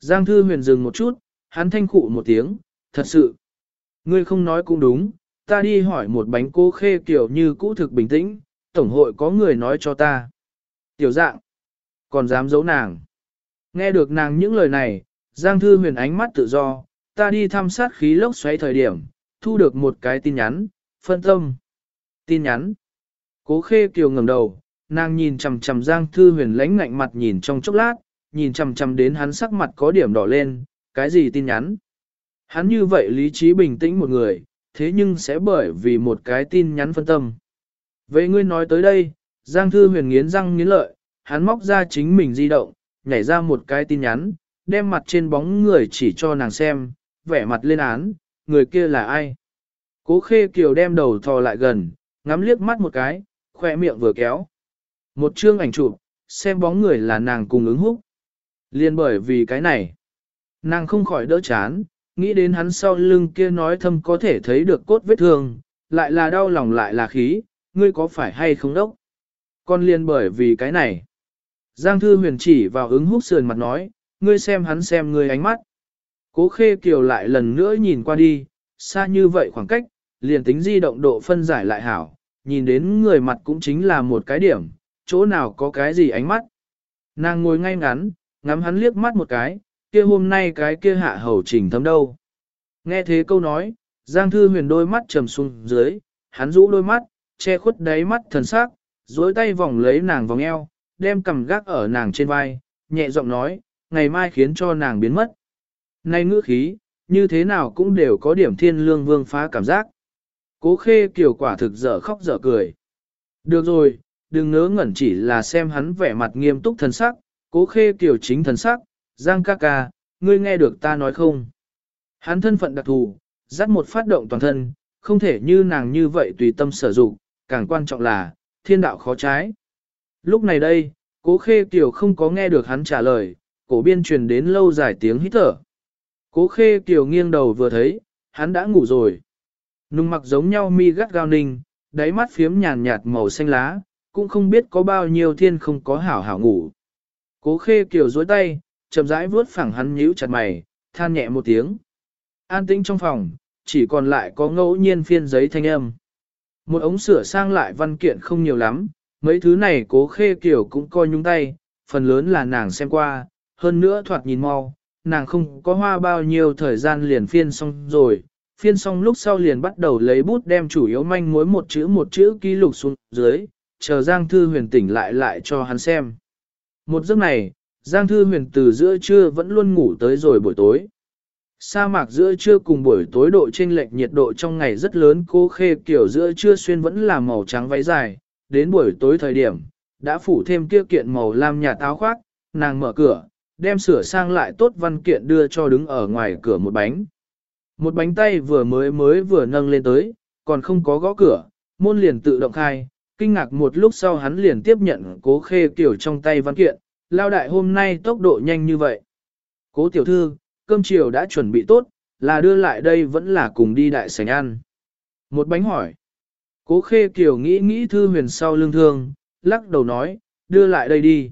Giang Thư Huyền dừng một chút, hắn thanh khụ một tiếng, thật sự. Ngươi không nói cũng đúng, ta đi hỏi một bánh cô khê kiểu như cũ thực bình tĩnh, tổng hội có người nói cho ta. Tiểu dạng, còn dám giấu nàng. Nghe được nàng những lời này, Giang Thư Huyền ánh mắt tự do, ta đi thăm sát khí lốc xoáy thời điểm, thu được một cái tin nhắn, phân tâm. Tin nhắn. Cố khê kiều ngẩng đầu, nàng nhìn chằm chằm Giang Thư Huyền lãnh ngạnh mặt nhìn trong chốc lát, nhìn chằm chằm đến hắn sắc mặt có điểm đỏ lên, cái gì tin nhắn. Hắn như vậy lý trí bình tĩnh một người, thế nhưng sẽ bởi vì một cái tin nhắn phân tâm. Vậy ngươi nói tới đây, Giang Thư Huyền nghiến răng nghiến lợi, hắn móc ra chính mình di động, nhảy ra một cái tin nhắn, đem mặt trên bóng người chỉ cho nàng xem, vẻ mặt lên án, người kia là ai. Cố khê kiều đem đầu thò lại gần, ngắm liếc mắt một cái, khoe miệng vừa kéo. Một chương ảnh chụp, xem bóng người là nàng cùng ứng húc. Liên bởi vì cái này, nàng không khỏi đỡ chán, nghĩ đến hắn sau lưng kia nói thâm có thể thấy được cốt vết thương, lại là đau lòng lại là khí, ngươi có phải hay không đốc? con liên bởi vì cái này. Giang Thư huyền chỉ vào ứng húc sườn mặt nói, ngươi xem hắn xem ngươi ánh mắt. Cố khê kiều lại lần nữa nhìn qua đi, xa như vậy khoảng cách, liền tính di động độ phân giải lại hảo, nhìn đến người mặt cũng chính là một cái điểm, chỗ nào có cái gì ánh mắt. Nàng ngồi ngay ngắn, ngắm hắn liếc mắt một cái, kia hôm nay cái kia hạ hầu trình thấm đâu. Nghe thế câu nói, Giang Thư huyền đôi mắt trầm xuống dưới, hắn rũ đôi mắt, che khuất đáy mắt thần sắc, duỗi tay vòng lấy nàng vòng eo, đem cầm gác ở nàng trên vai, nhẹ giọng nói, ngày mai khiến cho nàng biến mất. Nay ngữ khí, như thế nào cũng đều có điểm thiên lương vương phá cảm giác. Cố khê kiểu quả thực dở khóc dở cười. Được rồi, đừng ngớ ngẩn chỉ là xem hắn vẻ mặt nghiêm túc thần sắc, cố khê kiểu chính thần sắc, giang ca ca, ngươi nghe được ta nói không? Hắn thân phận đặc thù, dắt một phát động toàn thân, không thể như nàng như vậy tùy tâm sở dụng, càng quan trọng là, thiên đạo khó trái. Lúc này đây, cố khê kiểu không có nghe được hắn trả lời, cổ biên truyền đến lâu dài tiếng hít thở. Cố khê kiểu nghiêng đầu vừa thấy, hắn đã ngủ rồi. Nung mặc giống nhau mi gắt gao ninh, đáy mắt phiếm nhàn nhạt màu xanh lá, cũng không biết có bao nhiêu thiên không có hảo hảo ngủ. Cố khê kiểu dối tay, chậm rãi vuốt phẳng hắn nhíu chặt mày, than nhẹ một tiếng. An tĩnh trong phòng, chỉ còn lại có ngẫu nhiên phiên giấy thanh âm. Một ống sửa sang lại văn kiện không nhiều lắm, mấy thứ này cố khê kiểu cũng coi nhung tay, phần lớn là nàng xem qua, hơn nữa thoạt nhìn mau, nàng không có hoa bao nhiêu thời gian liền phiên xong rồi, phiên xong lúc sau liền bắt đầu lấy bút đem chủ yếu manh mối một chữ một chữ ký lục xuống dưới, chờ Giang Thư Huyền tỉnh lại lại cho hắn xem. Một giấc này, Giang Thư Huyền từ giữa trưa vẫn luôn ngủ tới rồi buổi tối. Sa mạc giữa trưa cùng buổi tối độ chênh lệch nhiệt độ trong ngày rất lớn cô khê kiểu giữa trưa xuyên vẫn là màu trắng váy dài, đến buổi tối thời điểm, đã phủ thêm kia kiện màu lam nhà táo khoác, nàng mở cửa, đem sửa sang lại tốt văn kiện đưa cho đứng ở ngoài cửa một bánh. Một bánh tay vừa mới mới vừa nâng lên tới, còn không có gõ cửa, môn liền tự động khai, kinh ngạc một lúc sau hắn liền tiếp nhận cố khê kiểu trong tay văn kiện, lao đại hôm nay tốc độ nhanh như vậy. Cố tiểu thư, cơm chiều đã chuẩn bị tốt, là đưa lại đây vẫn là cùng đi đại sảnh ăn. Một bánh hỏi. Cố khê kiểu nghĩ nghĩ thư huyền sau lương thương, lắc đầu nói, đưa lại đây đi.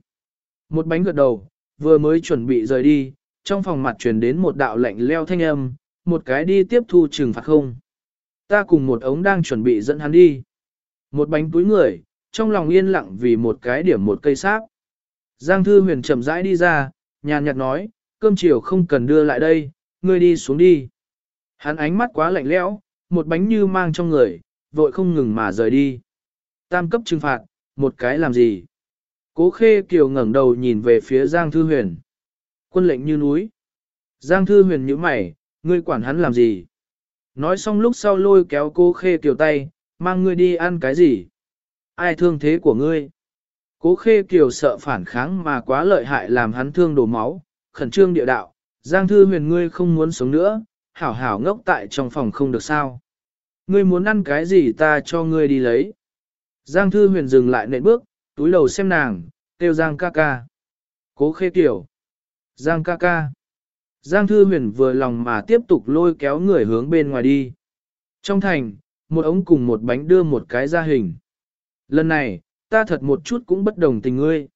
Một bánh gật đầu, vừa mới chuẩn bị rời đi, trong phòng mặt truyền đến một đạo lạnh leo thanh âm, một cái đi tiếp thu trừng phạt không. Ta cùng một ống đang chuẩn bị dẫn hắn đi. Một bánh túi người, trong lòng yên lặng vì một cái điểm một cây sáp. Giang thư huyền chậm rãi đi ra, nhàn nhạt nói, cơm chiều không cần đưa lại đây, ngươi đi xuống đi. Hắn ánh mắt quá lạnh lẽo, một bánh như mang trong người, vội không ngừng mà rời đi. Tam cấp trừng phạt, một cái làm gì? Cố khê kiều ngẩng đầu nhìn về phía Giang Thư Huyền. Quân lệnh như núi. Giang Thư Huyền nhíu mày, ngươi quản hắn làm gì? Nói xong lúc sau lôi kéo cố khê kiều tay, mang ngươi đi ăn cái gì? Ai thương thế của ngươi? Cố khê kiều sợ phản kháng mà quá lợi hại làm hắn thương đổ máu, khẩn trương địa đạo. Giang Thư Huyền ngươi không muốn sống nữa, hảo hảo ngốc tại trong phòng không được sao? Ngươi muốn ăn cái gì ta cho ngươi đi lấy? Giang Thư Huyền dừng lại nện bước, túi đầu xem nàng, kêu Giang ca ca. Cố khê kiểu. Giang ca ca. Giang Thư Huyền vừa lòng mà tiếp tục lôi kéo người hướng bên ngoài đi. Trong thành, một ống cùng một bánh đưa một cái ra hình. Lần này, ta thật một chút cũng bất đồng tình ngươi.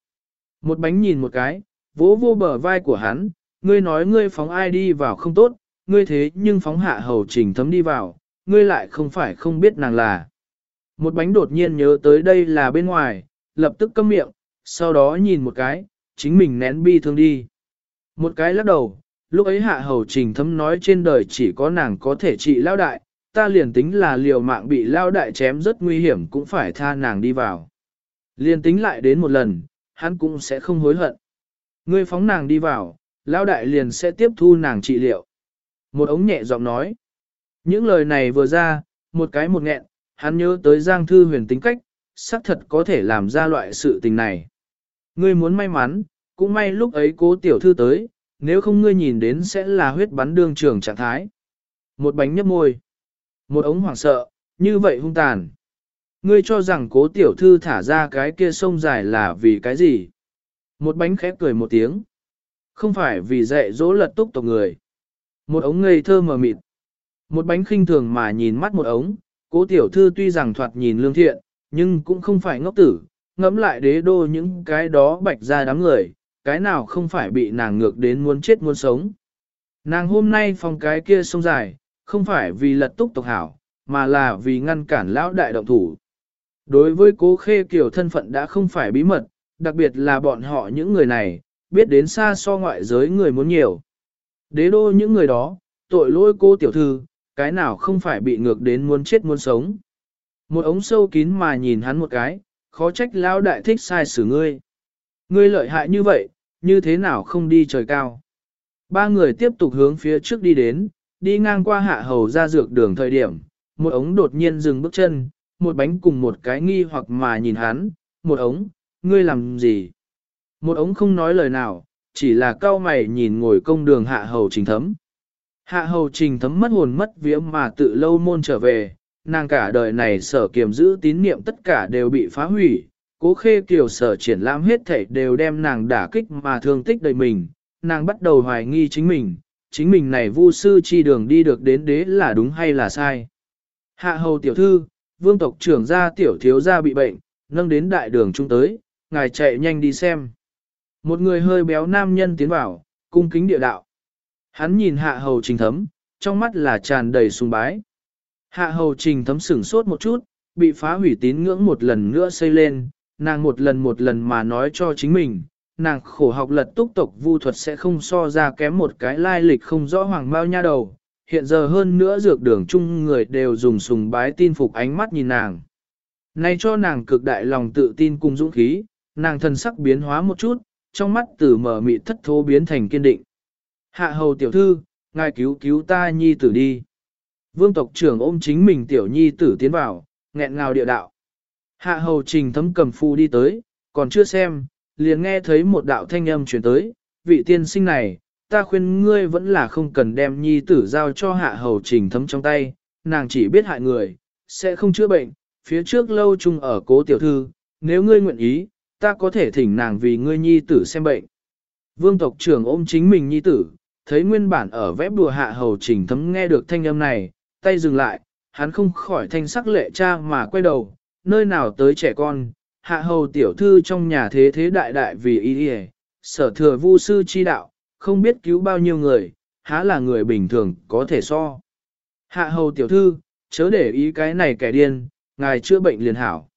Một bánh nhìn một cái, vỗ vô bờ vai của hắn, ngươi nói ngươi phóng ai đi vào không tốt, ngươi thế nhưng phóng hạ hầu trình thấm đi vào, ngươi lại không phải không biết nàng là. Một bánh đột nhiên nhớ tới đây là bên ngoài, lập tức câm miệng, sau đó nhìn một cái, chính mình nén bi thương đi. Một cái lắc đầu, lúc ấy hạ hầu trình thấm nói trên đời chỉ có nàng có thể trị lao đại, ta liền tính là liều mạng bị lao đại chém rất nguy hiểm cũng phải tha nàng đi vào. Liền tính lại đến một lần, hắn cũng sẽ không hối hận. Ngươi phóng nàng đi vào, lao đại liền sẽ tiếp thu nàng trị liệu. Một ống nhẹ giọng nói. Những lời này vừa ra, một cái một nghẹn, hắn nhớ tới Giang Thư huyền tính cách, xác thật có thể làm ra loại sự tình này. Ngươi muốn may mắn, cũng may lúc ấy cố tiểu thư tới, nếu không ngươi nhìn đến sẽ là huyết bắn đương trường trạng thái. Một bánh nhấp môi. Một ống hoảng sợ, như vậy hung tàn. Ngươi cho rằng cố tiểu thư thả ra cái kia sông dài là vì cái gì? Một bánh khép cười một tiếng. Không phải vì dạy dỗ lật túc tộc người. Một ống ngây thơ mờ mịt. Một bánh khinh thường mà nhìn mắt một ống, cố tiểu thư tuy rằng thoạt nhìn lương thiện, nhưng cũng không phải ngốc tử, ngẫm lại đế đô những cái đó bạch ra đám người, cái nào không phải bị nàng ngược đến muốn chết muốn sống. Nàng hôm nay phòng cái kia sông dài, không phải vì lật túc tộc hảo, mà là vì ngăn cản lão đại động thủ. Đối với cố khê kiểu thân phận đã không phải bí mật, đặc biệt là bọn họ những người này, biết đến xa so ngoại giới người muốn nhiều. Đế đô những người đó, tội lỗi cô tiểu thư, cái nào không phải bị ngược đến muốn chết muốn sống. Một ống sâu kín mà nhìn hắn một cái, khó trách lão đại thích sai xử ngươi. Ngươi lợi hại như vậy, như thế nào không đi trời cao. Ba người tiếp tục hướng phía trước đi đến, đi ngang qua hạ hầu ra dược đường thời điểm, một ống đột nhiên dừng bước chân, một bánh cùng một cái nghi hoặc mà nhìn hắn, một ống, ngươi làm gì? Một ống không nói lời nào, chỉ là cao mày nhìn ngồi công đường hạ hầu trình thấm. Hạ hầu trình thấm mất hồn mất vía mà tự lâu môn trở về, nàng cả đời này sở kiềm giữ tín niệm tất cả đều bị phá hủy, cố khê kiều sở triển lãm hết thảy đều đem nàng đả kích mà thương tích đầy mình, nàng bắt đầu hoài nghi chính mình, chính mình này vu sư chi đường đi được đến đế là đúng hay là sai. Hạ hầu tiểu thư, vương tộc trưởng gia tiểu thiếu gia bị bệnh, nâng đến đại đường trung tới, ngài chạy nhanh đi xem. Một người hơi béo nam nhân tiến vào, cung kính địa đạo. Hắn nhìn hạ hầu trình thấm, trong mắt là tràn đầy sùng bái. Hạ hầu trình thấm sửng sốt một chút, bị phá hủy tín ngưỡng một lần nữa xây lên, nàng một lần một lần mà nói cho chính mình, nàng khổ học lật túc tộc vu thuật sẽ không so ra kém một cái lai lịch không rõ hoàng bao nha đầu. Hiện giờ hơn nữa dược đường chung người đều dùng sùng bái tin phục ánh mắt nhìn nàng. Này cho nàng cực đại lòng tự tin cùng dũng khí, nàng thần sắc biến hóa một chút, trong mắt từ mở mị thất thố biến thành kiên định. Hạ hầu tiểu thư, ngài cứu cứu ta nhi tử đi. Vương tộc trưởng ôm chính mình tiểu nhi tử tiến vào, nghẹn ngào địa đạo. Hạ hầu trình thấm cầm phu đi tới, còn chưa xem, liền nghe thấy một đạo thanh âm chuyển tới, vị tiên sinh này, ta khuyên ngươi vẫn là không cần đem nhi tử giao cho hạ hầu trình thấm trong tay, nàng chỉ biết hại người, sẽ không chữa bệnh, phía trước lâu chung ở cố tiểu thư, nếu ngươi nguyện ý, ta có thể thỉnh nàng vì ngươi nhi tử xem bệnh. Vương tộc trưởng ôm chính mình nhi tử, thấy nguyên bản ở vép đùa hạ hầu trình thấm nghe được thanh âm này, tay dừng lại, hắn không khỏi thanh sắc lệ cha mà quay đầu, nơi nào tới trẻ con, hạ hầu tiểu thư trong nhà thế thế đại đại vì ý y sở thừa vu sư chi đạo, không biết cứu bao nhiêu người, há là người bình thường có thể so. Hạ hầu tiểu thư, chớ để ý cái này kẻ điên, ngài chữa bệnh liền hảo.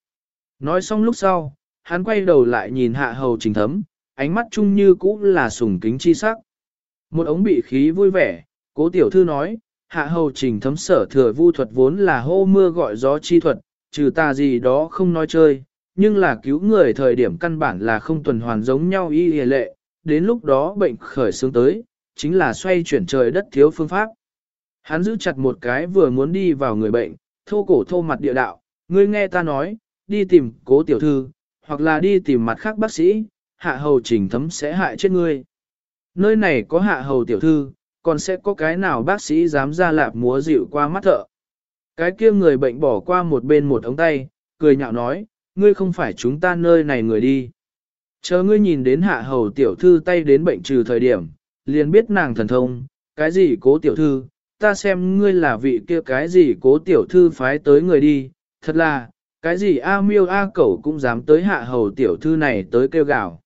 Nói xong lúc sau, hắn quay đầu lại nhìn hạ hầu trình thấm, ánh mắt chung như cũ là sùng kính chi sắc. Một ống bị khí vui vẻ, cố tiểu thư nói, hạ hầu trình thấm sở thừa vu thuật vốn là hô mưa gọi gió chi thuật, trừ ta gì đó không nói chơi, nhưng là cứu người thời điểm căn bản là không tuần hoàn giống nhau y hề lệ, đến lúc đó bệnh khởi xướng tới, chính là xoay chuyển trời đất thiếu phương pháp. Hắn giữ chặt một cái vừa muốn đi vào người bệnh, thô cổ thô mặt địa đạo, ngươi nghe ta nói, đi tìm cố tiểu thư, hoặc là đi tìm mặt khác bác sĩ, hạ hầu trình thấm sẽ hại chết ngươi. Nơi này có hạ hầu tiểu thư, còn sẽ có cái nào bác sĩ dám ra lạp múa dịu qua mắt thợ. Cái kia người bệnh bỏ qua một bên một ống tay, cười nhạo nói, ngươi không phải chúng ta nơi này người đi. Chờ ngươi nhìn đến hạ hầu tiểu thư tay đến bệnh trừ thời điểm, liền biết nàng thần thông, cái gì cố tiểu thư, ta xem ngươi là vị kia cái gì cố tiểu thư phái tới người đi, thật là, cái gì A miêu A cẩu cũng dám tới hạ hầu tiểu thư này tới kêu gào.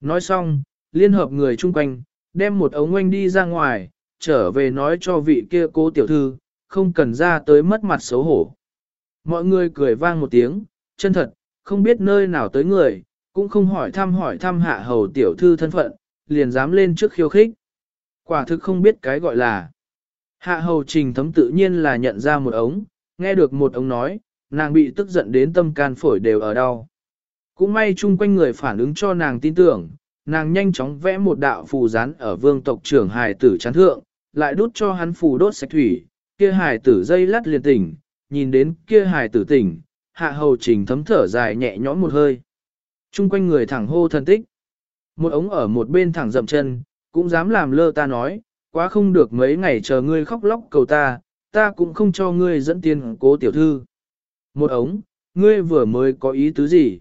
Nói xong, liên hợp người chung quanh, đem một ống oanh đi ra ngoài, trở về nói cho vị kia cố tiểu thư, không cần ra tới mất mặt xấu hổ. Mọi người cười vang một tiếng, chân thật, không biết nơi nào tới người, cũng không hỏi thăm hỏi thăm hạ hầu tiểu thư thân phận, liền dám lên trước khiêu khích. Quả thực không biết cái gọi là. Hạ hầu trình thấm tự nhiên là nhận ra một ống, nghe được một ống nói, nàng bị tức giận đến tâm can phổi đều ở đau. Cũng may chung quanh người phản ứng cho nàng tin tưởng, nàng nhanh chóng vẽ một đạo phù rán ở vương tộc trưởng hài tử chán thượng, lại đút cho hắn phù đốt sạch thủy, kia hài tử dây lắt liền tỉnh, nhìn đến kia hài tử tỉnh, hạ hầu trình thấm thở dài nhẹ nhõm một hơi. trung quanh người thẳng hô thân tích. Một ống ở một bên thẳng dậm chân, cũng dám làm lơ ta nói, quá không được mấy ngày chờ ngươi khóc lóc cầu ta, ta cũng không cho ngươi dẫn tiền cố tiểu thư. Một ống, ngươi vừa mới có ý tứ gì?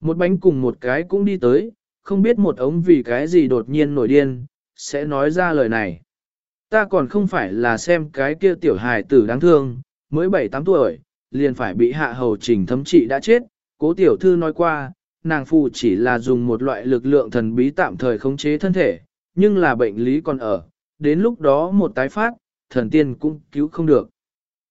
Một bánh cùng một cái cũng đi tới, không biết một ống vì cái gì đột nhiên nổi điên, sẽ nói ra lời này. Ta còn không phải là xem cái kia tiểu hài tử đáng thương, mới 7-8 tuổi, liền phải bị hạ hầu trình thấm trị đã chết, cố tiểu thư nói qua, nàng phù chỉ là dùng một loại lực lượng thần bí tạm thời khống chế thân thể, nhưng là bệnh lý còn ở, đến lúc đó một tái phát, thần tiên cũng cứu không được.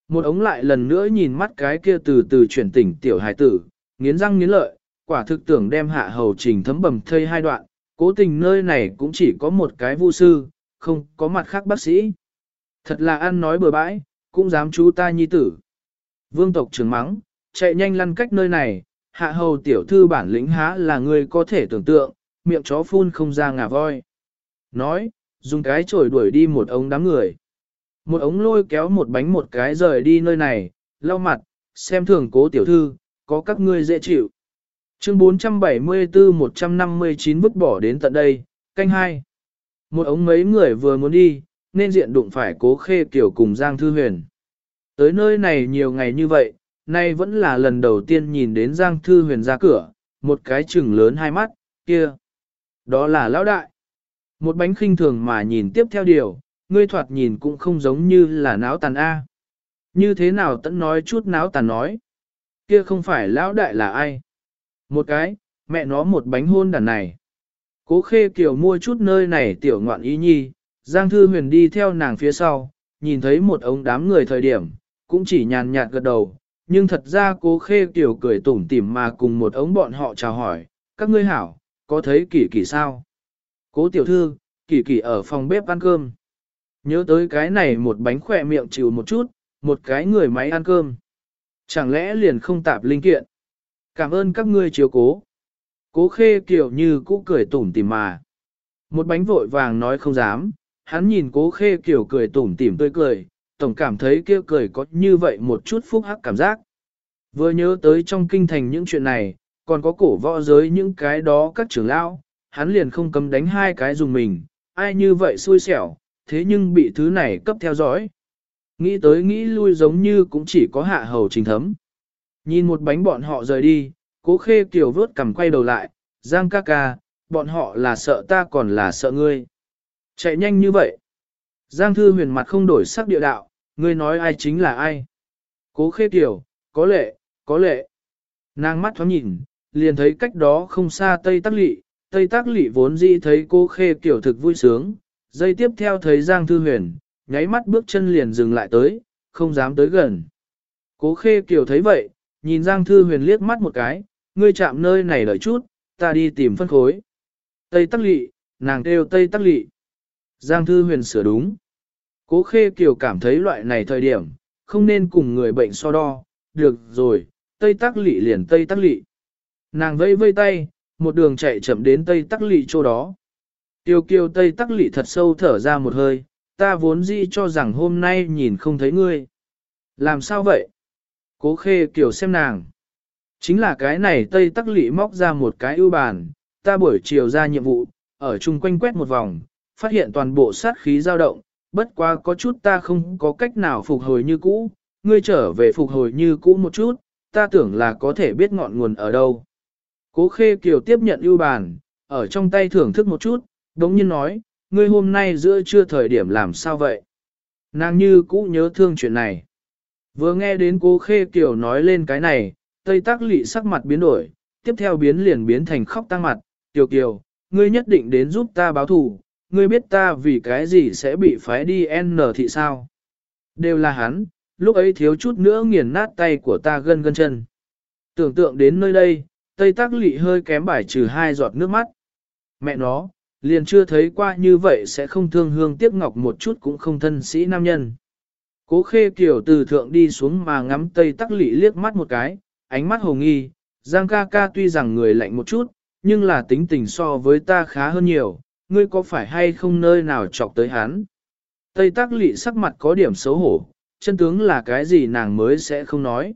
Một ống lại lần nữa nhìn mắt cái kia từ từ chuyển tỉnh tiểu hài tử, nghiến răng nghiến lợi, quả thực tưởng đem hạ hầu trình thấm bầm thây hai đoạn, cố tình nơi này cũng chỉ có một cái vu sư, không có mặt khác bác sĩ. Thật là ăn nói bừa bãi, cũng dám chú ta nhi tử. Vương tộc trưởng mắng, chạy nhanh lăn cách nơi này, hạ hầu tiểu thư bản lĩnh há là người có thể tưởng tượng, miệng chó phun không ra ngà voi. Nói, dùng cái chổi đuổi đi một ống đám người. Một ống lôi kéo một bánh một cái rời đi nơi này, lau mặt, xem thường cố tiểu thư, có các ngươi dễ chịu. Chương 474-159 vứt bỏ đến tận đây, canh hai. Một ống mấy người vừa muốn đi, nên diện đụng phải cố khê kiểu cùng Giang Thư Huyền. Tới nơi này nhiều ngày như vậy, nay vẫn là lần đầu tiên nhìn đến Giang Thư Huyền ra cửa, một cái chừng lớn hai mắt, kia. Đó là lão đại. Một bánh khinh thường mà nhìn tiếp theo điều, ngươi thoạt nhìn cũng không giống như là náo tàn A. Như thế nào tẫn nói chút náo tàn nói. Kia không phải lão đại là ai. Một cái, mẹ nó một bánh hôn đàn này. Cố khê kiểu mua chút nơi này tiểu ngoạn ý nhi, Giang Thư Huyền đi theo nàng phía sau, nhìn thấy một ống đám người thời điểm, cũng chỉ nhàn nhạt gật đầu, nhưng thật ra cố khê tiểu cười tủm tỉm mà cùng một ống bọn họ chào hỏi, các ngươi hảo, có thấy kỳ kỳ sao? Cố tiểu thư, kỳ kỳ ở phòng bếp ăn cơm. Nhớ tới cái này một bánh khỏe miệng chịu một chút, một cái người máy ăn cơm. Chẳng lẽ liền không tạp linh kiện? Cảm ơn các ngươi chiếu cố. Cố khê kiểu như cũ cười tủm tỉm mà. Một bánh vội vàng nói không dám, hắn nhìn cố khê kiểu cười tủm tỉm tươi cười, tổng cảm thấy kia cười có như vậy một chút phúc hắc cảm giác. Vừa nhớ tới trong kinh thành những chuyện này, còn có cổ võ giới những cái đó các trưởng lão, hắn liền không cấm đánh hai cái dùng mình, ai như vậy xui xẻo, thế nhưng bị thứ này cấp theo dõi. Nghĩ tới nghĩ lui giống như cũng chỉ có hạ hầu trình thấm. Nhìn một bánh bọn họ rời đi, cố khê kiểu vớt cầm quay đầu lại, giang ca ca, bọn họ là sợ ta còn là sợ ngươi. Chạy nhanh như vậy. Giang thư huyền mặt không đổi sắc địa đạo, ngươi nói ai chính là ai. Cố khê tiểu, có lệ, có lệ. Nàng mắt thoáng nhìn, liền thấy cách đó không xa Tây Tắc Lị, Tây Tắc Lị vốn dĩ thấy cô khê kiểu thực vui sướng, dây tiếp theo thấy Giang Thư Huyền, nháy mắt bước chân liền dừng lại tới, không dám tới gần. Cố khê kiểu thấy vậy, nhìn Giang Thư Huyền liếc mắt một cái, ngươi chạm nơi này đợi chút, ta đi tìm phân khối. Tây Tắc Lị, nàng kêu Tây Tắc Lị. Giang Thư Huyền sửa đúng. Cố khê kiều cảm thấy loại này thời điểm, không nên cùng người bệnh so đo, được rồi, Tây Tắc Lị liền Tây Tắc Lị. Nàng vây vây tay, một đường chạy chậm đến Tây Tắc Lị chỗ đó. Tiêu kiều Tây Tắc Lị thật sâu thở ra một hơi, ta vốn dĩ cho rằng hôm nay nhìn không thấy ngươi. Làm sao vậy? Cố khê kiều xem nàng. Chính là cái này Tây Tắc Lị móc ra một cái ưu bàn, ta buổi chiều ra nhiệm vụ, ở chung quanh quét một vòng, phát hiện toàn bộ sát khí dao động, bất quá có chút ta không có cách nào phục hồi như cũ, ngươi trở về phục hồi như cũ một chút, ta tưởng là có thể biết ngọn nguồn ở đâu. Cố khê kiều tiếp nhận ưu bàn, ở trong tay thưởng thức một chút, đống nhiên nói, ngươi hôm nay giữa trưa thời điểm làm sao vậy? Nàng như cũ nhớ thương chuyện này. Vừa nghe đến cố khê kiều nói lên cái này, tây tác lị sắc mặt biến đổi, tiếp theo biến liền biến thành khóc tăng mặt, kiều kiều, ngươi nhất định đến giúp ta báo thù, ngươi biết ta vì cái gì sẽ bị phái đi N thị sao? Đều là hắn, lúc ấy thiếu chút nữa nghiền nát tay của ta gân gân chân. Tưởng tượng đến nơi đây, Tây Tác Lị hơi kém bài trừ hai giọt nước mắt. Mẹ nó, liền chưa thấy qua như vậy sẽ không thương hương tiếc ngọc một chút cũng không thân sĩ nam nhân. Cố khê kiểu từ thượng đi xuống mà ngắm Tây Tắc Lị liếc mắt một cái, ánh mắt hồ nghi, Giang ca ca tuy rằng người lạnh một chút, nhưng là tính tình so với ta khá hơn nhiều, ngươi có phải hay không nơi nào chọc tới hắn. Tây Tắc Lị sắc mặt có điểm xấu hổ, chân tướng là cái gì nàng mới sẽ không nói.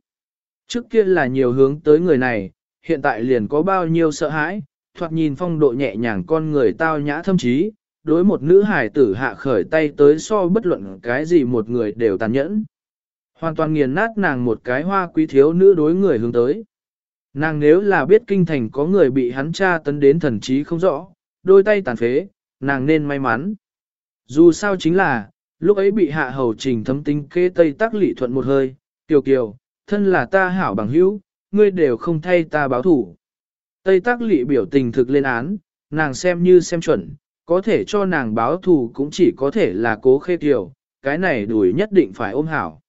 Trước kia là nhiều hướng tới người này, hiện tại liền có bao nhiêu sợ hãi, thoạt nhìn phong độ nhẹ nhàng con người tao nhã thâm trí, đối một nữ hải tử hạ khởi tay tới so bất luận cái gì một người đều tàn nhẫn. Hoàn toàn nghiền nát nàng một cái hoa quý thiếu nữ đối người hướng tới. Nàng nếu là biết kinh thành có người bị hắn tra tấn đến thần trí không rõ, đôi tay tàn phế, nàng nên may mắn. Dù sao chính là, lúc ấy bị hạ hầu trình thấm tinh kê tây tác lị thuận một hơi, kiều kiều, thân là ta hảo bằng hữu, ngươi đều không thay ta báo thủ. Tây tác lị biểu tình thực lên án, nàng xem như xem chuẩn, có thể cho nàng báo thù cũng chỉ có thể là cố khê kiều, cái này đuổi nhất định phải ôm hảo.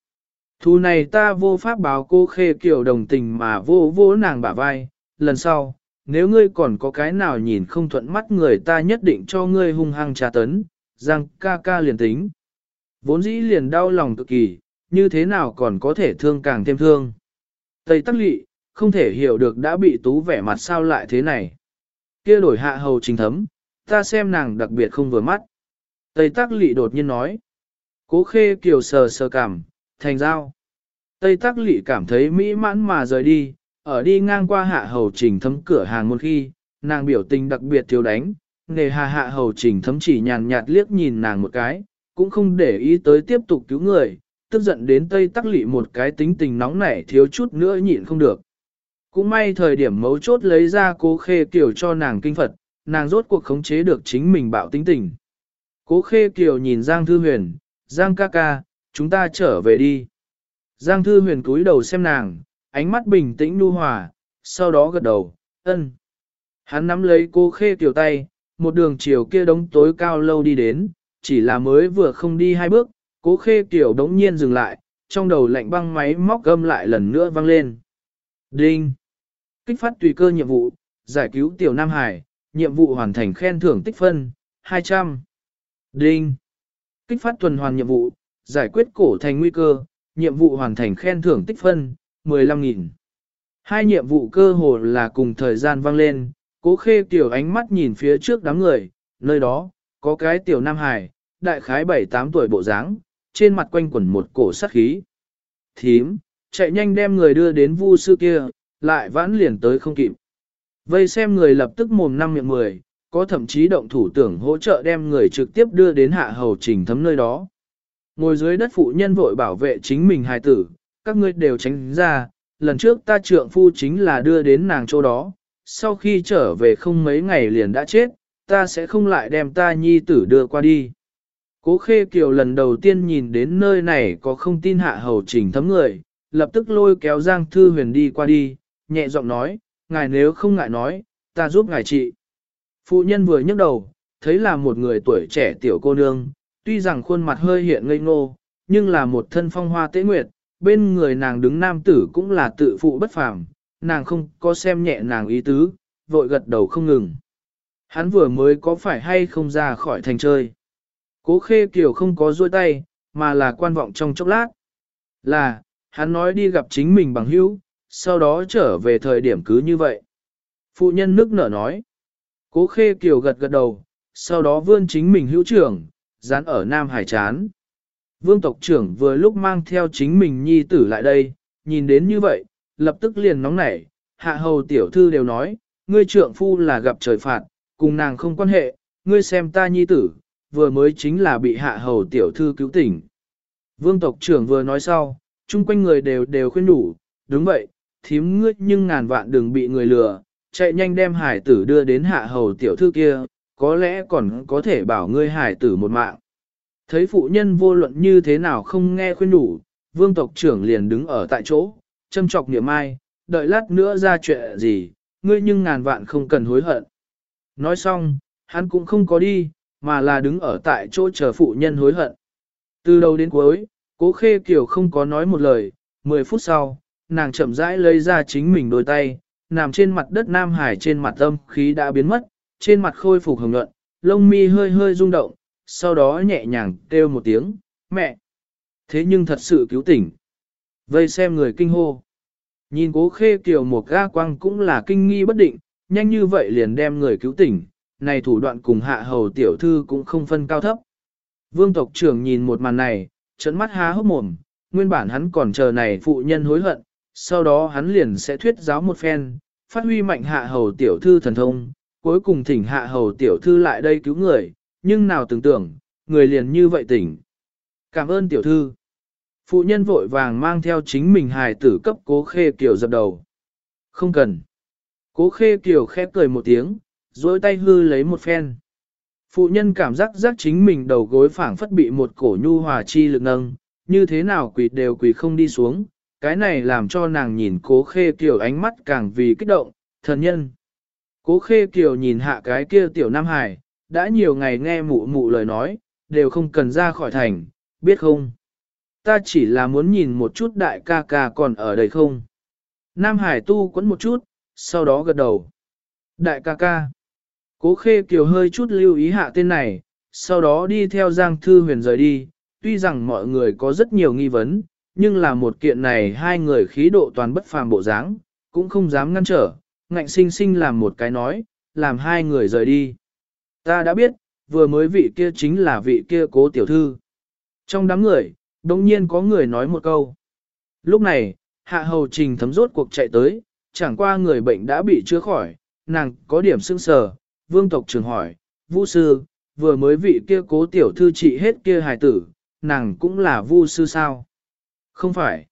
Thù này ta vô pháp báo cô khê kiều đồng tình mà vô vô nàng bả vai, lần sau, nếu ngươi còn có cái nào nhìn không thuận mắt người ta nhất định cho ngươi hung hăng trà tấn, rằng ca ca liền tính. Vốn dĩ liền đau lòng cực kỳ, như thế nào còn có thể thương càng thêm thương. Tây tắc lị, không thể hiểu được đã bị tú vẻ mặt sao lại thế này. kia đổi hạ hầu trình thấm, ta xem nàng đặc biệt không vừa mắt. Tây tắc lị đột nhiên nói. Cố khê kiều sờ sờ cảm, thành giao. Tây tắc lị cảm thấy mỹ mãn mà rời đi, ở đi ngang qua hạ hầu trình thấm cửa hàng một khi, nàng biểu tình đặc biệt thiếu đánh, nề hà hạ hầu trình thấm chỉ nhàn nhạt liếc nhìn nàng một cái, cũng không để ý tới tiếp tục cứu người, tức giận đến Tây Tắc Lị một cái tính tình nóng nảy thiếu chút nữa nhịn không được. Cũng may thời điểm mấu chốt lấy ra cố khê kiều cho nàng kinh Phật, nàng rốt cuộc khống chế được chính mình bạo tính tình. Cố khê kiều nhìn Giang Thư Huyền, Giang ca ca, chúng ta trở về đi. Giang Thư Huyền cúi đầu xem nàng, ánh mắt bình tĩnh nu hòa, sau đó gật đầu, ân. Hắn nắm lấy cô khê tiểu tay, một đường chiều kia đống tối cao lâu đi đến, chỉ là mới vừa không đi hai bước, cố khê tiểu đống nhiên dừng lại, trong đầu lạnh băng máy móc gâm lại lần nữa vang lên. Đinh! Kích phát tùy cơ nhiệm vụ, giải cứu tiểu Nam Hải, nhiệm vụ hoàn thành khen thưởng tích phân, 200. Đinh! Kích phát tuần hoàn nhiệm vụ, giải quyết cổ thành nguy cơ, nhiệm vụ hoàn thành khen thưởng tích phân, 15.000. Hai nhiệm vụ cơ hồ là cùng thời gian vang lên, cố khê tiểu ánh mắt nhìn phía trước đám người, nơi đó, có cái tiểu Nam Hải, đại khái 7-8 tuổi bộ dáng, trên mặt quanh quẩn một cổ sát khí. Thím, chạy nhanh đem người đưa đến vu sư kia, lại vãn liền tới không kịp. Vây xem người lập tức mồm năm miệng mười, có thậm chí động thủ tưởng hỗ trợ đem người trực tiếp đưa đến hạ hầu trình thấm nơi đó. Ngồi dưới đất phụ nhân vội bảo vệ chính mình hài tử, các ngươi đều tránh ra, lần trước ta trượng phu chính là đưa đến nàng chỗ đó, sau khi trở về không mấy ngày liền đã chết, ta sẽ không lại đem ta nhi tử đưa qua đi. Cố khê kiều lần đầu tiên nhìn đến nơi này có không tin hạ hầu trình thấm người, lập tức lôi kéo Giang Thư Huyền đi qua đi, nhẹ giọng nói, ngài nếu không ngại nói, ta giúp ngài trị. Phụ nhân vừa nhấc đầu, thấy là một người tuổi trẻ tiểu cô nương, tuy rằng khuôn mặt hơi hiện ngây ngô, nhưng là một thân phong hoa tế nguyệt, bên người nàng đứng nam tử cũng là tự phụ bất phàm, nàng không có xem nhẹ nàng ý tứ, vội gật đầu không ngừng. Hắn vừa mới có phải hay không ra khỏi thành chơi. Cố khê kiều không có duỗi tay, mà là quan vọng trong chốc lát. Là, hắn nói đi gặp chính mình bằng hữu, sau đó trở về thời điểm cứ như vậy. Phụ nhân nước nở nói. Cố khê kiều gật gật đầu, sau đó vươn chính mình hữu trưởng, dán ở Nam Hải Chán. Vương tộc trưởng vừa lúc mang theo chính mình nhi tử lại đây, nhìn đến như vậy, lập tức liền nóng nảy, hạ hầu tiểu thư đều nói, ngươi trượng phu là gặp trời phạt, cùng nàng không quan hệ, ngươi xem ta nhi tử, vừa mới chính là bị hạ hầu tiểu thư cứu tỉnh. Vương tộc trưởng vừa nói sau, chung quanh người đều đều khuyên đủ, đúng vậy, thím ngươi nhưng ngàn vạn đừng bị người lừa, chạy nhanh đem hải tử đưa đến hạ hầu tiểu thư kia, có lẽ còn có thể bảo ngươi hải tử một mạng. Thấy phụ nhân vô luận như thế nào không nghe khuyên đủ, vương tộc trưởng liền đứng ở tại chỗ, châm trọc niệm ai, đợi lát nữa ra chuyện gì, ngươi nhưng ngàn vạn không cần hối hận. Nói xong, hắn cũng không có đi, mà là đứng ở tại chỗ chờ phụ nhân hối hận. Từ đầu đến cuối, cố khê kiều không có nói một lời, 10 phút sau, nàng chậm rãi lấy ra chính mình đôi tay, nằm trên mặt đất Nam Hải trên mặt âm khí đã biến mất, trên mặt khôi phục hồng nhuận, lông mi hơi hơi rung động, sau đó nhẹ nhàng kêu một tiếng, mẹ. Thế nhưng thật sự cứu tỉnh. Vây xem người kinh hô. Nhìn cố khê kiều một ga quang cũng là kinh nghi bất định, nhanh như vậy liền đem người cứu tỉnh, này thủ đoạn cùng hạ hầu tiểu thư cũng không phân cao thấp. Vương tộc trưởng nhìn một màn này, trận mắt há hốc mồm, nguyên bản hắn còn chờ này phụ nhân hối hận, sau đó hắn liền sẽ thuyết giáo một phen, phát huy mạnh hạ hầu tiểu thư thần thông, cuối cùng thỉnh hạ hầu tiểu thư lại đây cứu người, nhưng nào tưởng tưởng, người liền như vậy tỉnh. Cảm ơn tiểu thư. Phụ nhân vội vàng mang theo chính mình hài tử cấp cố khê kiều dập đầu. Không cần. Cố khê kiều khép cười một tiếng, dối tay hư lấy một phen. Phụ nhân cảm giác giác chính mình đầu gối phảng phất bị một cổ nhu hòa chi lực nâng, như thế nào quỳ đều quỳ không đi xuống, cái này làm cho nàng nhìn cố khê kiều ánh mắt càng vì kích động, thần nhân. Cố khê kiều nhìn hạ cái kia tiểu Nam Hải, đã nhiều ngày nghe mụ mụ lời nói, đều không cần ra khỏi thành, biết không? Ta chỉ là muốn nhìn một chút đại ca ca còn ở đây không? Nam Hải tu quấn một chút, sau đó gật đầu. Đại ca ca. Cố khê kiều hơi chút lưu ý hạ tên này, sau đó đi theo Giang Thư Huyền rời đi, tuy rằng mọi người có rất nhiều nghi vấn, nhưng là một kiện này hai người khí độ toàn bất phàm bộ dáng, cũng không dám ngăn trở, ngạnh sinh sinh làm một cái nói, làm hai người rời đi. Ta đã biết, vừa mới vị kia chính là vị kia cố tiểu thư. Trong đám người, đồng nhiên có người nói một câu. Lúc này, hạ hầu trình thấm rốt cuộc chạy tới, chẳng qua người bệnh đã bị chữa khỏi, nàng có điểm sưng sờ, vương tộc trường hỏi, vu sư, vừa mới vị kia cố tiểu thư trị hết kia hài tử, nàng cũng là vu sư sao? Không phải.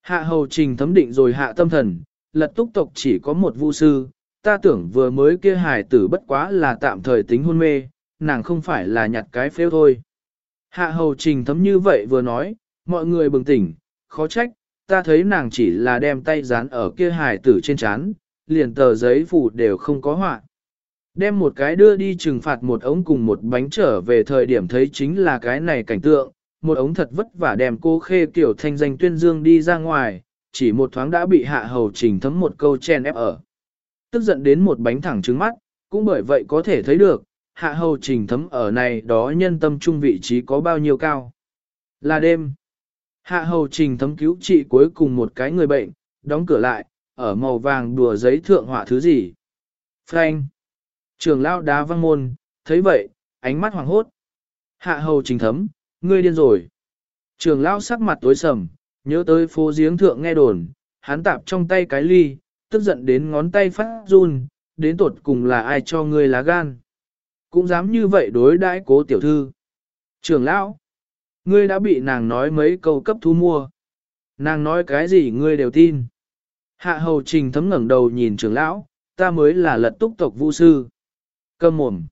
Hạ hầu trình thấm định rồi hạ tâm thần, lật túc tộc chỉ có một vu sư, ta tưởng vừa mới kia hài tử bất quá là tạm thời tính hôn mê, nàng không phải là nhặt cái phêu thôi. Hạ hầu trình thấm như vậy vừa nói, mọi người bừng tỉnh, khó trách, ta thấy nàng chỉ là đem tay dán ở kia hài tử trên chán, liền tờ giấy phủ đều không có họa. Đem một cái đưa đi trừng phạt một ống cùng một bánh trở về thời điểm thấy chính là cái này cảnh tượng, một ống thật vất vả đem cô khê kiểu thanh danh tuyên dương đi ra ngoài, chỉ một thoáng đã bị hạ hầu trình thấm một câu chen ép ở. Tức giận đến một bánh thẳng trứng mắt, cũng bởi vậy có thể thấy được, hạ hầu trình thấm ở này đó nhân tâm trung vị trí có bao nhiêu cao. Là đêm. Hạ hầu trình thấm cứu trị cuối cùng một cái người bệnh, đóng cửa lại, ở màu vàng đùa giấy thượng họa thứ gì. Frank. Trường lao đá văng môn, thấy vậy, ánh mắt hoàng hốt. Hạ hầu trình thấm, ngươi điên rồi. Trường lao sắc mặt tối sầm, nhớ tới phố giếng thượng nghe đồn, hắn tạp trong tay cái ly, tức giận đến ngón tay phát run, đến tột cùng là ai cho ngươi lá gan. Cũng dám như vậy đối đãi cố tiểu thư. trưởng lão, ngươi đã bị nàng nói mấy câu cấp thu mua. Nàng nói cái gì ngươi đều tin. Hạ hầu trình thấm ngẩng đầu nhìn trưởng lão, ta mới là lật túc tộc vũ sư. Cầm mồm.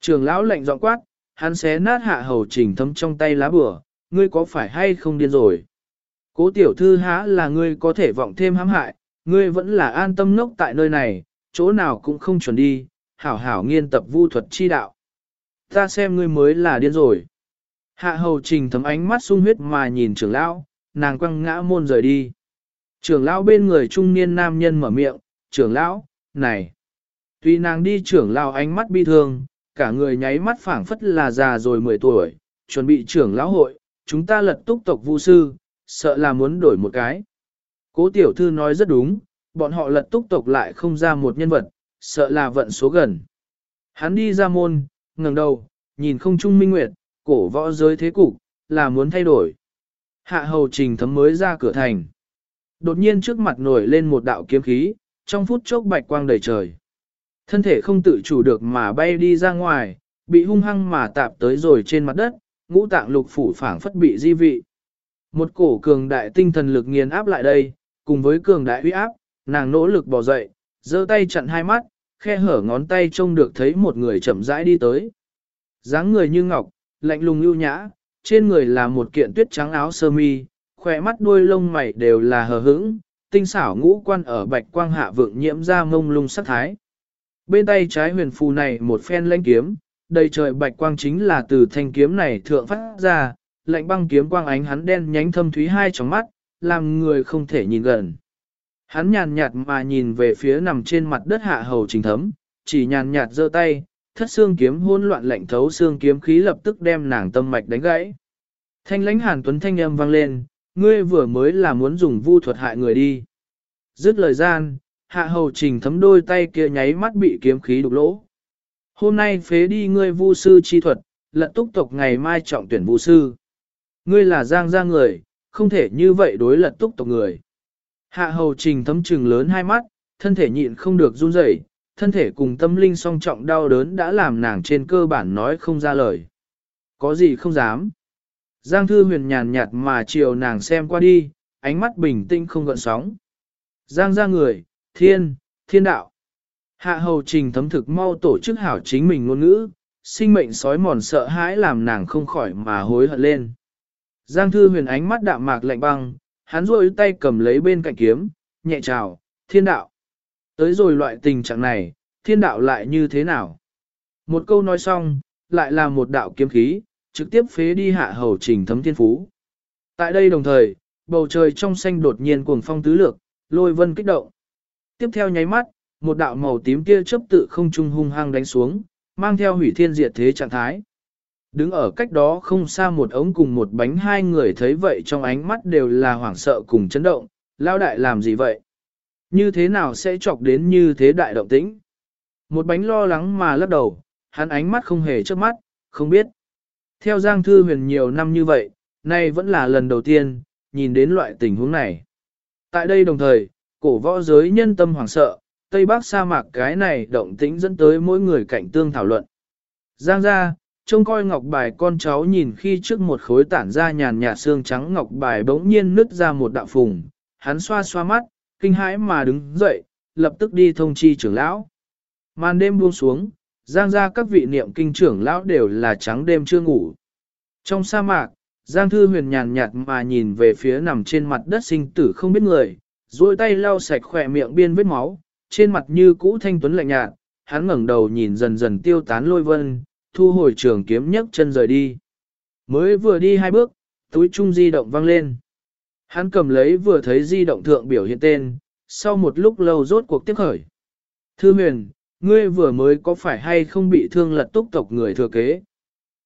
trưởng lão lạnh giọng quát, hắn xé nát hạ hầu trình thấm trong tay lá bửa, ngươi có phải hay không điên rồi? Cố tiểu thư há là ngươi có thể vọng thêm hãm hại, ngươi vẫn là an tâm ngốc tại nơi này, chỗ nào cũng không chuẩn đi, hảo hảo nghiên tập vu thuật chi đạo. Ta xem ngươi mới là điên rồi. Hạ hầu trình thấm ánh mắt sung huyết mà nhìn trưởng lão, nàng quăng ngã môn rời đi. Trưởng lão bên người trung niên nam nhân mở miệng, trưởng lão, này. Tuy nàng đi trưởng lão ánh mắt bi thương, cả người nháy mắt phảng phất là già rồi 10 tuổi, chuẩn bị trưởng lão hội, chúng ta lật túc tộc vu sư, sợ là muốn đổi một cái. Cố tiểu thư nói rất đúng, bọn họ lật túc tộc lại không ra một nhân vật, sợ là vận số gần. Hắn đi ra môn, ngẩng đầu, nhìn không trung minh nguyệt, cổ võ giới thế cục, là muốn thay đổi. Hạ hầu trình thấm mới ra cửa thành. Đột nhiên trước mặt nổi lên một đạo kiếm khí, trong phút chốc bạch quang đầy trời. Thân thể không tự chủ được mà bay đi ra ngoài, bị hung hăng mà tạp tới rồi trên mặt đất, ngũ tạng lục phủ phảng phất bị di vị. Một cổ cường đại tinh thần lực nghiền áp lại đây, cùng với cường đại uy áp, nàng nỗ lực bò dậy, giơ tay chặn hai mắt, khe hở ngón tay trông được thấy một người chậm rãi đi tới. dáng người như ngọc, lạnh lùng ưu nhã, trên người là một kiện tuyết trắng áo sơ mi, khỏe mắt đuôi lông mày đều là hờ hững, tinh xảo ngũ quan ở bạch quang hạ vượng nhiễm ra mông lung sắc thái. Bên tay trái huyền phù này một phen lãnh kiếm, đầy trời bạch quang chính là từ thanh kiếm này thượng phát ra, lạnh băng kiếm quang ánh hắn đen nhánh thâm thúy hai tròng mắt, làm người không thể nhìn gần. Hắn nhàn nhạt mà nhìn về phía nằm trên mặt đất hạ hầu trình thấm, chỉ nhàn nhạt giơ tay, thất xương kiếm hỗn loạn lạnh thấu xương kiếm khí lập tức đem nàng tâm mạch đánh gãy. Thanh lãnh hàn tuấn thanh âm vang lên, ngươi vừa mới là muốn dùng vu thuật hại người đi. Dứt lời gian, hạ hầu trình thấm đôi tay kia nháy mắt bị kiếm khí đục lỗ. Hôm nay phế đi ngươi vu sư chi thuật, lận túc tộc ngày mai trọng tuyển vu sư. Ngươi là giang gia người, không thể như vậy đối lật túc tộc người. Hạ hầu trình thấm trừng lớn hai mắt, thân thể nhịn không được run rẩy, thân thể cùng tâm linh song trọng đau đớn đã làm nàng trên cơ bản nói không ra lời. Có gì không dám. Giang thư huyền nhàn nhạt mà chiều nàng xem qua đi, ánh mắt bình tĩnh không gợn sóng. Giang ra người, thiên, thiên đạo. Hạ hầu trình thấm thực mau tổ chức hảo chính mình ngôn ngữ, sinh mệnh sói mòn sợ hãi làm nàng không khỏi mà hối hận lên. Giang thư huyền ánh mắt đạm mạc lạnh băng, hắn rôi tay cầm lấy bên cạnh kiếm, nhẹ chào, thiên đạo. Tới rồi loại tình trạng này, thiên đạo lại như thế nào? Một câu nói xong, lại là một đạo kiếm khí, trực tiếp phế đi hạ hầu trình thấm thiên phú. Tại đây đồng thời, bầu trời trong xanh đột nhiên cuồng phong tứ lược, lôi vân kích động. Tiếp theo nháy mắt, một đạo màu tím kia chấp tự không trung hung hăng đánh xuống, mang theo hủy thiên diệt thế trạng thái. Đứng ở cách đó không xa một ống cùng một bánh hai người thấy vậy trong ánh mắt đều là hoảng sợ cùng chấn động, lao đại làm gì vậy? Như thế nào sẽ chọc đến như thế đại động tĩnh? Một bánh lo lắng mà lắc đầu, hắn ánh mắt không hề trước mắt, không biết. Theo Giang Thư Huyền nhiều năm như vậy, nay vẫn là lần đầu tiên, nhìn đến loại tình huống này. Tại đây đồng thời, cổ võ giới nhân tâm hoảng sợ, Tây Bắc sa mạc cái này động tĩnh dẫn tới mỗi người cạnh tương thảo luận. Giang ra, trông coi ngọc bài con cháu nhìn khi trước một khối tản ra nhàn nhạt xương trắng ngọc bài bỗng nhiên nứt ra một đạo phùng, hắn xoa xoa mắt, kinh hãi mà đứng dậy, lập tức đi thông chi trưởng lão. Màn đêm buông xuống, giang ra các vị niệm kinh trưởng lão đều là trắng đêm chưa ngủ. Trong sa mạc, Giang Thư Huyền nhàn nhạt mà nhìn về phía nằm trên mặt đất sinh tử không biết người, duỗi tay lau sạch khỏe miệng biên vết máu, trên mặt như cũ thanh tuấn lạnh nhạt, hắn ngẩng đầu nhìn dần dần tiêu tán lôi vân, thu hồi trường kiếm nhấc chân rời đi. Mới vừa đi hai bước, túi trung di động vang lên. Hắn cầm lấy vừa thấy di động thượng biểu hiện tên, sau một lúc lâu rốt cuộc tiếp khởi. Thư huyền, ngươi vừa mới có phải hay không bị thương lật túc tộc người thừa kế?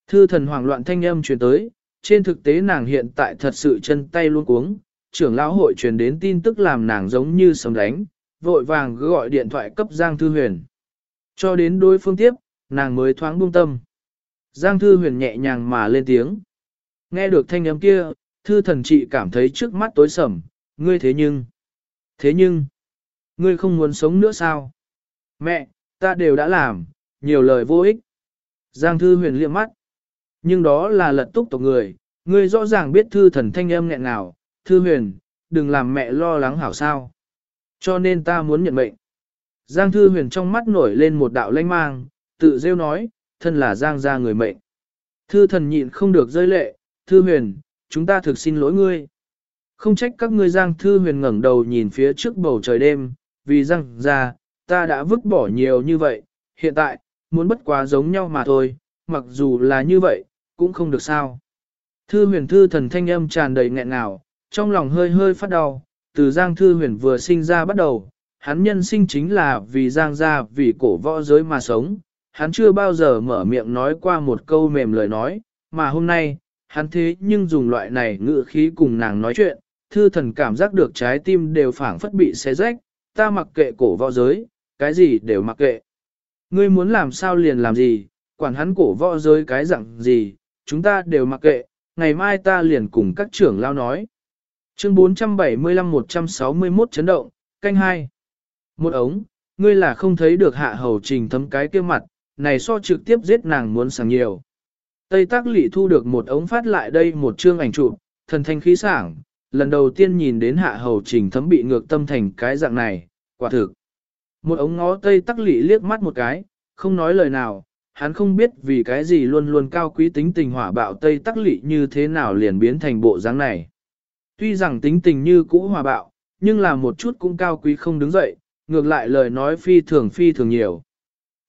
Thư thần hoảng loạn thanh âm truyền tới, trên thực tế nàng hiện tại thật sự chân tay luôn cuống, trưởng lão hội truyền đến tin tức làm nàng giống như sấm đánh, vội vàng gọi điện thoại cấp Giang Thư Huyền. Cho đến đối phương tiếp, nàng mới thoáng buông tâm. Giang Thư Huyền nhẹ nhàng mà lên tiếng. Nghe được thanh âm kia, Thư thần chị cảm thấy trước mắt tối sầm, ngươi thế nhưng... Thế nhưng... Ngươi không muốn sống nữa sao? Mẹ, ta đều đã làm, nhiều lời vô ích. Giang Thư Huyền liếc mắt. Nhưng đó là lật túc tộc người, ngươi rõ ràng biết thư thần thanh âm nghẹn nào, thư huyền, đừng làm mẹ lo lắng hảo sao. Cho nên ta muốn nhận mệnh. Giang thư huyền trong mắt nổi lên một đạo lanh mang, tự rêu nói, thân là giang gia người mệnh. Thư thần nhịn không được rơi lệ, thư huyền, chúng ta thực xin lỗi ngươi. Không trách các ngươi giang thư huyền ngẩng đầu nhìn phía trước bầu trời đêm, vì giang gia, ta đã vứt bỏ nhiều như vậy, hiện tại, muốn bất quá giống nhau mà thôi, mặc dù là như vậy, cũng không được sao. Thư huyền thư thần thanh âm tràn đầy nghẹn ngào, trong lòng hơi hơi phát đau, từ Giang Thư huyền vừa sinh ra bắt đầu, hắn nhân sinh chính là vì Giang gia vì cổ võ giới mà sống, hắn chưa bao giờ mở miệng nói qua một câu mềm lời nói, mà hôm nay, hắn thế nhưng dùng loại này ngữ khí cùng nàng nói chuyện, thư thần cảm giác được trái tim đều phảng phất bị xé rách, ta mặc kệ cổ võ giới, cái gì đều mặc kệ. Ngươi muốn làm sao liền làm gì, quản hắn cổ võ giới cái dạng gì, chúng ta đều mặc kệ, ngày mai ta liền cùng các trưởng lao nói. Chương 475-161 chấn động, canh hai. Một ống, ngươi là không thấy được hạ hầu trình thấm cái kia mặt, này so trực tiếp giết nàng muốn sảng nhiều. Tây tác lị thu được một ống phát lại đây một chương ảnh chụp, thần thanh khí sảng, lần đầu tiên nhìn đến hạ hầu trình thấm bị ngược tâm thành cái dạng này, quả thực. Một ống ngó Tây tắc lị liếc mắt một cái, không nói lời nào, hắn không biết vì cái gì luôn luôn cao quý tính tình hỏa bạo Tây Tắc Lị như thế nào liền biến thành bộ dáng này. Tuy rằng tính tình như cũ hòa bạo, nhưng là một chút cũng cao quý không đứng dậy, ngược lại lời nói phi thường phi thường nhiều.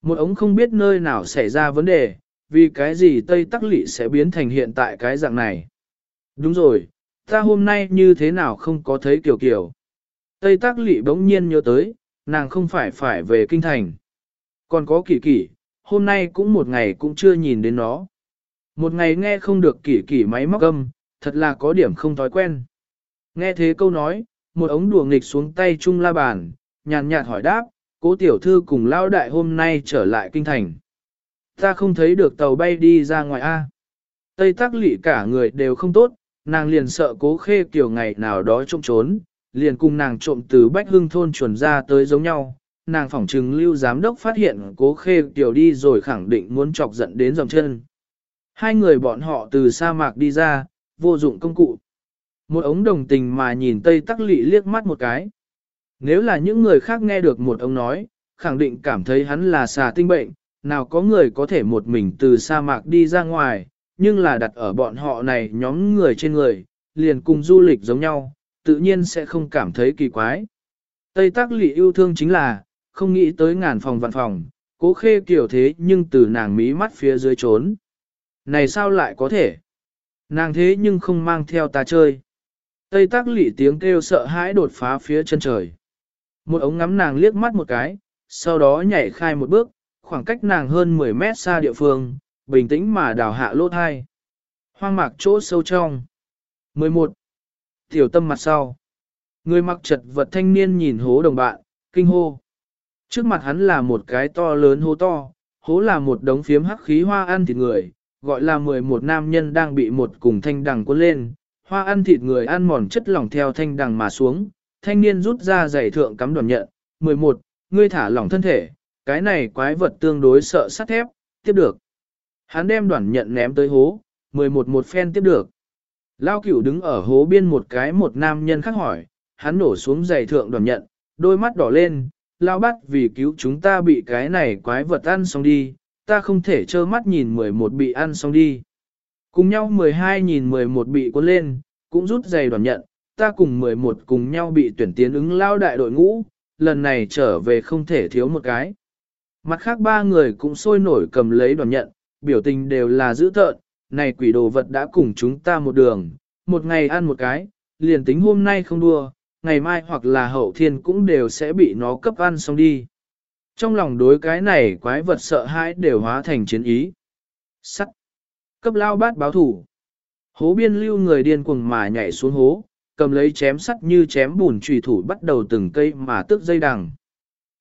Một ống không biết nơi nào xảy ra vấn đề, vì cái gì Tây Tắc Lị sẽ biến thành hiện tại cái dạng này. Đúng rồi, ta hôm nay như thế nào không có thấy Kiều Kiều. Tây Tắc Lị bỗng nhiên nhớ tới, nàng không phải phải về kinh thành. Còn có kỳ kỳ, hôm nay cũng một ngày cũng chưa nhìn đến nó. Một ngày nghe không được kỳ kỳ máy móc âm, thật là có điểm không thói quen. Nghe thế câu nói, một ống đùa nghịch xuống tay chung la bàn, nhàn nhạt hỏi đáp, cố tiểu thư cùng lão đại hôm nay trở lại kinh thành. Ta không thấy được tàu bay đi ra ngoài A. Tây tắc lị cả người đều không tốt, nàng liền sợ cố khê kiểu ngày nào đó trộm trốn, liền cùng nàng trộm từ Bách hương thôn chuẩn ra tới giống nhau. Nàng phỏng trừng lưu giám đốc phát hiện cố khê tiểu đi rồi khẳng định muốn chọc giận đến dòng chân. Hai người bọn họ từ sa mạc đi ra, vô dụng công cụ. Một ống đồng tình mà nhìn Tây Tắc Lị liếc mắt một cái. Nếu là những người khác nghe được một ông nói, khẳng định cảm thấy hắn là xà tinh bệnh, nào có người có thể một mình từ sa mạc đi ra ngoài, nhưng là đặt ở bọn họ này nhóm người trên người, liền cùng du lịch giống nhau, tự nhiên sẽ không cảm thấy kỳ quái. Tây tác Lị yêu thương chính là, không nghĩ tới ngàn phòng vạn phòng, cố khê kiểu thế nhưng từ nàng mí mắt phía dưới trốn. Này sao lại có thể? Nàng thế nhưng không mang theo ta chơi. Tây tác Lị tiếng kêu sợ hãi đột phá phía chân trời. Một ống ngắm nàng liếc mắt một cái, sau đó nhảy khai một bước, khoảng cách nàng hơn 10 mét xa địa phương, bình tĩnh mà đào hạ lỗ thai. Hoang mạc chỗ sâu trong. 11. Tiểu tâm mặt sau. Người mặc chật vật thanh niên nhìn hố đồng bạn, kinh hô. Trước mặt hắn là một cái to lớn hố to, hố là một đống phiếm hắc khí hoa ăn thịt người, gọi là 11 nam nhân đang bị một cùng thanh đằng cuốn lên, hoa ăn thịt người ăn mòn chất lỏng theo thanh đằng mà xuống, thanh niên rút ra giày thượng cắm đoàn nhận, 11, ngươi thả lỏng thân thể, cái này quái vật tương đối sợ sắt thép, tiếp được. Hắn đem đoàn nhận ném tới hố, 11 một phen tiếp được. Lao cửu đứng ở hố biên một cái một nam nhân khác hỏi, hắn nổ xuống giày thượng đoàn nhận, đôi mắt đỏ lên, lao bắt vì cứu chúng ta bị cái này quái vật ăn xong đi, ta không thể trơ mắt nhìn 11 bị ăn xong đi. Cùng nhau 12 nhìn 11 bị cuốn lên, cũng rút giày đoàn nhận, ta cùng 11 cùng nhau bị tuyển tiến ứng lao đại đội ngũ, lần này trở về không thể thiếu một cái. Mặt khác ba người cũng sôi nổi cầm lấy đoàn nhận, biểu tình đều là dữ tợn, này quỷ đồ vật đã cùng chúng ta một đường, một ngày ăn một cái, liền tính hôm nay không đua, ngày mai hoặc là hậu thiên cũng đều sẽ bị nó cấp ăn xong đi. Trong lòng đối cái này quái vật sợ hãi đều hóa thành chiến ý. Sắt. Cấp lao bát báo thủ. Hố biên lưu người điên cuồng mà nhảy xuống hố, cầm lấy chém sắt như chém bùn trùy thủ bắt đầu từng cây mà tước dây đằng.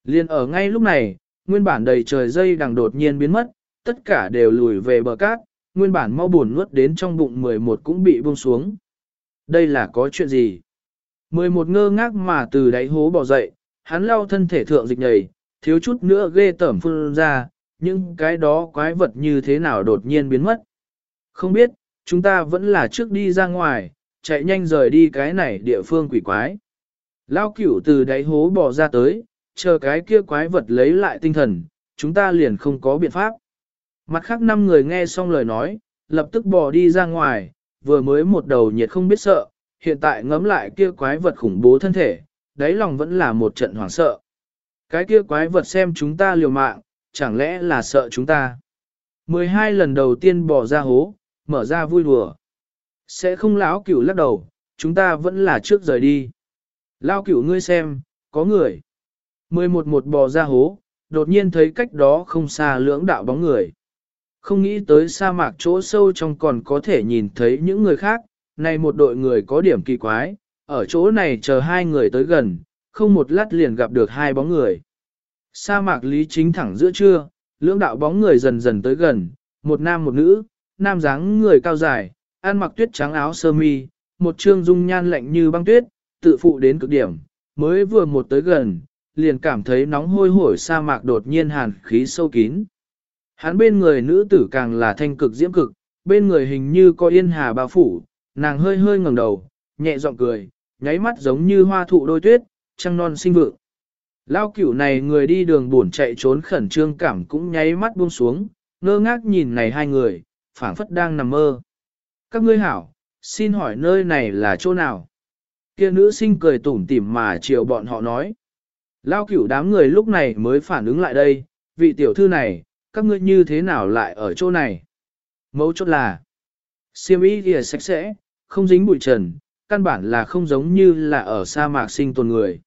Liên ở ngay lúc này, nguyên bản đầy trời dây đằng đột nhiên biến mất, tất cả đều lùi về bờ cát, nguyên bản mau buồn nuốt đến trong bụng 11 cũng bị buông xuống. Đây là có chuyện gì? 11 ngơ ngác mà từ đáy hố bò dậy, hắn lau thân thể thượng dịch nhầy, thiếu chút nữa ghê tởm phun ra, nhưng cái đó quái vật như thế nào đột nhiên biến mất. Không biết, chúng ta vẫn là trước đi ra ngoài, chạy nhanh rời đi cái này địa phương quỷ quái. Lao cửu từ đáy hố bò ra tới, chờ cái kia quái vật lấy lại tinh thần, chúng ta liền không có biện pháp. Mặt khác năm người nghe xong lời nói, lập tức bò đi ra ngoài, vừa mới một đầu nhiệt không biết sợ, hiện tại ngấm lại kia quái vật khủng bố thân thể, đáy lòng vẫn là một trận hoảng sợ. Cái kia quái vật xem chúng ta liều mạng, chẳng lẽ là sợ chúng ta. 12 lần đầu tiên bò ra hố, mở ra vui đùa. Sẽ không lão cửu lắc đầu, chúng ta vẫn là trước rời đi. Lão cửu ngươi xem, có người. 11 một bò ra hố, đột nhiên thấy cách đó không xa lưỡng đạo bóng người. Không nghĩ tới sa mạc chỗ sâu trong còn có thể nhìn thấy những người khác, này một đội người có điểm kỳ quái, ở chỗ này chờ hai người tới gần, không một lát liền gặp được hai bóng người. Sa mạc lý chính thẳng giữa trưa, lưỡng đạo bóng người dần dần tới gần, một nam một nữ, nam dáng người cao dài, ăn mặc tuyết trắng áo sơ mi, một trương dung nhan lạnh như băng tuyết, tự phụ đến cực điểm, mới vừa một tới gần, liền cảm thấy nóng hôi hổi sa mạc đột nhiên hàn khí sâu kín. Hắn bên người nữ tử càng là thanh cực diễm cực, bên người hình như có yên hà bao phủ, nàng hơi hơi ngẩng đầu, nhẹ giọng cười, nháy mắt giống như hoa thụ đôi tuyết, trăng non sinh vượng. Lao cửu này người đi đường buồn chạy trốn khẩn trương cảm cũng nháy mắt buông xuống, ngơ ngác nhìn này hai người, phảng phất đang nằm mơ. Các ngươi hảo, xin hỏi nơi này là chỗ nào? Kia nữ sinh cười tủm tỉm mà chiều bọn họ nói. Lao cửu đám người lúc này mới phản ứng lại đây, vị tiểu thư này, các ngươi như thế nào lại ở chỗ này? Mấu chốt là, siêm ý kìa sạch sẽ, không dính bụi trần, căn bản là không giống như là ở sa mạc sinh tồn người.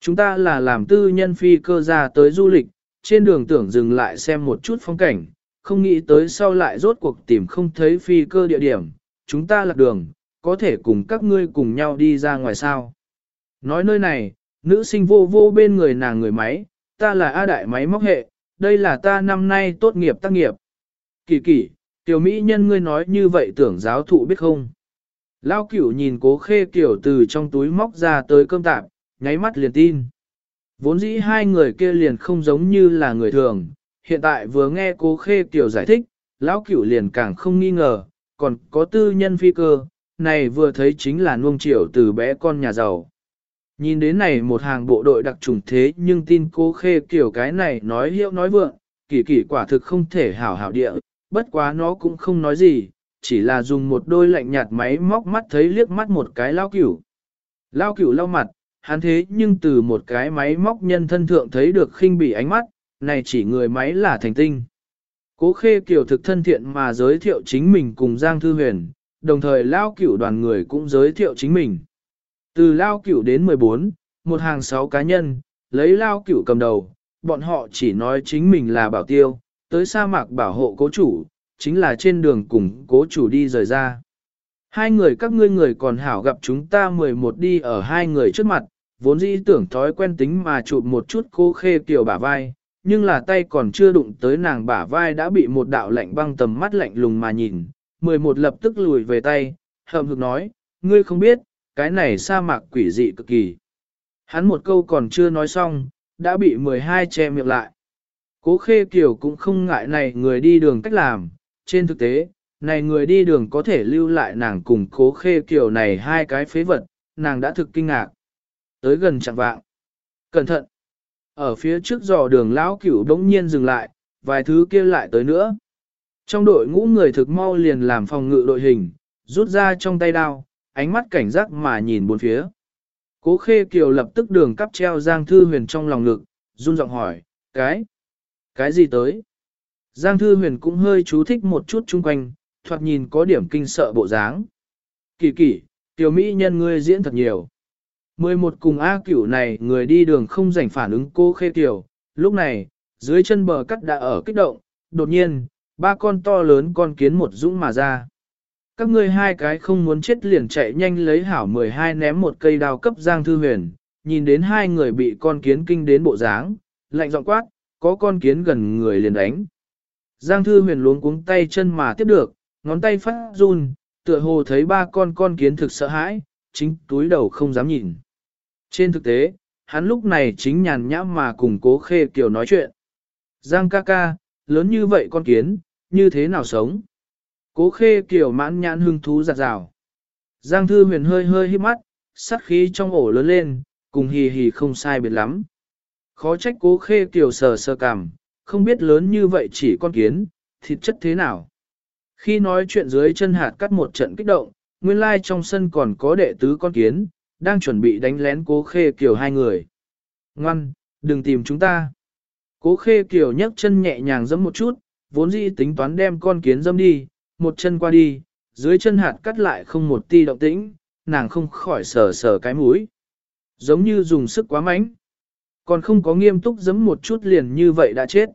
Chúng ta là làm tư nhân phi cơ ra tới du lịch, trên đường tưởng dừng lại xem một chút phong cảnh, không nghĩ tới sau lại rốt cuộc tìm không thấy phi cơ địa điểm, chúng ta lạc đường, có thể cùng các ngươi cùng nhau đi ra ngoài sao. Nói nơi này, nữ sinh vô vô bên người nàng người máy, ta là A đại máy móc hệ, đây là ta năm nay tốt nghiệp tác nghiệp. Kỳ kỳ, tiểu mỹ nhân ngươi nói như vậy tưởng giáo thụ biết không? Lao cửu nhìn cố khê kiểu từ trong túi móc ra tới cơm tạm, nháy mắt liền tin. Vốn dĩ hai người kia liền không giống như là người thường, hiện tại vừa nghe cố khê tiểu giải thích, lão cửu liền càng không nghi ngờ, còn có tư nhân phi cơ, này vừa thấy chính là nuông chiều từ bé con nhà giàu. Nhìn đến này một hàng bộ đội đặc trùng thế nhưng tin cố khê kiểu cái này nói hiệu nói vượng, kỳ kỳ quả thực không thể hảo hảo địa, bất quá nó cũng không nói gì, chỉ là dùng một đôi lạnh nhạt máy móc mắt thấy liếc mắt một cái lao cửu. Lao cửu lau mặt, hắn thế nhưng từ một cái máy móc nhân thân thượng thấy được khinh bỉ ánh mắt, này chỉ người máy là thành tinh. Cố khê kiểu thực thân thiện mà giới thiệu chính mình cùng Giang Thư Huyền, đồng thời Lao cửu đoàn người cũng giới thiệu chính mình. Từ Lao cửu đến 14, một hàng sáu cá nhân, lấy Lao cửu cầm đầu, bọn họ chỉ nói chính mình là bảo tiêu, tới sa mạc bảo hộ cố chủ, chính là trên đường cùng cố chủ đi rời ra. Hai người các ngươi người còn hảo gặp chúng ta 11 đi ở hai người trước mặt, vốn dĩ tưởng thói quen tính mà chụp một chút cô khê kiểu bả vai, nhưng là tay còn chưa đụng tới nàng bả vai đã bị một đạo lạnh băng tầm mắt lạnh lùng mà nhìn, 11 lập tức lùi về tay, hậm hực nói, ngươi không biết, cái này sa mạc quỷ dị cực kỳ. Hắn một câu còn chưa nói xong, đã bị 12 che miệng lại. Cố khê kiểu cũng không ngại này người đi đường cách làm, trên thực tế, này người đi đường có thể lưu lại nàng cùng cố khê kiểu này hai cái phế vật, nàng đã thực kinh ngạc. Tới gần chẳng vạng. Cẩn thận. Ở phía trước dò đường lão cửu đống nhiên dừng lại, vài thứ kia lại tới nữa. Trong đội ngũ người thực mau liền làm phòng ngự đội hình, rút ra trong tay đao, ánh mắt cảnh giác mà nhìn bốn phía. Cố khê kiều lập tức đường cắp treo Giang Thư Huyền trong lòng ngực, run giọng hỏi, cái, cái gì tới? Giang Thư Huyền cũng hơi chú thích một chút chung quanh, thoạt nhìn có điểm kinh sợ bộ dáng. Kỳ kỳ, tiểu mỹ nhân ngươi diễn thật nhiều. 11 cùng A cửu này người đi đường không rảnh phản ứng cô khê tiểu, lúc này, dưới chân bờ cắt đã ở kích động, đột nhiên, ba con to lớn con kiến một dũng mà ra. Các ngươi hai cái không muốn chết liền chạy nhanh lấy hảo 12 ném một cây đao cấp Giang Thư Huyền, nhìn đến hai người bị con kiến kinh đến bộ dáng, lạnh giọng quát, có con kiến gần người liền đánh. Giang Thư Huyền luống cuống tay chân mà tiếp được, ngón tay phát run, tựa hồ thấy ba con con kiến thực sợ hãi, chính túi đầu không dám nhìn. Trên thực tế, hắn lúc này chính nhàn nhã mà cùng cố khê kiều nói chuyện. Giang ca ca, lớn như vậy con kiến, như thế nào sống? Cố khê kiều mãn nhãn hưng thú giặt rào. Giang thư huyền hơi hơi hít mắt, sát khí trong ổ lớn lên, cùng hì hì không sai biệt lắm. Khó trách cố khê kiều sờ sờ cằm, không biết lớn như vậy chỉ con kiến, thịt chất thế nào. Khi nói chuyện dưới chân hạt cắt một trận kích động, nguyên lai trong sân còn có đệ tứ con kiến, đang chuẩn bị đánh lén cố khê kiều hai người. Ngoan, đừng tìm chúng ta. Cố khê kiều nhấc chân nhẹ nhàng dẫm một chút, vốn dĩ tính toán đem con kiến dẫm đi, một chân qua đi, dưới chân hạt cắt lại không một ti động tĩnh, nàng không khỏi sờ sờ cái mũi. Giống như dùng sức quá mạnh. Còn không có nghiêm túc giấm một chút liền như vậy đã chết.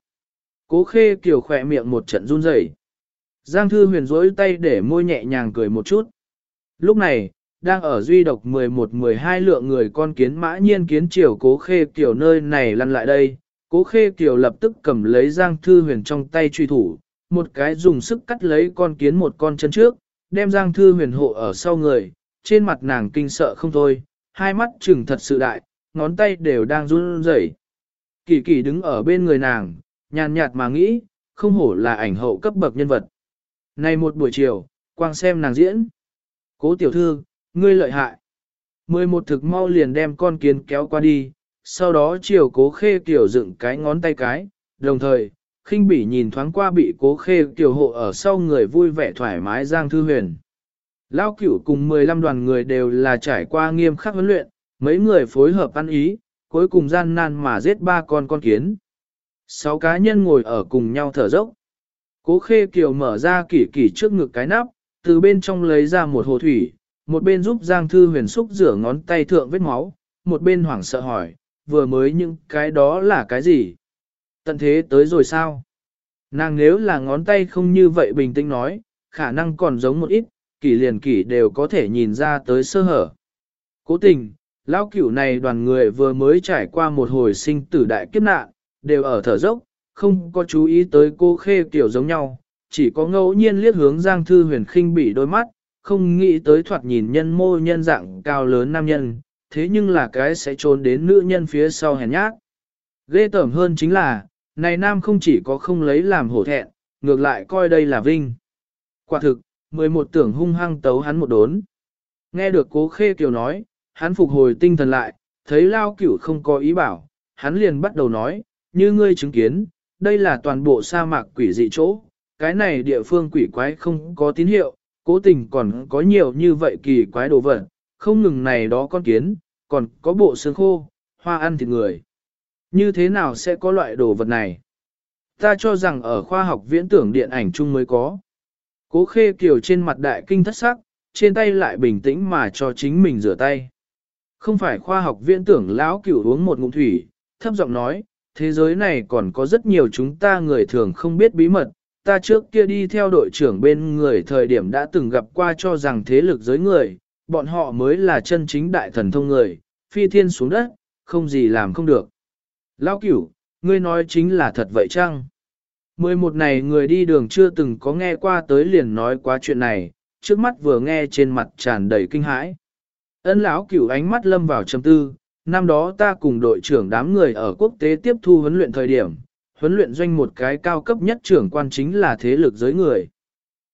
Cố khê kiều khỏe miệng một trận run rẩy. Giang thư huyền rối tay để môi nhẹ nhàng cười một chút. Lúc này, đang ở duy độc 11-12 lượng người con kiến mã nhiên kiến triều cố khê kiểu nơi này lăn lại đây. Cố khê kiểu lập tức cầm lấy Giang thư huyền trong tay truy thủ, một cái dùng sức cắt lấy con kiến một con chân trước, đem Giang thư huyền hộ ở sau người, trên mặt nàng kinh sợ không thôi, hai mắt trừng thật sự đại, ngón tay đều đang run rẩy. Kỳ kỳ đứng ở bên người nàng, nhàn nhạt mà nghĩ, không hổ là ảnh hậu cấp bậc nhân vật. Này một buổi chiều, quang xem nàng diễn. Cố tiểu thư, ngươi lợi hại. Mười một thực mau liền đem con kiến kéo qua đi, sau đó chiều cố khê kiểu dựng cái ngón tay cái, đồng thời, khinh bỉ nhìn thoáng qua bị cố khê kiểu hộ ở sau người vui vẻ thoải mái Giang Thư Huyền. Lao cửu cùng 15 đoàn người đều là trải qua nghiêm khắc huấn luyện, mấy người phối hợp ăn ý, cuối cùng gian nan mà giết ba con con kiến. Sáu cá nhân ngồi ở cùng nhau thở dốc. Cố khê kiều mở ra kỷ kỷ trước ngực cái nắp, từ bên trong lấy ra một hồ thủy, một bên giúp Giang Thư huyền xúc rửa ngón tay thượng vết máu, một bên hoảng sợ hỏi, vừa mới những cái đó là cái gì? Tận thế tới rồi sao? Nàng nếu là ngón tay không như vậy bình tĩnh nói, khả năng còn giống một ít, kỷ liền kỷ đều có thể nhìn ra tới sơ hở. Cố tình, lão cửu này đoàn người vừa mới trải qua một hồi sinh tử đại kiếp nạn, đều ở thở dốc, không có chú ý tới cô khê kiểu giống nhau, chỉ có ngẫu nhiên liếc hướng Giang Thư huyền khinh bị đôi mắt, không nghĩ tới thoạt nhìn nhân mô nhân dạng cao lớn nam nhân, thế nhưng là cái sẽ trốn đến nữ nhân phía sau hèn nhát. Ghê tởm hơn chính là, này nam không chỉ có không lấy làm hổ thẹn, ngược lại coi đây là vinh. Quả thực, 11 tưởng hung hăng tấu hắn một đốn. Nghe được cố khê kiều nói, hắn phục hồi tinh thần lại, thấy lao cửu không có ý bảo, hắn liền bắt đầu nói, như ngươi chứng kiến, đây là toàn bộ sa mạc quỷ dị chỗ, cái này địa phương quỷ quái không có tín hiệu, cố tình còn có nhiều như vậy kỳ quái đồ vật, không ngừng này đó con kiến, còn có bộ xương khô, hoa ăn thịt người. Như thế nào sẽ có loại đồ vật này? Ta cho rằng ở khoa học viễn tưởng điện ảnh chung mới có. Cố khê kiều trên mặt đại kinh thất sắc, trên tay lại bình tĩnh mà cho chính mình rửa tay. Không phải khoa học viễn tưởng lão cửu uống một ngụm thủy, thấp giọng nói, thế giới này còn có rất nhiều chúng ta người thường không biết bí mật. Ta trước kia đi theo đội trưởng bên người thời điểm đã từng gặp qua cho rằng thế lực giới người, bọn họ mới là chân chính đại thần thông người, phi thiên xuống đất, không gì làm không được. Lão cửu, ngươi nói chính là thật vậy chăng? Mười một này người đi đường chưa từng có nghe qua tới liền nói qua chuyện này, trước mắt vừa nghe trên mặt tràn đầy kinh hãi. Ân lão cửu ánh mắt lâm vào trầm tư, năm đó ta cùng đội trưởng đám người ở quốc tế tiếp thu huấn luyện thời điểm, huấn luyện doanh một cái cao cấp nhất trưởng quan chính là thế lực giới người.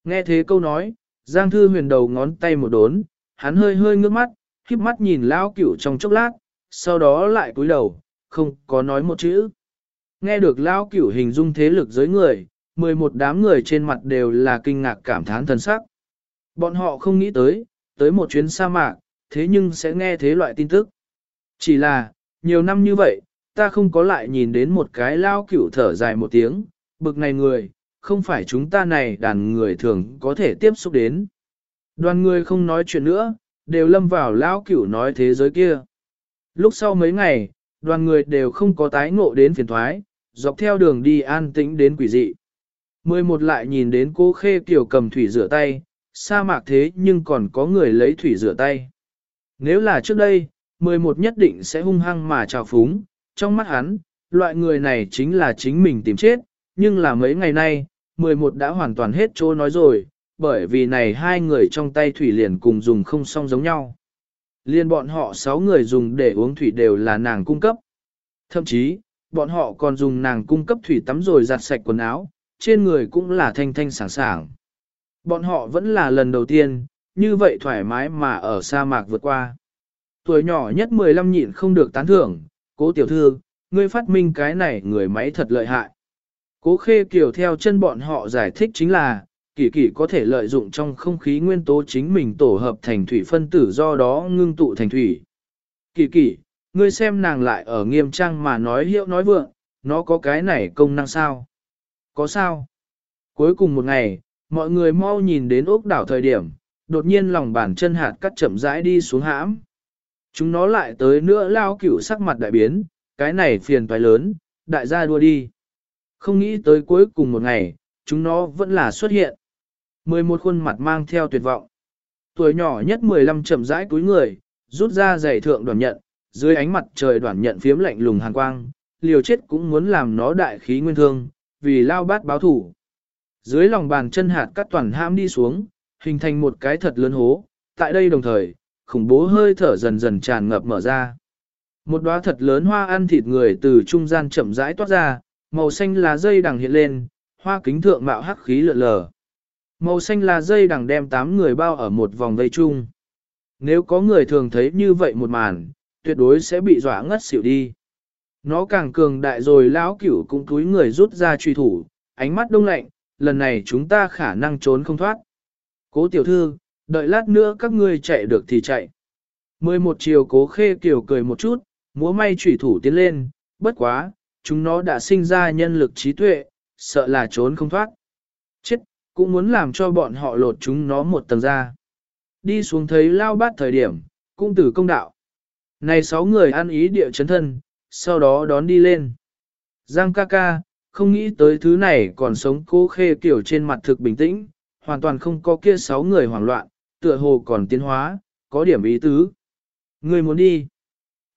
Nghe thế câu nói, Giang Thư huyền đầu ngón tay một đốn, hắn hơi hơi ngước mắt, khiếp mắt nhìn lão cửu trong chốc lát, sau đó lại cúi đầu, không có nói một chữ. Nghe được lão cửu hình dung thế lực giới người, 11 đám người trên mặt đều là kinh ngạc cảm thán thần sắc. Bọn họ không nghĩ tới, tới một chuyến sa mạc, thế nhưng sẽ nghe thế loại tin tức. Chỉ là, nhiều năm như vậy, ta không có lại nhìn đến một cái lao cửu thở dài một tiếng, bực này người, không phải chúng ta này đàn người thường có thể tiếp xúc đến. Đoàn người không nói chuyện nữa, đều lâm vào lao cửu nói thế giới kia. Lúc sau mấy ngày, đoàn người đều không có tái ngộ đến phiền thoái, dọc theo đường đi an tĩnh đến quỷ dị. Mười một lại nhìn đến cô khê kiểu cầm thủy rửa tay, sa mạc thế nhưng còn có người lấy thủy rửa tay. Nếu là trước đây, 11 nhất định sẽ hung hăng mà trào phúng, trong mắt hắn, loại người này chính là chính mình tìm chết, nhưng là mấy ngày nay, 11 đã hoàn toàn hết chỗ nói rồi, bởi vì này hai người trong tay thủy liền cùng dùng không song giống nhau. Liên bọn họ 6 người dùng để uống thủy đều là nàng cung cấp. Thậm chí, bọn họ còn dùng nàng cung cấp thủy tắm rồi giặt sạch quần áo, trên người cũng là thanh thanh sảng sảng. Bọn họ vẫn là lần đầu tiên, như vậy thoải mái mà ở sa mạc vượt qua. Tuổi nhỏ nhất 15 nhịn không được tán thưởng, cố tiểu thư, ngươi phát minh cái này người máy thật lợi hại. Cố khê kiểu theo chân bọn họ giải thích chính là, kỳ kỳ có thể lợi dụng trong không khí nguyên tố chính mình tổ hợp thành thủy phân tử do đó ngưng tụ thành thủy. Kỳ kỳ, ngươi xem nàng lại ở nghiêm trang mà nói hiệu nói vượng, nó có cái này công năng sao? Có sao? Cuối cùng một ngày, mọi người mau nhìn đến ốc đảo thời điểm, đột nhiên lòng bàn chân hạt cắt chậm rãi đi xuống hãm. Chúng nó lại tới nữa lao cửu sắc mặt đại biến, cái này phiền toái lớn, đại gia đua đi. Không nghĩ tới cuối cùng một ngày, chúng nó vẫn là xuất hiện. 11 khuôn mặt mang theo tuyệt vọng. Tuổi nhỏ nhất 15 chậm rãi túi người, rút ra giày thượng đoàn nhận, dưới ánh mặt trời đoàn nhận phiếm lạnh lùng hàn quang, liều chết cũng muốn làm nó đại khí nguyên thương, vì lao bát báo thủ. Dưới lòng bàn chân hạt cắt toàn ham đi xuống, hình thành một cái thật lớn hố, tại đây đồng thời, khủng bố hơi thở dần dần tràn ngập mở ra. Một đóa thật lớn hoa ăn thịt người từ trung gian chậm rãi toát ra, màu xanh lá dây đằng hiện lên, hoa kính thượng mạo hắc khí lượn lờ. Màu xanh lá dây đằng đem tám người bao ở một vòng vây chung. Nếu có người thường thấy như vậy một màn, tuyệt đối sẽ bị dọa ngất xỉu đi. Nó càng cường đại rồi lão cửu cũng túi người rút ra truy thủ, ánh mắt đông lạnh, lần này chúng ta khả năng trốn không thoát. Cố tiểu thư, đợi lát nữa các ngươi chạy được thì chạy. Mười một chiều cố khê kiểu cười một chút, múa may chủy thủ tiến lên, bất quá, chúng nó đã sinh ra nhân lực trí tuệ, sợ là trốn không thoát. Chết, cũng muốn làm cho bọn họ lột chúng nó một tầng ra. Đi xuống thấy lao bát thời điểm, cũng tử công đạo. Này sáu người ăn ý địa chấn thân, sau đó đón đi lên. Giang ca ca, không nghĩ tới thứ này còn sống cố khê kiểu trên mặt thực bình tĩnh, hoàn toàn không có kia sáu người hoảng loạn, tựa hồ còn tiến hóa, có điểm ý tứ. Người muốn đi.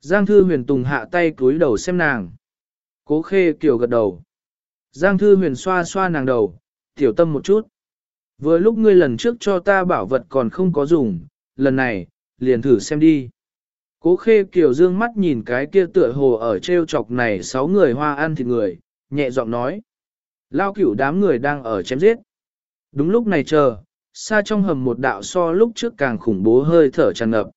Giang thư huyền tùng hạ tay cúi đầu xem nàng. Cố khê kiểu gật đầu. Giang thư huyền xoa xoa nàng đầu, tiểu tâm một chút. Vừa lúc ngươi lần trước cho ta bảo vật còn không có dùng, lần này, liền thử xem đi. Cố khê kiểu dương mắt nhìn cái kia tựa hồ ở treo chọc này sáu người hoa ăn thịt người, nhẹ giọng nói. Lao cửu đám người đang ở chém giết. Đúng lúc này chờ, xa trong hầm một đạo so lúc trước càng khủng bố hơi thở tràn ngập.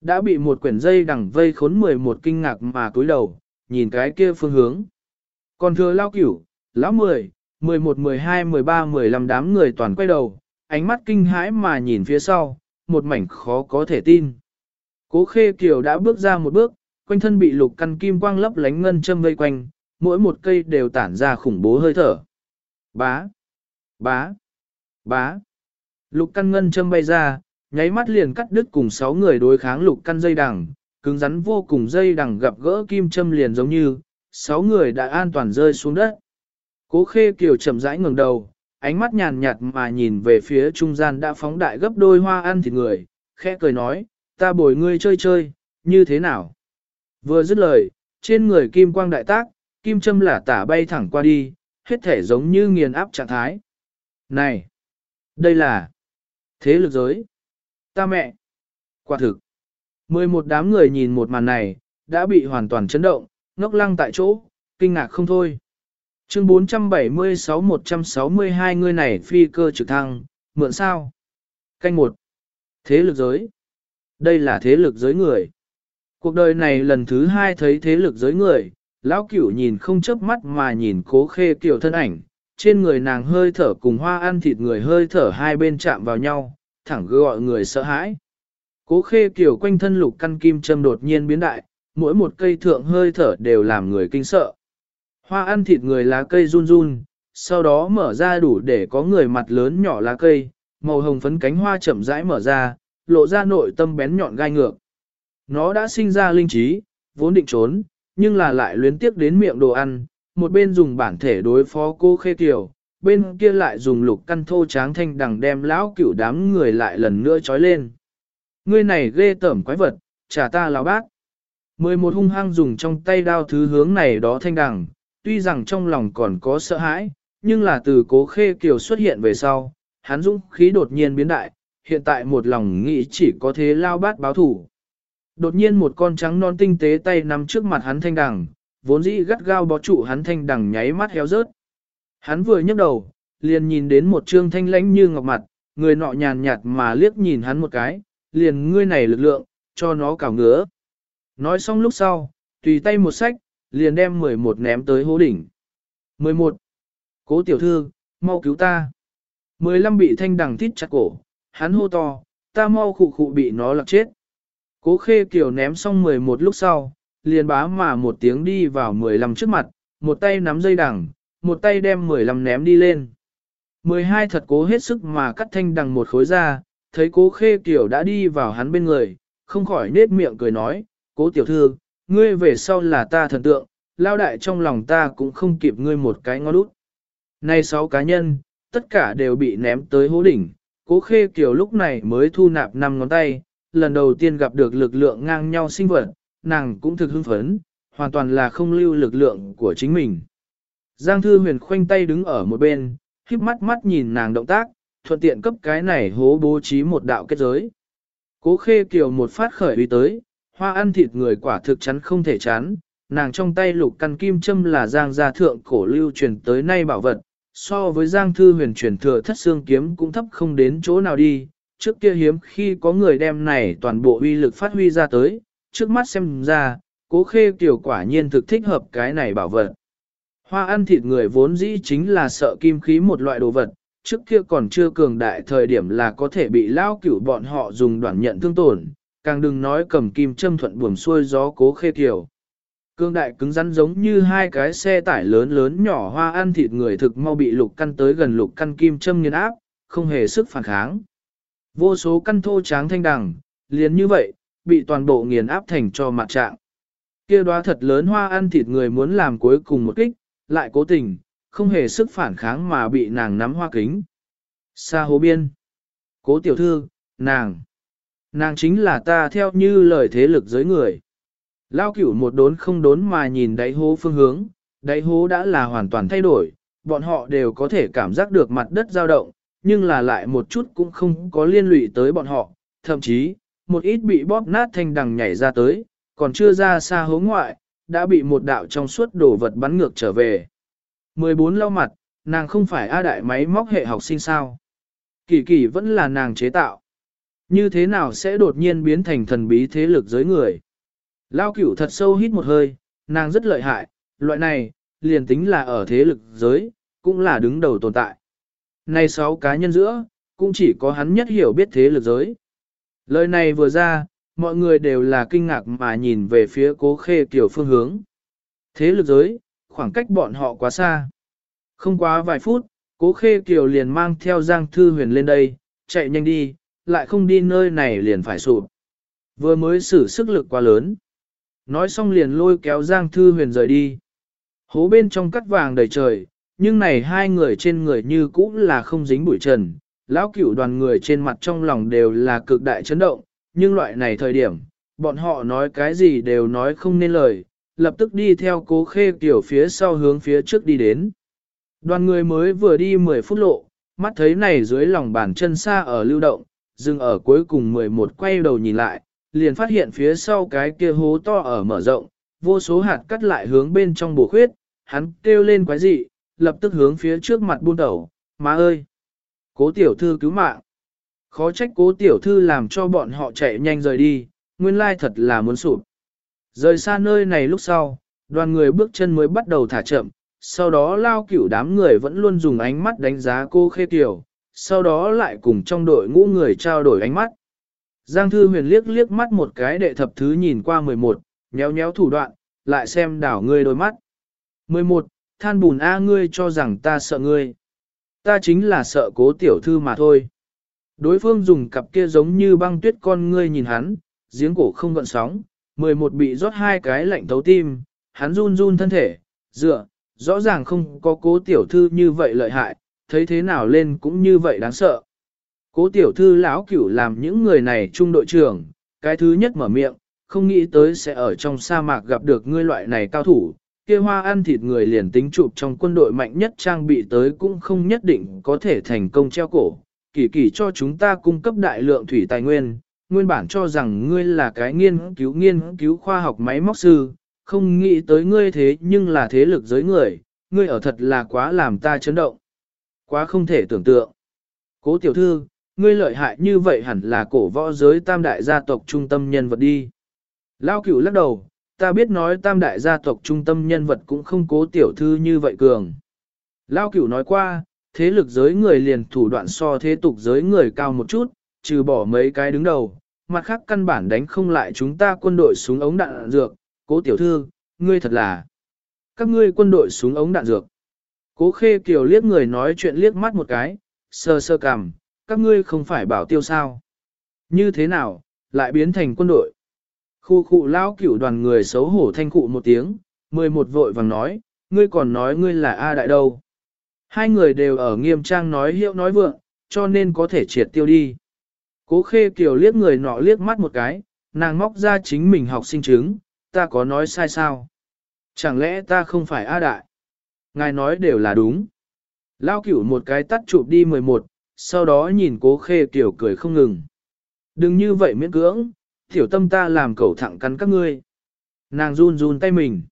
Đã bị một quyển dây đằng vây khốn 11 kinh ngạc mà cúi đầu, nhìn cái kia phương hướng. Còn thừa lao cửu, lão 10, 11, 12, 13, 15 đám người toàn quay đầu, ánh mắt kinh hãi mà nhìn phía sau, một mảnh khó có thể tin. Cố khê kiều đã bước ra một bước, quanh thân bị lục căn kim quang lấp lánh ngân châm vây quanh, mỗi một cây đều tản ra khủng bố hơi thở. Bá, bá, bá. Lục căn ngân châm bay ra, nháy mắt liền cắt đứt cùng sáu người đối kháng lục căn dây đằng, cứng rắn vô cùng dây đằng gặp gỡ kim châm liền giống như, sáu người đã an toàn rơi xuống đất. Cố khê kiều chậm rãi ngẩng đầu, ánh mắt nhàn nhạt mà nhìn về phía trung gian đã phóng đại gấp đôi hoa ăn thịt người, khẽ cười nói, ta bồi ngươi chơi chơi, như thế nào? Vừa dứt lời, trên người kim quang đại tác, kim châm lả tả bay thẳng qua đi, hết thể giống như nghiền áp trạng thái. Này! Đây là thế lực giới. Ta mẹ! Quả thực! Mười một đám người nhìn một màn này, đã bị hoàn toàn chấn động, ngốc lăng tại chỗ, kinh ngạc không thôi. Chương 476-162 người này phi cơ trực thăng, mượn sao? Canh một Thế lực giới. Đây là thế lực giới người. Cuộc đời này lần thứ hai thấy thế lực giới người, lão cửu nhìn không chớp mắt mà nhìn cố khê kiểu thân ảnh, trên người nàng hơi thở cùng hoa ăn thịt người hơi thở hai bên chạm vào nhau, thẳng gọi người sợ hãi. Cố khê kiểu quanh thân lục căn kim châm đột nhiên biến đại, mỗi một cây thượng hơi thở đều làm người kinh sợ. Hoa ăn thịt người lá cây run run, sau đó mở ra đủ để có người mặt lớn nhỏ lá cây, màu hồng phấn cánh hoa chậm rãi mở ra, lộ ra nội tâm bén nhọn gai ngược. Nó đã sinh ra linh trí, vốn định trốn, nhưng là lại luyến tiếc đến miệng đồ ăn, một bên dùng bản thể đối phó cô khê tiểu, bên kia lại dùng lục căn thô tráng thanh đằng đem lão cửu đám người lại lần nữa trói lên. Ngươi này ghê tởm quái vật, trả ta lão bác. Mười một hung hăng dùng trong tay đao thứ hướng này đó thanh đằng, tuy rằng trong lòng còn có sợ hãi, nhưng là từ cố khê kiều xuất hiện về sau, hắn dũng khí đột nhiên biến đại, hiện tại một lòng nghĩ chỉ có thế lao bát báo thủ. Đột nhiên một con trắng non tinh tế tay nằm trước mặt hắn thanh đằng, vốn dĩ gắt gao bó trụ hắn thanh đằng nháy mắt héo rớt. Hắn vừa nhấc đầu, liền nhìn đến một trương thanh lãnh như ngọc mặt, người nọ nhàn nhạt mà liếc nhìn hắn một cái, liền ngươi này lực lượng, cho nó cào ngứa. Nói xong lúc sau, tùy tay một sách, liền đem 11 ném tới hố đỉnh. 11. Cố tiểu thư, mau cứu ta. 15 bị thanh đằng thít chặt cổ, hắn hô to, ta mau khụ khụ bị nó lạc chết. Cố khê kiều ném xong 11 lúc sau, liền bá mà một tiếng đi vào 15 trước mặt, một tay nắm dây đằng, một tay đem 15 ném đi lên. 12 thật cố hết sức mà cắt thanh đằng một khối ra, thấy cố khê kiểu đã đi vào hắn bên người, không khỏi nết miệng cười nói, cố tiểu thư, ngươi về sau là ta thần tượng, lao đại trong lòng ta cũng không kịp ngươi một cái ngó lút. Nay sáu cá nhân, tất cả đều bị ném tới hố đỉnh, cố khê kiểu lúc này mới thu nạp năm ngón tay, lần đầu tiên gặp được lực lượng ngang nhau sinh vật, nàng cũng thực hưng phấn, hoàn toàn là không lưu lực lượng của chính mình. Giang Thư Huyền khoanh tay đứng ở một bên, khiếp mắt mắt nhìn nàng động tác, thuận tiện cấp cái này hố bố trí một đạo kết giới. Cố khê kiều một phát khởi uy tới, hoa ăn thịt người quả thực chắn không thể chán, nàng trong tay lục căn kim châm là giang gia thượng cổ lưu truyền tới nay bảo vật, so với giang thư huyền truyền thừa thất xương kiếm cũng thấp không đến chỗ nào đi, trước kia hiếm khi có người đem này toàn bộ uy lực phát huy ra tới, trước mắt xem ra, cố khê tiểu quả nhiên thực thích hợp cái này bảo vật. Hoa ăn thịt người vốn dĩ chính là sợ kim khí một loại đồ vật, trước kia còn chưa cường đại thời điểm là có thể bị lao cửu bọn họ dùng đoạn nhận thương tổn, càng đừng nói cầm kim châm thuận buồm xuôi gió cố khê tiểu. Cương đại cứng rắn giống như hai cái xe tải lớn lớn nhỏ hoa ăn thịt người thực mau bị lục căn tới gần lục căn kim châm nghiền áp, không hề sức phản kháng. Vô số căn thô tráng thanh đằng, liền như vậy, bị toàn bộ nghiền áp thành cho mặt trạng. Kia đóa thật lớn hoa ăn thịt người muốn làm cuối cùng một kích, lại cố tình, không hề sức phản kháng mà bị nàng nắm hoa kính. sa hố biên. Cố tiểu thư, nàng. Nàng chính là ta theo như lời thế lực giới người. Lao cửu một đốn không đốn mà nhìn đáy hố phương hướng, đáy hố đã là hoàn toàn thay đổi, bọn họ đều có thể cảm giác được mặt đất dao động, nhưng là lại một chút cũng không có liên lụy tới bọn họ, thậm chí, một ít bị bóp nát thanh đằng nhảy ra tới, còn chưa ra xa hố ngoại, đã bị một đạo trong suốt đổ vật bắn ngược trở về. 14 lau mặt, nàng không phải A đại máy móc hệ học sinh sao. Kỳ kỳ vẫn là nàng chế tạo. Như thế nào sẽ đột nhiên biến thành thần bí thế lực giới người? Lao cửu thật sâu hít một hơi, nàng rất lợi hại, loại này, liền tính là ở thế lực giới, cũng là đứng đầu tồn tại. Này sáu cá nhân giữa, cũng chỉ có hắn nhất hiểu biết thế lực giới. Lời này vừa ra, mọi người đều là kinh ngạc mà nhìn về phía cố khê kiểu phương hướng. Thế lực giới, khoảng cách bọn họ quá xa. Không quá vài phút, cố khê kiều liền mang theo Giang Thư Huyền lên đây, chạy nhanh đi, lại không đi nơi này liền phải sụp. Vừa mới sử sức lực quá lớn. Nói xong liền lôi kéo Giang Thư Huyền rời đi. Hố bên trong cắt vàng đầy trời, nhưng này hai người trên người như cũ là không dính bụi trần. Lão cửu đoàn người trên mặt trong lòng đều là cực đại chấn động, nhưng loại này thời điểm, bọn họ nói cái gì đều nói không nên lời, lập tức đi theo cố khê tiểu phía sau hướng phía trước đi đến. Đoàn người mới vừa đi 10 phút lộ, mắt thấy này dưới lòng bàn chân xa ở lưu động, dừng ở cuối cùng 11 quay đầu nhìn lại, liền phát hiện phía sau cái kia hố to ở mở rộng, vô số hạt cắt lại hướng bên trong bổ khuyết, hắn kêu lên quái dị, lập tức hướng phía trước mặt buôn đầu, má ơi! Cố tiểu thư cứu mạng! Khó trách cố tiểu thư làm cho bọn họ chạy nhanh rời đi, nguyên lai thật là muốn sụp. Rời xa nơi này lúc sau, đoàn người bước chân mới bắt đầu thả chậm, sau đó lao cửu đám người vẫn luôn dùng ánh mắt đánh giá cô khê tiểu, sau đó lại cùng trong đội ngũ người trao đổi ánh mắt. Giang Thư Huyền liếc liếc mắt một cái đệ thập thứ nhìn qua 11, nhéo nhéo thủ đoạn, lại xem đảo ngươi đôi mắt. 11. Than bùn A ngươi cho rằng ta sợ ngươi. Ta chính là sợ cố tiểu thư mà thôi. Đối phương dùng cặp kia giống như băng tuyết con ngươi nhìn hắn, giếng cổ không gợn sóng, 11 bị rót hai cái lạnh thấu tim, hắn run run thân thể, dựa, rõ ràng không có cố tiểu thư như vậy lợi hại, thấy thế nào lên cũng như vậy đáng sợ. Cố tiểu thư lão cửu làm những người này trung đội trưởng, cái thứ nhất mở miệng, không nghĩ tới sẽ ở trong sa mạc gặp được ngươi loại này cao thủ, kia hoa ăn thịt người liền tính chụp trong quân đội mạnh nhất trang bị tới cũng không nhất định có thể thành công treo cổ. Kỳ kỳ cho chúng ta cung cấp đại lượng thủy tài nguyên, nguyên bản cho rằng ngươi là cái nghiên cứu nghiên cứu khoa học máy móc sư, không nghĩ tới ngươi thế nhưng là thế lực giới người, ngươi ở thật là quá làm ta chấn động. Quá không thể tưởng tượng. Cố tiểu thư, ngươi lợi hại như vậy hẳn là cổ võ giới tam đại gia tộc trung tâm nhân vật đi. Lao cửu lắc đầu, ta biết nói tam đại gia tộc trung tâm nhân vật cũng không cố tiểu thư như vậy cường. Lao cửu nói qua, thế lực giới người liền thủ đoạn so thế tục giới người cao một chút, trừ bỏ mấy cái đứng đầu, mặt khác căn bản đánh không lại chúng ta quân đội súng ống đạn dược, cố tiểu thư, ngươi thật là các ngươi quân đội súng ống đạn dược. Cố khê kiều liếc người nói chuyện liếc mắt một cái, sơ sơ cằm, các ngươi không phải bảo tiêu sao. Như thế nào, lại biến thành quân đội. Khu khu lao cửu đoàn người xấu hổ thanh cụ một tiếng, mười một vội vàng nói, ngươi còn nói ngươi là A đại đâu. Hai người đều ở nghiêm trang nói hiệu nói vượng, cho nên có thể triệt tiêu đi. Cố khê kiều liếc người nọ liếc mắt một cái, nàng móc ra chính mình học sinh chứng, ta có nói sai sao? Chẳng lẽ ta không phải A đại? Ngài nói đều là đúng. Lao cửu một cái tắt chụp đi 11, sau đó nhìn cố khê kiều cười không ngừng. Đừng như vậy miễn cưỡng, tiểu tâm ta làm cẩu thẳng cắn các ngươi. Nàng run run tay mình.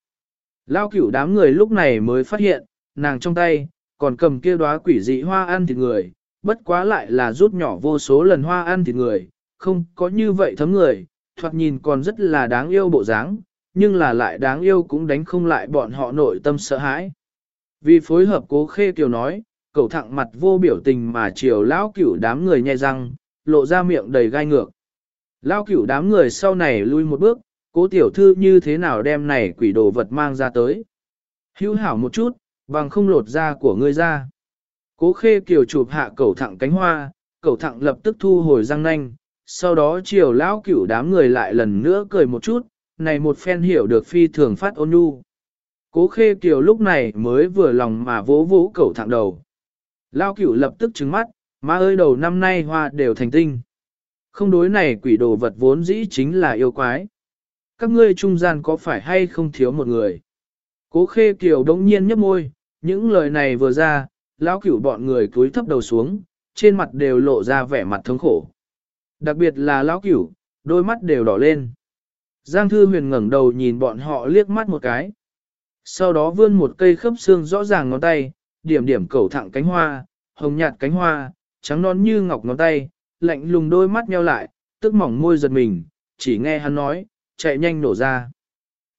Lao cửu đám người lúc này mới phát hiện, nàng trong tay, còn cầm kia đóa quỷ dị hoa ăn thịt người, bất quá lại là rút nhỏ vô số lần hoa ăn thịt người, không có như vậy thấm người, thoạt nhìn còn rất là đáng yêu bộ dáng, nhưng là lại đáng yêu cũng đánh không lại bọn họ nội tâm sợ hãi. Vì phối hợp cố khê kiều nói, cậu thẳng mặt vô biểu tình mà chiều lão cửu đám người nhai răng, lộ ra miệng đầy gai ngược. Lão cửu đám người sau này lui một bước, Cố tiểu thư như thế nào đem này quỷ đồ vật mang ra tới. Hữu hảo một chút, bằng không lột da của ngươi ra. Cố khê kiều chụp hạ cẩu thẳng cánh hoa, cẩu thẳng lập tức thu hồi răng nanh, sau đó chiều lão cửu đám người lại lần nữa cười một chút, này một phen hiểu được phi thường phát ôn nhu. Cố khê kiều lúc này mới vừa lòng mà vỗ vỗ cẩu thẳng đầu. Lão cửu lập tức trừng mắt, má ơi đầu năm nay hoa đều thành tinh. Không đối này quỷ đồ vật vốn dĩ chính là yêu quái. Các ngươi trung gian có phải hay không thiếu một người? Cố khê kiều đống nhiên nhấp môi, những lời này vừa ra, lão cửu bọn người cúi thấp đầu xuống, trên mặt đều lộ ra vẻ mặt thống khổ. Đặc biệt là lão cửu, đôi mắt đều đỏ lên. Giang Thư Huyền ngẩng đầu nhìn bọn họ liếc mắt một cái. Sau đó vươn một cây khớp xương rõ ràng ngón tay, điểm điểm cầu thẳng cánh hoa, hồng nhạt cánh hoa, trắng non như ngọc ngón tay, lạnh lùng đôi mắt nheo lại, tức mỏng môi giật mình, chỉ nghe hắn nói, chạy nhanh nổ ra.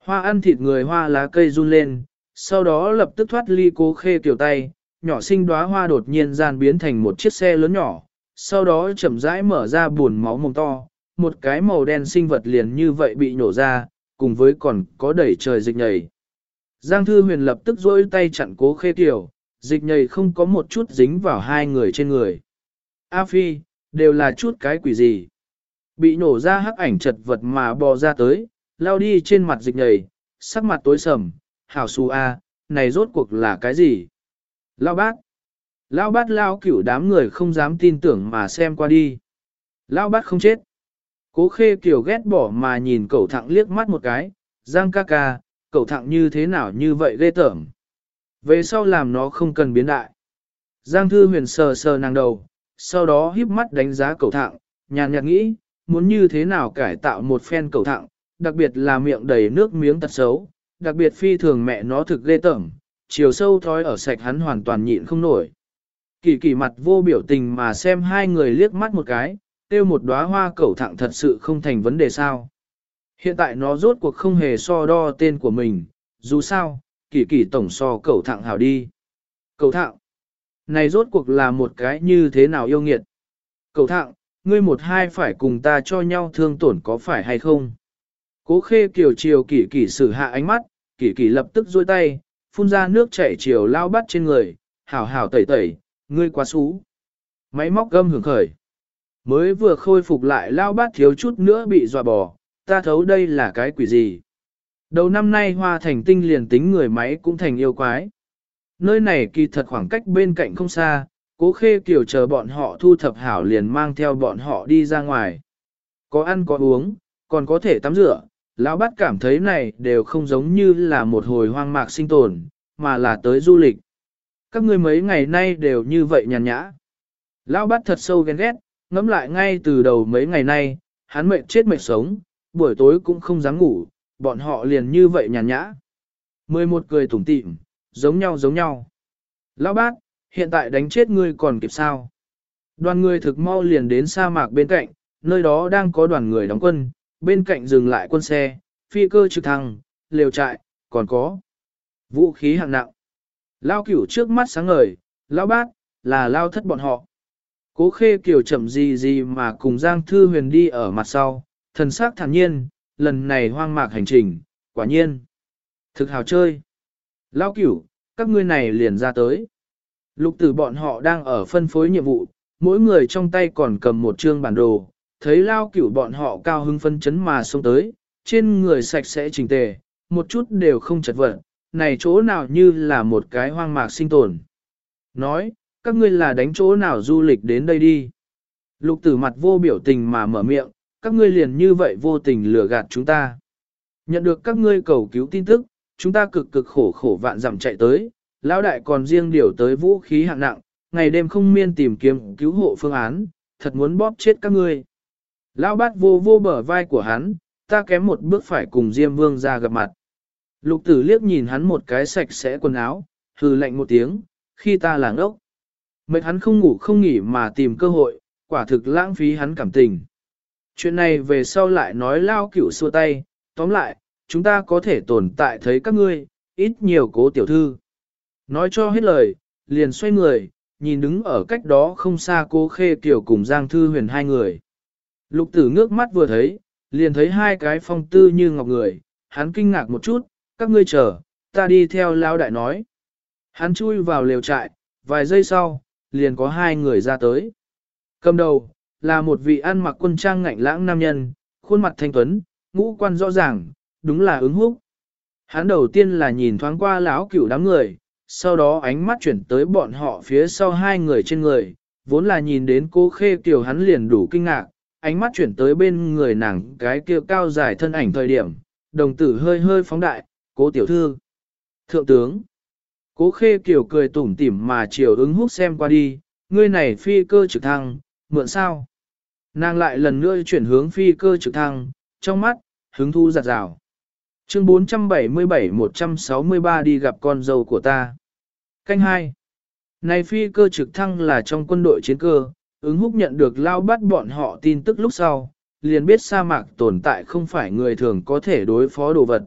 Hoa ăn thịt người hoa lá cây run lên, sau đó lập tức thoát ly cố khê tiểu tay, nhỏ sinh đóa hoa đột nhiên gian biến thành một chiếc xe lớn nhỏ, sau đó chậm rãi mở ra buồn máu mồm to, một cái màu đen sinh vật liền như vậy bị nổ ra, cùng với còn có đẩy trời dịch nhảy. Giang Thư Huyền lập tức rôi tay chặn cố khê tiểu, dịch nhầy không có một chút dính vào hai người trên người. A Phi, đều là chút cái quỷ gì. Bị nổ ra hắc ảnh chật vật mà bò ra tới, lao đi trên mặt dịch nhầy sắc mặt tối sầm, hảo su A, này rốt cuộc là cái gì? Lao bát. Lao bát lao cửu đám người không dám tin tưởng mà xem qua đi. Lao bát không chết. Cố khê kiểu ghét bỏ mà nhìn cậu thẳng liếc mắt một cái, giang ca ca, cậu thẳng như thế nào như vậy ghê tởm. Về sau làm nó không cần biến đại. Giang thư huyền sờ sờ nàng đầu, sau đó híp mắt đánh giá cầu thạng nhàn nhạt nghĩ, muốn như thế nào cải tạo một phen cầu thạng đặc biệt là miệng đầy nước miếng tật xấu, đặc biệt phi thường mẹ nó thực ghê tởm, chiều sâu thói ở sạch hắn hoàn toàn nhịn không nổi. Kỳ kỳ mặt vô biểu tình mà xem hai người liếc mắt một cái, tiêu một đóa hoa cầu thạng thật sự không thành vấn đề sao. Hiện tại nó rốt cuộc không hề so đo tên của mình, dù sao, kỳ kỳ tổng so cầu thạng hào đi. cầu thạng này rốt cuộc là một cái như thế nào yêu nghiệt. Cầu thạng, ngươi một hai phải cùng ta cho nhau thương tổn có phải hay không? Cố khê kiều chiều kỳ kỳ sử hạ ánh mắt, kỳ kỳ lập tức duỗi tay, phun ra nước chảy chiều lao bắt trên người, hảo hảo tẩy tẩy, ngươi quá xú. Máy móc gâm hưởng khởi. Mới vừa khôi phục lại lao bát thiếu chút nữa bị dọa bỏ, ta thấu đây là cái quỷ gì. Đầu năm nay hoa thành tinh liền tính người máy cũng thành yêu quái. Nơi này kỳ thật khoảng cách bên cạnh không xa, cố khê kiểu chờ bọn họ thu thập hảo liền mang theo bọn họ đi ra ngoài. Có ăn có uống, còn có thể tắm rửa, lão bát cảm thấy này đều không giống như là một hồi hoang mạc sinh tồn, mà là tới du lịch. Các ngươi mấy ngày nay đều như vậy nhàn nhã. Lão bát thật sâu ghen ghét, ngẫm lại ngay từ đầu mấy ngày nay, hắn mệt chết mệt sống, buổi tối cũng không dám ngủ, bọn họ liền như vậy nhàn nhã. Mười một cười tủm tỉm, giống nhau giống nhau. Lão bác, hiện tại đánh chết ngươi còn kịp sao? Đoàn người thực mau liền đến sa mạc bên cạnh, nơi đó đang có đoàn người đóng quân, bên cạnh dừng lại quân xe, phi cơ trực thăng, lều trại, còn có vũ khí hạng nặng. Lao cửu trước mắt sáng ngời, lão bác là lao thất bọn họ. Cố khê kiểu chậm gì gì mà cùng Giang Thư Huyền đi ở mặt sau, thần sắc thản nhiên, lần này hoang mạc hành trình, quả nhiên. Thực hào chơi. Lao cửu, các ngươi này liền ra tới. Lục tử bọn họ đang ở phân phối nhiệm vụ, mỗi người trong tay còn cầm một chương bản đồ, thấy lao cửu bọn họ cao hưng phân chấn mà xông tới, trên người sạch sẽ chỉnh tề, một chút đều không chật vật, này chỗ nào như là một cái hoang mạc sinh tồn. Nói, các ngươi là đánh chỗ nào du lịch đến đây đi. Lục tử mặt vô biểu tình mà mở miệng, các ngươi liền như vậy vô tình lừa gạt chúng ta. Nhận được các ngươi cầu cứu tin tức, chúng ta cực cực khổ khổ vạn dặm chạy tới, lão đại còn riêng điều tới vũ khí hạng nặng, ngày đêm không miên tìm kiếm cứu hộ phương án, thật muốn bóp chết các ngươi. Lão bát vô vô bờ vai của hắn, ta kém một bước phải cùng Diêm Vương ra gặp mặt. Lục tử liếc nhìn hắn một cái sạch sẽ quần áo, hừ lạnh một tiếng, khi ta là ốc. Mệt hắn không ngủ không nghỉ mà tìm cơ hội, quả thực lãng phí hắn cảm tình. Chuyện này về sau lại nói lao cửu xua tay, tóm lại, chúng ta có thể tồn tại thấy các ngươi, ít nhiều cố tiểu thư. Nói cho hết lời, liền xoay người, nhìn đứng ở cách đó không xa cô khê tiểu cùng Giang Thư huyền hai người. Lục tử ngước mắt vừa thấy, liền thấy hai cái phong tư như ngọc người, hắn kinh ngạc một chút, các ngươi chờ, ta đi theo lão đại nói. Hắn chui vào lều trại, vài giây sau, liền có hai người ra tới. Cầm đầu, là một vị ăn mặc quân trang ngạnh lãng nam nhân, khuôn mặt thanh tuấn, ngũ quan rõ ràng, đúng là ứng húc. Hắn đầu tiên là nhìn thoáng qua lão cửu đám người, sau đó ánh mắt chuyển tới bọn họ phía sau hai người trên người, vốn là nhìn đến cô khê tiểu hắn liền đủ kinh ngạc, ánh mắt chuyển tới bên người nàng cái kia cao dài thân ảnh thời điểm, đồng tử hơi hơi phóng đại, cố tiểu thư. Thượng tướng, cố khê kiểu cười tủm tỉm mà chiều ứng húc xem qua đi, ngươi này phi cơ trực thăng, mượn sao? Nàng lại lần nữa chuyển hướng phi cơ trực thăng, trong mắt, hứng thu giặt rào. Chương 477-163 đi gặp con dâu của ta. Canh 2. Này phi cơ trực thăng là trong quân đội chiến cơ, ứng húc nhận được lao bắt bọn họ tin tức lúc sau, liền biết sa mạc tồn tại không phải người thường có thể đối phó đồ vật.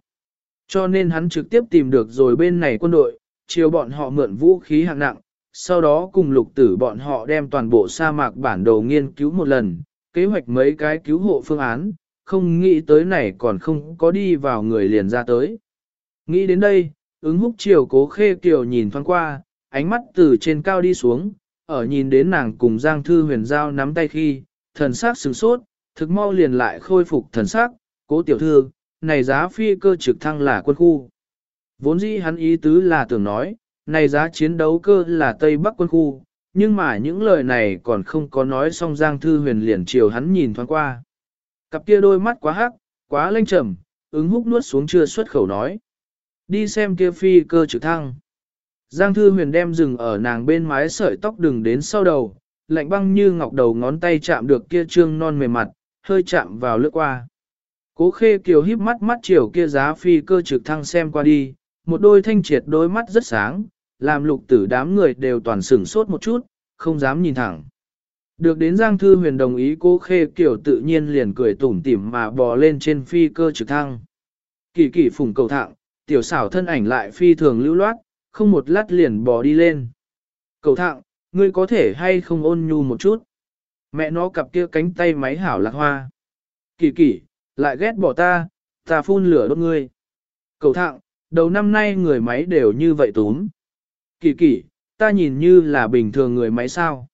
Cho nên hắn trực tiếp tìm được rồi bên này quân đội, chiều bọn họ mượn vũ khí hạng nặng, sau đó cùng lục tử bọn họ đem toàn bộ sa mạc bản đồ nghiên cứu một lần, kế hoạch mấy cái cứu hộ phương án, không nghĩ tới này còn không có đi vào người liền ra tới. Nghĩ đến đây, ứng húc chiều cố khê kiều nhìn thoáng qua, ánh mắt từ trên cao đi xuống, ở nhìn đến nàng cùng Giang Thư huyền giao nắm tay khi, thần sắc sửng sốt, thực mau liền lại khôi phục thần sắc, cố tiểu thư, này giá phi cơ trực thăng là quân khu. Vốn dĩ hắn ý tứ là tưởng nói, này giá chiến đấu cơ là Tây Bắc quân khu, nhưng mà những lời này còn không có nói xong Giang Thư huyền liền chiều hắn nhìn thoáng qua. Cặp kia đôi mắt quá hắc, quá lanh trầm, ứng húc nuốt xuống chưa xuất khẩu nói. Đi xem kia phi cơ trực thăng. Giang Thư Huyền đem rừng ở nàng bên mái sợi tóc đừng đến sau đầu, lạnh băng như ngọc đầu ngón tay chạm được kia trương non mềm mặt, hơi chạm vào lướt qua. Cố khê kiều híp mắt mắt chiều kia giá phi cơ trực thăng xem qua đi, một đôi thanh triệt đôi mắt rất sáng, làm lục tử đám người đều toàn sửng sốt một chút, không dám nhìn thẳng. Được đến Giang Thư Huyền đồng ý cố khê kiều tự nhiên liền cười tủm tỉm mà bò lên trên phi cơ trực thăng. Kỳ kỳ phùng cầu thạng, tiểu xảo thân ảnh lại phi thường lưu loát, không một lát liền bò đi lên. Cầu thạng, ngươi có thể hay không ôn nhu một chút. Mẹ nó cặp kia cánh tay máy hảo lạc hoa. Kỳ kỳ, lại ghét bỏ ta, ta phun lửa đốt ngươi. Cầu thạng, đầu năm nay người máy đều như vậy túm. Kỳ kỳ, ta nhìn như là bình thường người máy sao.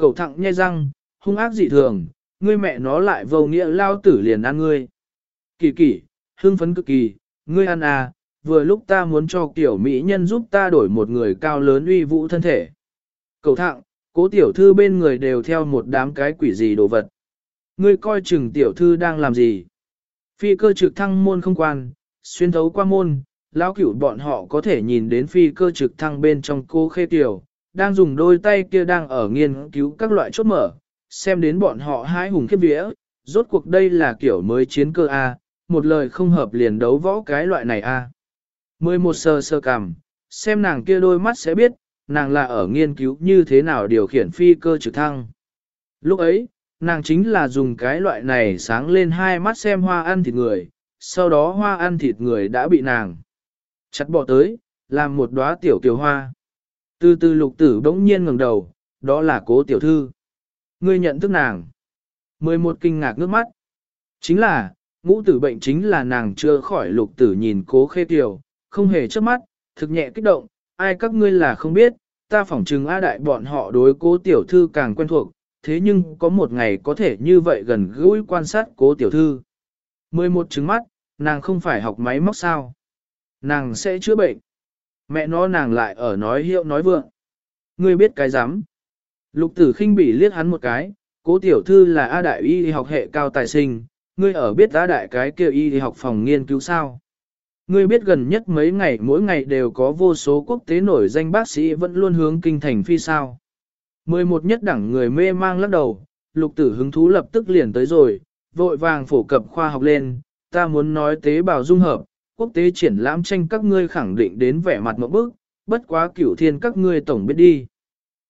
Cầu thạng nhai răng, hung ác dị thường, ngươi mẹ nó lại vô nghĩa lao tử liền ăn ngươi. Kỳ kỳ, hưng phấn cực kỳ, ngươi ăn à, vừa lúc ta muốn cho tiểu mỹ nhân giúp ta đổi một người cao lớn uy vũ thân thể. Cầu thạng, cố tiểu thư bên người đều theo một đám cái quỷ gì đồ vật. Ngươi coi chừng tiểu thư đang làm gì? Phi cơ trực thăng môn không quan, xuyên thấu qua môn, lão cửu bọn họ có thể nhìn đến phi cơ trực thăng bên trong cô khê tiểu, đang dùng đôi tay kia đang ở nghiên cứu các loại chốt mở, xem đến bọn họ hái hùng khiếp vía, rốt cuộc đây là kiểu mới chiến cơ A, một lời không hợp liền đấu võ cái loại này A. Mười một sơ sơ cằm, xem nàng kia đôi mắt sẽ biết, nàng là ở nghiên cứu như thế nào điều khiển phi cơ trực thăng. Lúc ấy, nàng chính là dùng cái loại này sáng lên hai mắt xem hoa ăn thịt người, sau đó hoa ăn thịt người đã bị nàng chặt bỏ tới, làm một đóa tiểu kiều hoa. Từ từ lục tử bỗng nhiên ngẩng đầu, đó là cố tiểu thư. Ngươi nhận thức nàng. Mười một kinh ngạc nước mắt. Chính là, ngũ tử bệnh chính là nàng chưa khỏi lục tử nhìn cố khê tiểu, không hề chớp mắt, thực nhẹ kích động, ai các ngươi là không biết, ta phỏng trừng A đại bọn họ đối cố tiểu thư càng quen thuộc, thế nhưng có một ngày có thể như vậy gần gũi quan sát cố tiểu thư. Mười một trứng mắt, nàng không phải học máy móc sao. Nàng sẽ chữa bệnh. Mẹ nó nàng lại ở nói hiệu nói vượng. Ngươi biết cái rắm Lục tử khinh bỉ liếc hắn một cái, cố tiểu thư là A đại y học hệ cao tài sinh, ngươi ở biết A đại cái kia y học phòng nghiên cứu sao. Ngươi biết gần nhất mấy ngày mỗi ngày đều có vô số quốc tế nổi danh bác sĩ vẫn luôn hướng kinh thành phi sao. Mười một nhất đẳng người mê mang lắc đầu, lục tử hứng thú lập tức liền tới rồi, vội vàng phổ cập khoa học lên, ta muốn nói tế bào dung hợp, quốc tế triển lãm tranh các ngươi khẳng định đến vẻ mặt một bức, bất quá cửu thiên các ngươi tổng biết đi.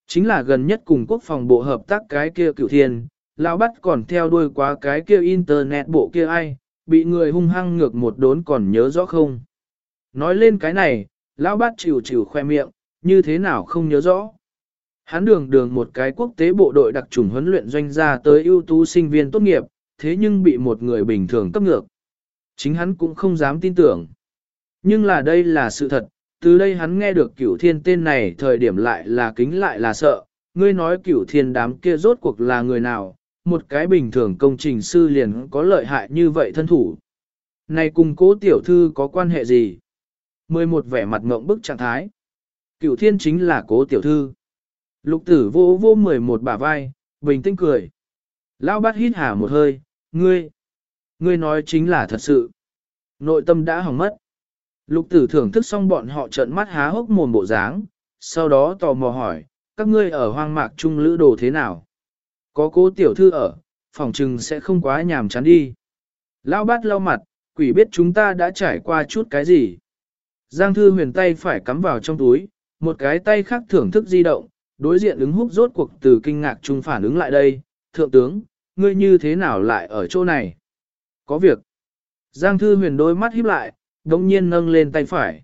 Chính là gần nhất cùng quốc phòng bộ hợp tác cái kia cửu thiên, lão bắt còn theo đuôi quá cái kia internet bộ kia ai, bị người hung hăng ngược một đốn còn nhớ rõ không. Nói lên cái này, lão bát chịu chịu khoe miệng, như thế nào không nhớ rõ. Hắn đường đường một cái quốc tế bộ đội đặc trùng huấn luyện doanh gia tới ưu tú sinh viên tốt nghiệp, thế nhưng bị một người bình thường cấp ngược. Chính hắn cũng không dám tin tưởng. Nhưng là đây là sự thật, từ đây hắn nghe được cửu thiên tên này thời điểm lại là kính lại là sợ, ngươi nói cửu thiên đám kia rốt cuộc là người nào, một cái bình thường công trình sư liền có lợi hại như vậy thân thủ. Này cùng cố tiểu thư có quan hệ gì? 11 vẻ mặt ngộng bức trạng thái. Cửu thiên chính là cố tiểu thư. Lục tử vô vô 11 bả vai, bình tĩnh cười. Lão bát hít hà một hơi, ngươi, ngươi nói chính là thật sự. Nội tâm đã hỏng mất. Lục tử thưởng thức xong bọn họ trợn mắt há hốc mồm bộ dáng, sau đó tò mò hỏi, các ngươi ở hoang mạc trung lữ đồ thế nào? Có cố tiểu thư ở, phòng trừng sẽ không quá nhàm chán đi. Lão bát lau mặt, quỷ biết chúng ta đã trải qua chút cái gì. Giang thư huyền tay phải cắm vào trong túi, một cái tay khác thưởng thức di động, đối diện ứng húc rốt cuộc từ kinh ngạc trung phản ứng lại đây. Thượng tướng, ngươi như thế nào lại ở chỗ này? Có việc. Giang thư huyền đôi mắt híp lại, đồng nhiên nâng lên tay phải.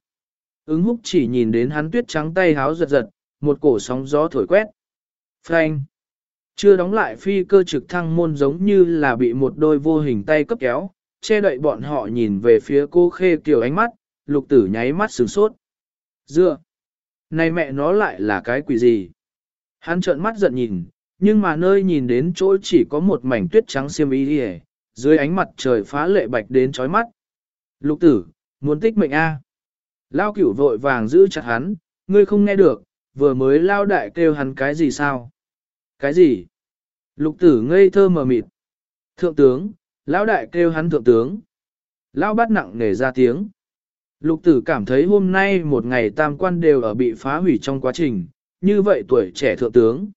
Ứng húc chỉ nhìn đến hắn tuyết trắng tay háo giật giật, một cổ sóng gió thổi quét. Phanh. Chưa đóng lại phi cơ trực thăng môn giống như là bị một đôi vô hình tay cấp kéo, che đậy bọn họ nhìn về phía cô khê kiểu ánh mắt, lục tử nháy mắt sửng sốt. Dựa! Này mẹ nó lại là cái quỷ gì? Hắn trợn mắt giận nhìn, nhưng mà nơi nhìn đến chỗ chỉ có một mảnh tuyết trắng xiêm y đi dưới ánh mặt trời phá lệ bạch đến chói mắt. Lục tử, muốn tích mệnh A. Lao cửu vội vàng giữ chặt hắn, ngươi không nghe được, vừa mới lao đại kêu hắn cái gì sao? Cái gì? Lục tử ngây thơ mờ mịt. Thượng tướng, lão đại kêu hắn thượng tướng. Lão bắt nặng nề ra tiếng. Lục tử cảm thấy hôm nay một ngày tam quan đều ở bị phá hủy trong quá trình, như vậy tuổi trẻ thượng tướng.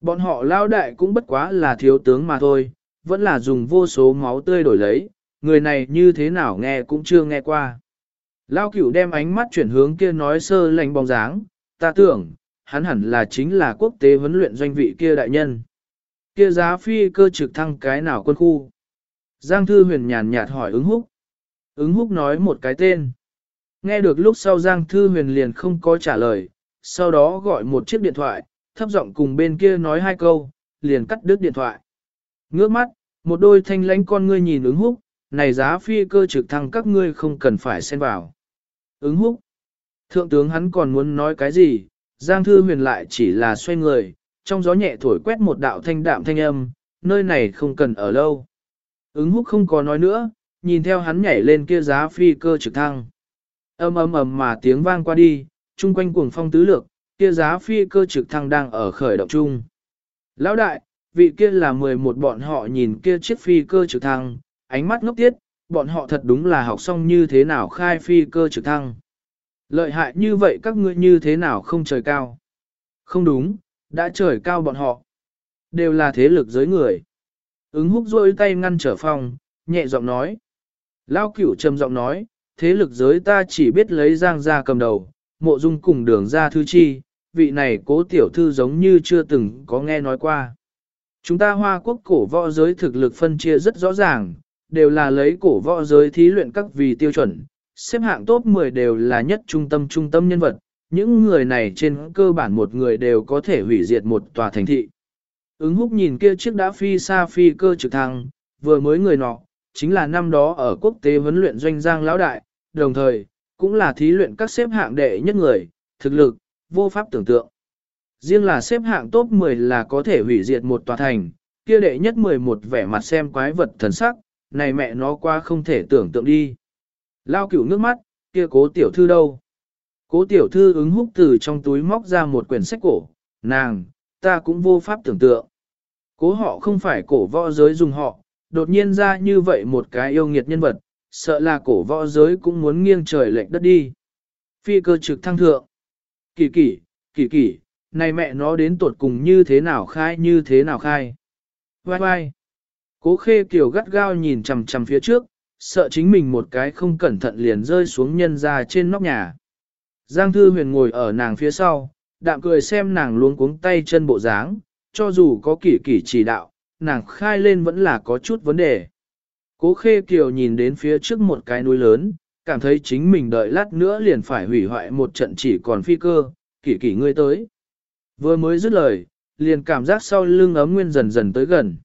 Bọn họ lao đại cũng bất quá là thiếu tướng mà thôi, vẫn là dùng vô số máu tươi đổi lấy, người này như thế nào nghe cũng chưa nghe qua. Lao cửu đem ánh mắt chuyển hướng kia nói sơ lành bóng dáng, ta tưởng, hắn hẳn là chính là quốc tế huấn luyện doanh vị kia đại nhân. Kia giá phi cơ trực thăng cái nào quân khu? Giang Thư Huyền nhàn nhạt hỏi ứng húc. Ứng húc nói một cái tên. Nghe được lúc sau Giang Thư Huyền liền không có trả lời, sau đó gọi một chiếc điện thoại, thấp giọng cùng bên kia nói hai câu, liền cắt đứt điện thoại. Ngước mắt, một đôi thanh lãnh con ngươi nhìn ứng húc, này giá phi cơ trực thăng các ngươi không cần phải xen vào. Ứng húc. Thượng tướng hắn còn muốn nói cái gì, Giang Thư Huyền lại chỉ là xoay người, trong gió nhẹ thổi quét một đạo thanh đạm thanh âm, nơi này không cần ở lâu. Ứng húc không có nói nữa, nhìn theo hắn nhảy lên kia giá phi cơ trực thăng. Âm ầm ầm mà tiếng vang qua đi, chung quanh cuồng phong tứ lược, kia giá phi cơ trực thăng đang ở khởi động chung. Lão đại, vị kia là 11 bọn họ nhìn kia chiếc phi cơ trực thăng, ánh mắt ngốc tiết, bọn họ thật đúng là học xong như thế nào khai phi cơ trực thăng. Lợi hại như vậy các ngươi như thế nào không trời cao? Không đúng, đã trời cao bọn họ. Đều là thế lực giới người. Ứng húc rôi tay ngăn trở phòng, nhẹ giọng nói. Lao cửu trầm giọng nói, thế lực giới ta chỉ biết lấy giang ra cầm đầu, mộ dung cùng đường ra thư chi, vị này cố tiểu thư giống như chưa từng có nghe nói qua. Chúng ta hoa quốc cổ võ giới thực lực phân chia rất rõ ràng, đều là lấy cổ võ giới thí luyện các vì tiêu chuẩn, xếp hạng top 10 đều là nhất trung tâm trung tâm nhân vật, những người này trên cơ bản một người đều có thể hủy diệt một tòa thành thị. Ứng húc nhìn kia chiếc đã phi xa phi cơ trực thăng, vừa mới người nọ, chính là năm đó ở quốc tế huấn luyện doanh giang lão đại, đồng thời, cũng là thí luyện các xếp hạng đệ nhất người, thực lực, vô pháp tưởng tượng. Riêng là xếp hạng top 10 là có thể hủy diệt một tòa thành, kia đệ nhất 11 vẻ mặt xem quái vật thần sắc, này mẹ nó qua không thể tưởng tượng đi. Lao cửu nước mắt, kia cố tiểu thư đâu? Cố tiểu thư ứng húc từ trong túi móc ra một quyển sách cổ, nàng, ta cũng vô pháp tưởng tượng. Cố họ không phải cổ võ giới dùng họ, đột nhiên ra như vậy một cái yêu nghiệt nhân vật, sợ là cổ võ giới cũng muốn nghiêng trời lệch đất đi. Phi cơ trực thăng thượng. Kỳ kỳ, kỳ kỳ, này mẹ nó đến tuột cùng như thế nào khai như thế nào khai. Vai vai. Cố khê kiều gắt gao nhìn chằm chằm phía trước, sợ chính mình một cái không cẩn thận liền rơi xuống nhân ra trên nóc nhà. Giang Thư Huyền ngồi ở nàng phía sau, đạm cười xem nàng luống cuống tay chân bộ dáng, cho dù có kỷ kỷ chỉ đạo, nàng khai lên vẫn là có chút vấn đề. Cố Khê Kiều nhìn đến phía trước một cái núi lớn, cảm thấy chính mình đợi lát nữa liền phải hủy hoại một trận chỉ còn phi cơ, kỷ kỷ ngươi tới. Vừa mới dứt lời, liền cảm giác sau lưng ấm nguyên dần dần tới gần.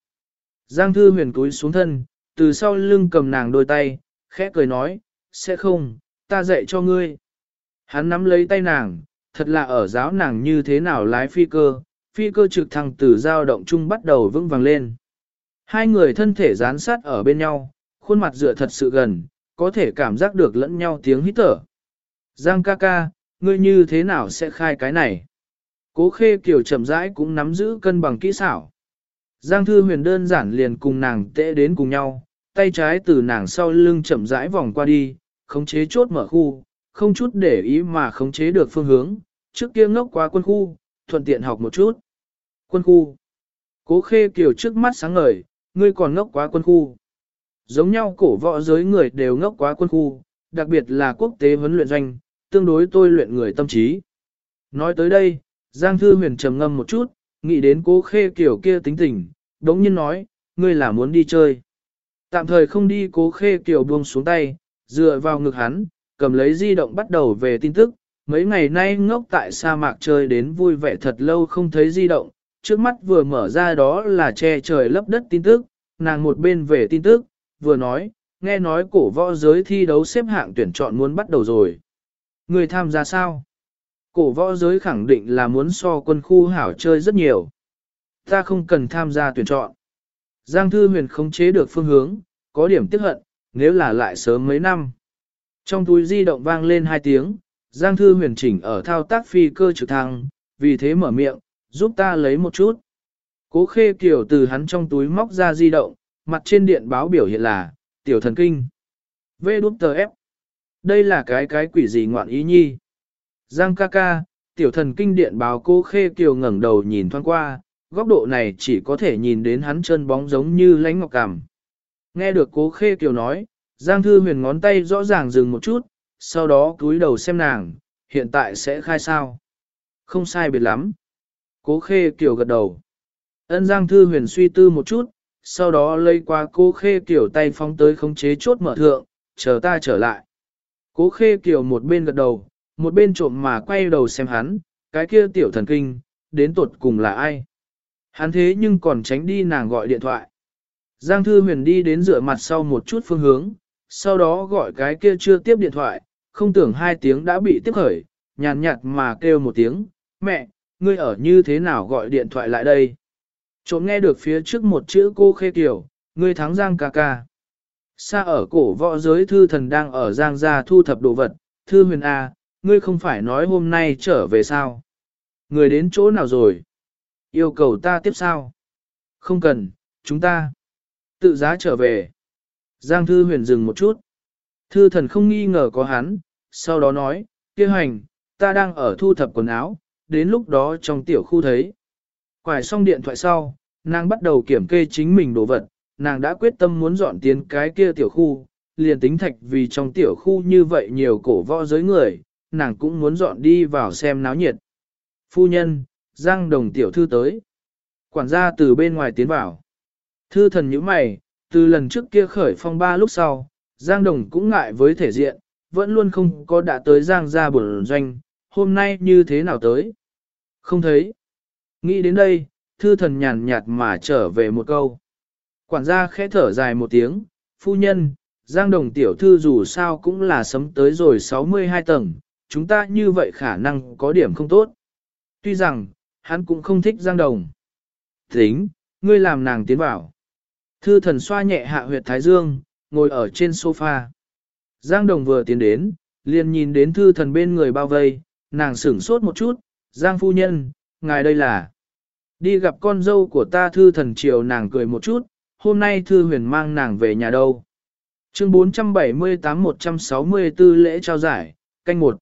Giang Thư Huyền cúi xuống thân, từ sau lưng cầm nàng đôi tay, khẽ cười nói, sẽ không, ta dạy cho ngươi. Hắn nắm lấy tay nàng, thật là ở giáo nàng như thế nào lái phi cơ, phi cơ trực thăng từ dao động chung bắt đầu vững vàng lên. Hai người thân thể dán sát ở bên nhau, khuôn mặt dựa thật sự gần, có thể cảm giác được lẫn nhau tiếng hít thở. Giang ca ca, ngươi như thế nào sẽ khai cái này? Cố khê kiểu chậm rãi cũng nắm giữ cân bằng kỹ xảo. Giang thư huyền đơn giản liền cùng nàng tệ đến cùng nhau, tay trái từ nàng sau lưng chậm rãi vòng qua đi, khống chế chốt mở khu, không chút để ý mà khống chế được phương hướng, trước kia ngốc qua quân khu, thuận tiện học một chút. Quân khu. Cố khê kiểu trước mắt sáng ngời, ngươi còn ngốc quá quân khu. Giống nhau cổ võ giới người đều ngốc quá quân khu, đặc biệt là quốc tế huấn luyện doanh, tương đối tôi luyện người tâm trí. Nói tới đây, Giang Thư Huyền trầm ngâm một chút, nghĩ đến cố khê kiểu kia tính tình, đống nhiên nói, ngươi là muốn đi chơi. Tạm thời không đi cố khê kiểu buông xuống tay, dựa vào ngực hắn, cầm lấy di động bắt đầu về tin tức. Mấy ngày nay ngốc tại sa mạc chơi đến vui vẻ thật lâu không thấy di động, trước mắt vừa mở ra đó là che trời lấp đất tin tức, nàng một bên về tin tức, vừa nói, nghe nói cổ võ giới thi đấu xếp hạng tuyển chọn muốn bắt đầu rồi. Người tham gia sao? Cổ võ giới khẳng định là muốn so quân khu hảo chơi rất nhiều. Ta không cần tham gia tuyển chọn. Giang Thư Huyền không chế được phương hướng, có điểm tiếc hận, nếu là lại sớm mấy năm. Trong túi di động vang lên hai tiếng, Giang Thư Huyền chỉnh ở thao tác phi cơ trực thăng, vì thế mở miệng, giúp ta lấy một chút. Cố khê kiểu từ hắn trong túi móc ra di động, mặt trên điện báo biểu hiện là, tiểu thần kinh. V đút tờ F. Đây là cái cái quỷ gì ngoạn ý nhi. Giang ca ca, tiểu thần kinh điện báo cô khê kiều ngẩng đầu nhìn thoáng qua, góc độ này chỉ có thể nhìn đến hắn chân bóng giống như lánh ngọc cằm. Nghe được cố khê kiều nói, Giang thư huyền ngón tay rõ ràng dừng một chút, sau đó cúi đầu xem nàng, hiện tại sẽ khai sao. Không sai biệt lắm. Cố khê kiều gật đầu. Ân Giang thư huyền suy tư một chút, sau đó lây qua cố khê kiều tay phóng tới khống chế chốt mở thượng, chờ ta trở lại. Cố khê kiều một bên gật đầu, một bên trộm mà quay đầu xem hắn, cái kia tiểu thần kinh, đến tột cùng là ai. Hắn thế nhưng còn tránh đi nàng gọi điện thoại. Giang Thư Huyền đi đến rửa mặt sau một chút phương hướng, sau đó gọi cái kia chưa tiếp điện thoại, không tưởng hai tiếng đã bị tiếp khởi, nhàn nhạt mà kêu một tiếng, mẹ, ngươi ở như thế nào gọi điện thoại lại đây? Trộm nghe được phía trước một chữ cô khê kiểu, ngươi thắng Giang ca ca. Xa ở cổ võ giới thư thần đang ở Giang gia thu thập đồ vật, thư huyền A, ngươi không phải nói hôm nay trở về sao? Người đến chỗ nào rồi? Yêu cầu ta tiếp sao? Không cần, chúng ta tự giá trở về. Giang thư huyền dừng một chút. Thư thần không nghi ngờ có hắn, sau đó nói, kia hành, ta đang ở thu thập quần áo, đến lúc đó trong tiểu khu thấy. Quải xong điện thoại sau, nàng bắt đầu kiểm kê chính mình đồ vật, nàng đã quyết tâm muốn dọn tiến cái kia tiểu khu, liền tính thạch vì trong tiểu khu như vậy nhiều cổ võ giới người, nàng cũng muốn dọn đi vào xem náo nhiệt. Phu nhân, Giang Đồng tiểu thư tới. Quản gia từ bên ngoài tiến vào. Thư thần như mày, từ lần trước kia khởi phong ba lúc sau, Giang Đồng cũng ngại với thể diện, vẫn luôn không có đã tới Giang gia bổn doanh, hôm nay như thế nào tới. Không thấy. Nghĩ đến đây, thư thần nhàn nhạt mà trở về một câu. Quản gia khẽ thở dài một tiếng, phu nhân, Giang Đồng tiểu thư dù sao cũng là sấm tới rồi 62 tầng, chúng ta như vậy khả năng có điểm không tốt. Tuy rằng, hắn cũng không thích Giang Đồng. Tính, ngươi làm nàng tiến vào. Thư thần xoa nhẹ hạ huyệt Thái Dương, ngồi ở trên sofa. Giang Đồng vừa tiến đến, liền nhìn đến thư thần bên người bao vây, nàng sửng sốt một chút, Giang phu nhân, ngài đây là. Đi gặp con dâu của ta thư thần chiều nàng cười một chút, hôm nay thư huyền mang nàng về nhà đâu. Chương 478-164 lễ trao giải, canh một.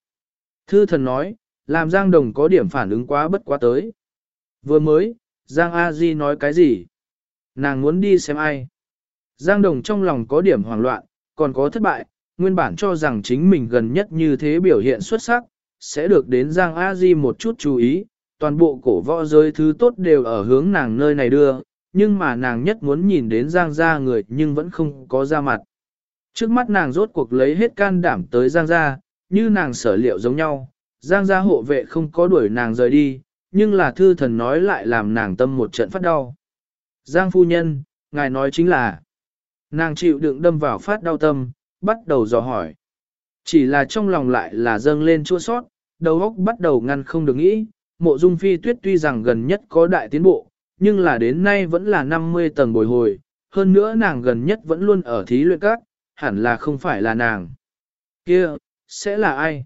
Thư thần nói, làm Giang Đồng có điểm phản ứng quá bất quá tới. Vừa mới, Giang A Di nói cái gì? Nàng muốn đi xem ai? Giang Đồng trong lòng có điểm hoảng loạn, còn có thất bại, nguyên bản cho rằng chính mình gần nhất như thế biểu hiện xuất sắc, sẽ được đến Giang A Di một chút chú ý, toàn bộ cổ võ giới thứ tốt đều ở hướng nàng nơi này đưa, nhưng mà nàng nhất muốn nhìn đến Giang gia người nhưng vẫn không có ra mặt. Trước mắt nàng rốt cuộc lấy hết can đảm tới Giang gia, như nàng sở liệu giống nhau, Giang gia hộ vệ không có đuổi nàng rời đi, nhưng là thư thần nói lại làm nàng tâm một trận phát đau. Giang phu nhân, ngài nói chính là. Nàng chịu đựng đâm vào phát đau tâm, bắt đầu dò hỏi. Chỉ là trong lòng lại là dâng lên chua sót, đầu óc bắt đầu ngăn không được nghĩ, mộ dung phi tuyết tuy rằng gần nhất có đại tiến bộ, nhưng là đến nay vẫn là 50 tầng bồi hồi, hơn nữa nàng gần nhất vẫn luôn ở thí luyện các, hẳn là không phải là nàng. Kia, sẽ là ai?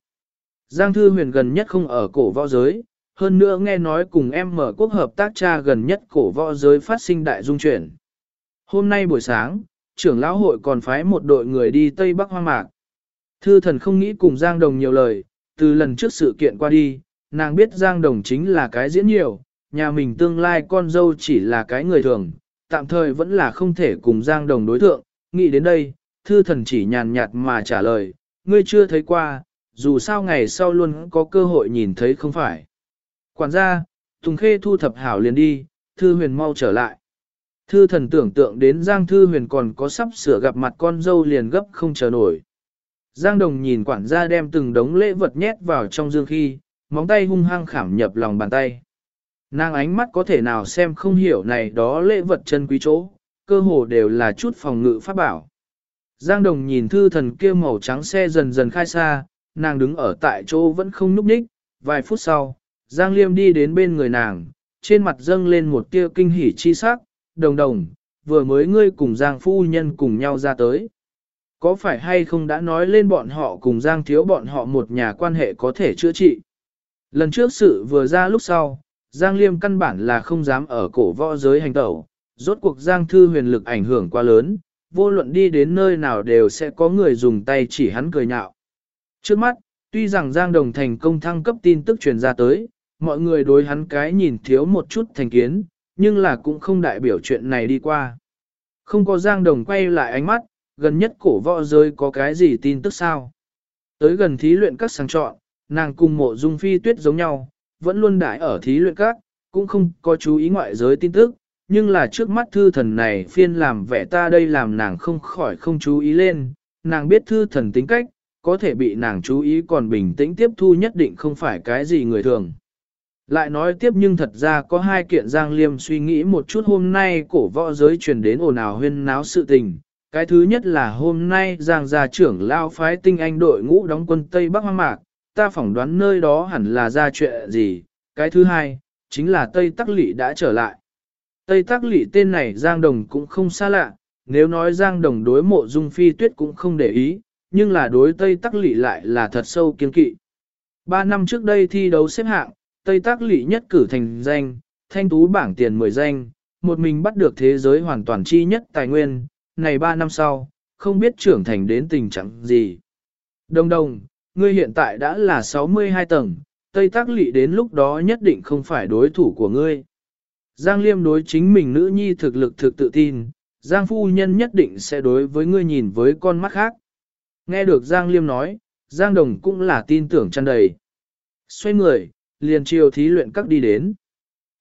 Giang Thư Huyền gần nhất không ở cổ võ giới, hơn nữa nghe nói cùng em mở quốc hợp tác cha gần nhất cổ võ giới phát sinh đại dung chuyển. Hôm nay buổi sáng, trưởng lão hội còn phái một đội người đi Tây Bắc Hoang Mạc. Thư thần không nghĩ cùng Giang Đồng nhiều lời, từ lần trước sự kiện qua đi, nàng biết Giang Đồng chính là cái diễn nhiều, nhà mình tương lai con dâu chỉ là cái người thường, tạm thời vẫn là không thể cùng Giang Đồng đối thượng, nghĩ đến đây, thư thần chỉ nhàn nhạt mà trả lời, ngươi chưa thấy qua, dù sao ngày sau luôn có cơ hội nhìn thấy không phải. Quản gia, Tùng Khê thu thập hảo liền đi, thư huyền mau trở lại. Thư thần tưởng tượng đến Giang Thư Huyền còn có sắp sửa gặp mặt con dâu liền gấp không chờ nổi. Giang Đồng nhìn quản gia đem từng đống lễ vật nhét vào trong dương khi, móng tay hung hăng khảm nhập lòng bàn tay. Nàng ánh mắt có thể nào xem không hiểu này đó lễ vật chân quý chỗ, cơ hồ đều là chút phòng ngự pháp bảo. Giang Đồng nhìn thư thần kia màu trắng xe dần dần khai xa, nàng đứng ở tại chỗ vẫn không núp ních, vài phút sau, Giang Liêm đi đến bên người nàng, trên mặt dâng lên một tia kinh hỉ chi sắc, đồng đồng, vừa mới ngươi cùng Giang phu nhân cùng nhau ra tới. Có phải hay không đã nói lên bọn họ cùng Giang thiếu bọn họ một nhà quan hệ có thể chữa trị? Lần trước sự vừa ra lúc sau, Giang Liêm căn bản là không dám ở cổ võ giới hành tẩu, rốt cuộc Giang Thư huyền lực ảnh hưởng quá lớn, vô luận đi đến nơi nào đều sẽ có người dùng tay chỉ hắn cười nhạo. Trước mắt, tuy rằng Giang Đồng thành công thăng cấp tin tức truyền ra tới, mọi người đối hắn cái nhìn thiếu một chút thành kiến, nhưng là cũng không đại biểu chuyện này đi qua. Không có Giang Đồng quay lại ánh mắt, gần nhất cổ võ giới có cái gì tin tức sao? Tới gần thí luyện các sáng chọn, nàng cùng mộ dung phi tuyết giống nhau, vẫn luôn đại ở thí luyện các, cũng không có chú ý ngoại giới tin tức, nhưng là trước mắt thư thần này phiên làm vẻ ta đây làm nàng không khỏi không chú ý lên, nàng biết thư thần tính cách, có thể bị nàng chú ý còn bình tĩnh tiếp thu nhất định không phải cái gì người thường. Lại nói tiếp nhưng thật ra có hai kiện Giang Liêm suy nghĩ một chút hôm nay cổ võ giới truyền đến ồn ào huyên náo sự tình. Cái thứ nhất là hôm nay Giang gia trưởng lao phái tinh anh đội ngũ đóng quân Tây Bắc Hoang Mạc, ta phỏng đoán nơi đó hẳn là ra chuyện gì. Cái thứ hai, chính là Tây Tắc Lị đã trở lại. Tây Tắc Lị tên này Giang Đồng cũng không xa lạ, nếu nói Giang Đồng đối mộ dung phi tuyết cũng không để ý, nhưng là đối Tây Tắc Lị lại là thật sâu kiên kỵ. Ba năm trước đây thi đấu xếp hạng, Tây Tác Lị nhất cử thành danh, thanh tú bảng tiền 10 danh, một mình bắt được thế giới hoàn toàn chi nhất tài nguyên, này 3 năm sau, không biết trưởng thành đến tình trạng gì. Đồng đồng, ngươi hiện tại đã là 62 tầng, Tây Tác Lị đến lúc đó nhất định không phải đối thủ của ngươi. Giang Liêm đối chính mình nữ nhi thực lực thực tự tin, Giang Phu Nhân nhất định sẽ đối với ngươi nhìn với con mắt khác. Nghe được Giang Liêm nói, Giang Đồng cũng là tin tưởng tràn đầy. Xoay người, liền chiều thí luyện các đi đến.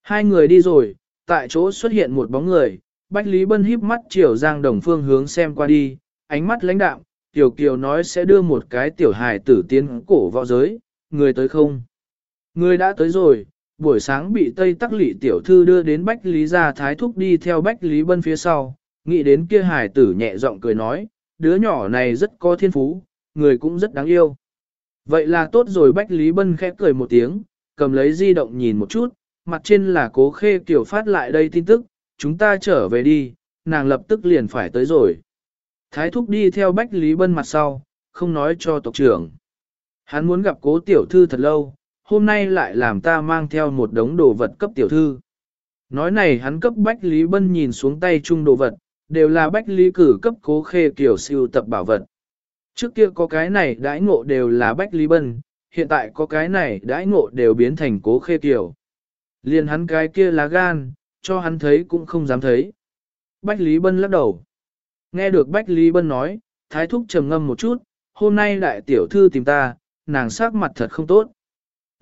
Hai người đi rồi, tại chỗ xuất hiện một bóng người, Bách Lý Bân híp mắt chiều Giang Đồng phương hướng xem qua đi, ánh mắt lãnh đạm, Tiểu Kiều nói sẽ đưa một cái tiểu hài tử tiến cổ võ giới, người tới không? Người đã tới rồi, buổi sáng bị Tây Tắc Lị tiểu thư đưa đến Bách Lý gia thái thúc đi theo Bách Lý Bân phía sau, nghĩ đến kia hài tử nhẹ giọng cười nói, đứa nhỏ này rất có thiên phú, người cũng rất đáng yêu. Vậy là tốt rồi Bách Lý Bân khẽ cười một tiếng, cầm lấy di động nhìn một chút, mặt trên là cố khê kiểu phát lại đây tin tức, chúng ta trở về đi, nàng lập tức liền phải tới rồi. Thái thúc đi theo Bách Lý Bân mặt sau, không nói cho tộc trưởng. Hắn muốn gặp cố tiểu thư thật lâu, hôm nay lại làm ta mang theo một đống đồ vật cấp tiểu thư. Nói này hắn cấp Bách Lý Bân nhìn xuống tay chung đồ vật, đều là Bách Lý cử cấp cố khê kiểu siêu tập bảo vật. Trước kia có cái này đãi ngộ đều là Bách Lý Bân, hiện tại có cái này đãi ngộ đều biến thành cố khê kiểu. Liền hắn cái kia lá gan, cho hắn thấy cũng không dám thấy. Bách Lý Bân lắc đầu. Nghe được Bách Lý Bân nói, Thái Thúc trầm ngâm một chút, hôm nay đại tiểu thư tìm ta, nàng sắc mặt thật không tốt.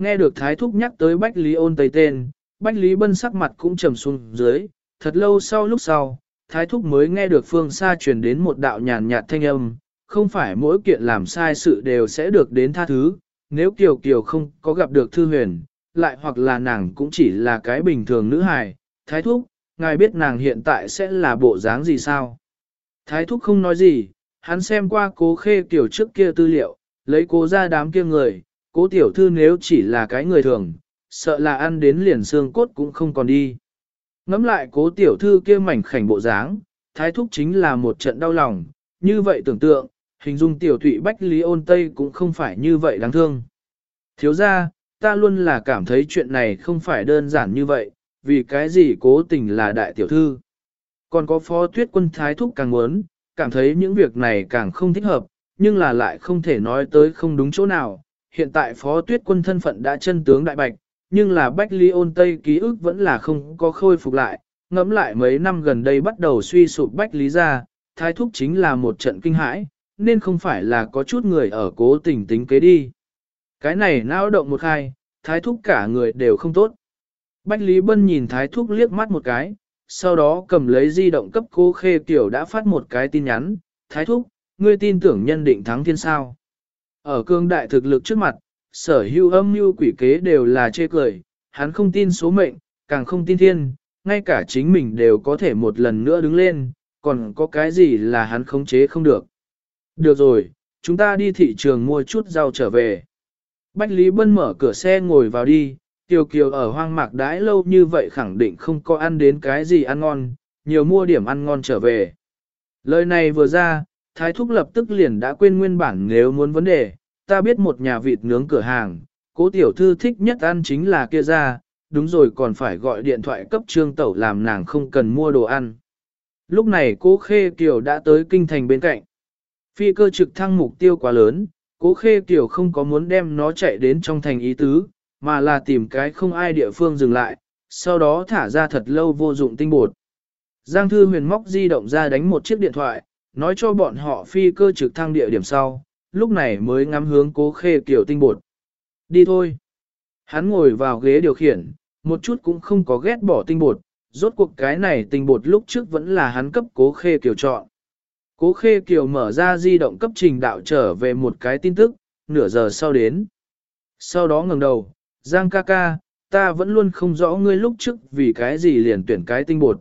Nghe được Thái Thúc nhắc tới Bách Lý ôn tây tên, Bách Lý Bân sắc mặt cũng trầm xuống dưới, thật lâu sau lúc sau, Thái Thúc mới nghe được phương xa truyền đến một đạo nhàn nhạt thanh âm, không phải mỗi kiện làm sai sự đều sẽ được đến tha thứ, nếu Kiều Kiều không có gặp được Thư Huyền, lại hoặc là nàng cũng chỉ là cái bình thường nữ hài, thái thúc, ngài biết nàng hiện tại sẽ là bộ dáng gì sao? Thái thúc không nói gì, hắn xem qua cố khê Kiều trước kia tư liệu, lấy cố ra đám kia người, cố tiểu thư nếu chỉ là cái người thường, sợ là ăn đến liền xương cốt cũng không còn đi. Ngắm lại cố tiểu thư kia mảnh khảnh bộ dáng, thái thúc chính là một trận đau lòng, như vậy tưởng tượng, hình dung tiểu thụy bách lý ôn tây cũng không phải như vậy đáng thương. Thiếu ra, ta luôn là cảm thấy chuyện này không phải đơn giản như vậy, vì cái gì cố tình là đại tiểu thư. Còn có phó tuyết quân thái thúc càng muốn, cảm thấy những việc này càng không thích hợp, nhưng là lại không thể nói tới không đúng chỗ nào. Hiện tại phó tuyết quân thân phận đã chân tướng đại bạch, nhưng là bách ly ôn tây ký ức vẫn là không có khôi phục lại, ngẫm lại mấy năm gần đây bắt đầu suy sụp bách lý ra, thái thúc chính là một trận kinh hãi, nên không phải là có chút người ở cố tình tính kế đi. Cái này não động một hai, thái thúc cả người đều không tốt. Bách Lý Bân nhìn thái thúc liếc mắt một cái, sau đó cầm lấy di động cấp cô khê tiểu đã phát một cái tin nhắn, thái thúc, ngươi tin tưởng nhân định thắng thiên sao. Ở cương đại thực lực trước mặt, sở hữu âm mưu quỷ kế đều là chê cười, hắn không tin số mệnh, càng không tin thiên, ngay cả chính mình đều có thể một lần nữa đứng lên, còn có cái gì là hắn khống chế không được. Được rồi, chúng ta đi thị trường mua chút rau trở về. Bách Lý Bân mở cửa xe ngồi vào đi, Kiều Kiều ở hoang mạc đãi lâu như vậy khẳng định không có ăn đến cái gì ăn ngon, nhiều mua điểm ăn ngon trở về. Lời này vừa ra, Thái Thúc lập tức liền đã quên nguyên bản nếu muốn vấn đề, ta biết một nhà vịt nướng cửa hàng, cố tiểu thư thích nhất ăn chính là kia ra, đúng rồi còn phải gọi điện thoại cấp trương tẩu làm nàng không cần mua đồ ăn. Lúc này cố Khê Kiều đã tới kinh thành bên cạnh. Phi cơ trực thăng mục tiêu quá lớn, cố Khê Kiều không có muốn đem nó chạy đến trong thành ý tứ, mà là tìm cái không ai địa phương dừng lại, sau đó thả ra thật lâu vô dụng tinh bột. Giang Thư Huyền móc di động ra đánh một chiếc điện thoại, nói cho bọn họ phi cơ trực thăng địa điểm sau, lúc này mới ngắm hướng cố khê kiểu tinh bột. Đi thôi. Hắn ngồi vào ghế điều khiển, một chút cũng không có ghét bỏ tinh bột, rốt cuộc cái này tinh bột lúc trước vẫn là hắn cấp cố khê kiểu chọn. Cố khê kiểu mở ra di động cấp trình đạo trở về một cái tin tức, nửa giờ sau đến. Sau đó ngẩng đầu, Giang ca ca, ta vẫn luôn không rõ ngươi lúc trước vì cái gì liền tuyển cái tinh bột.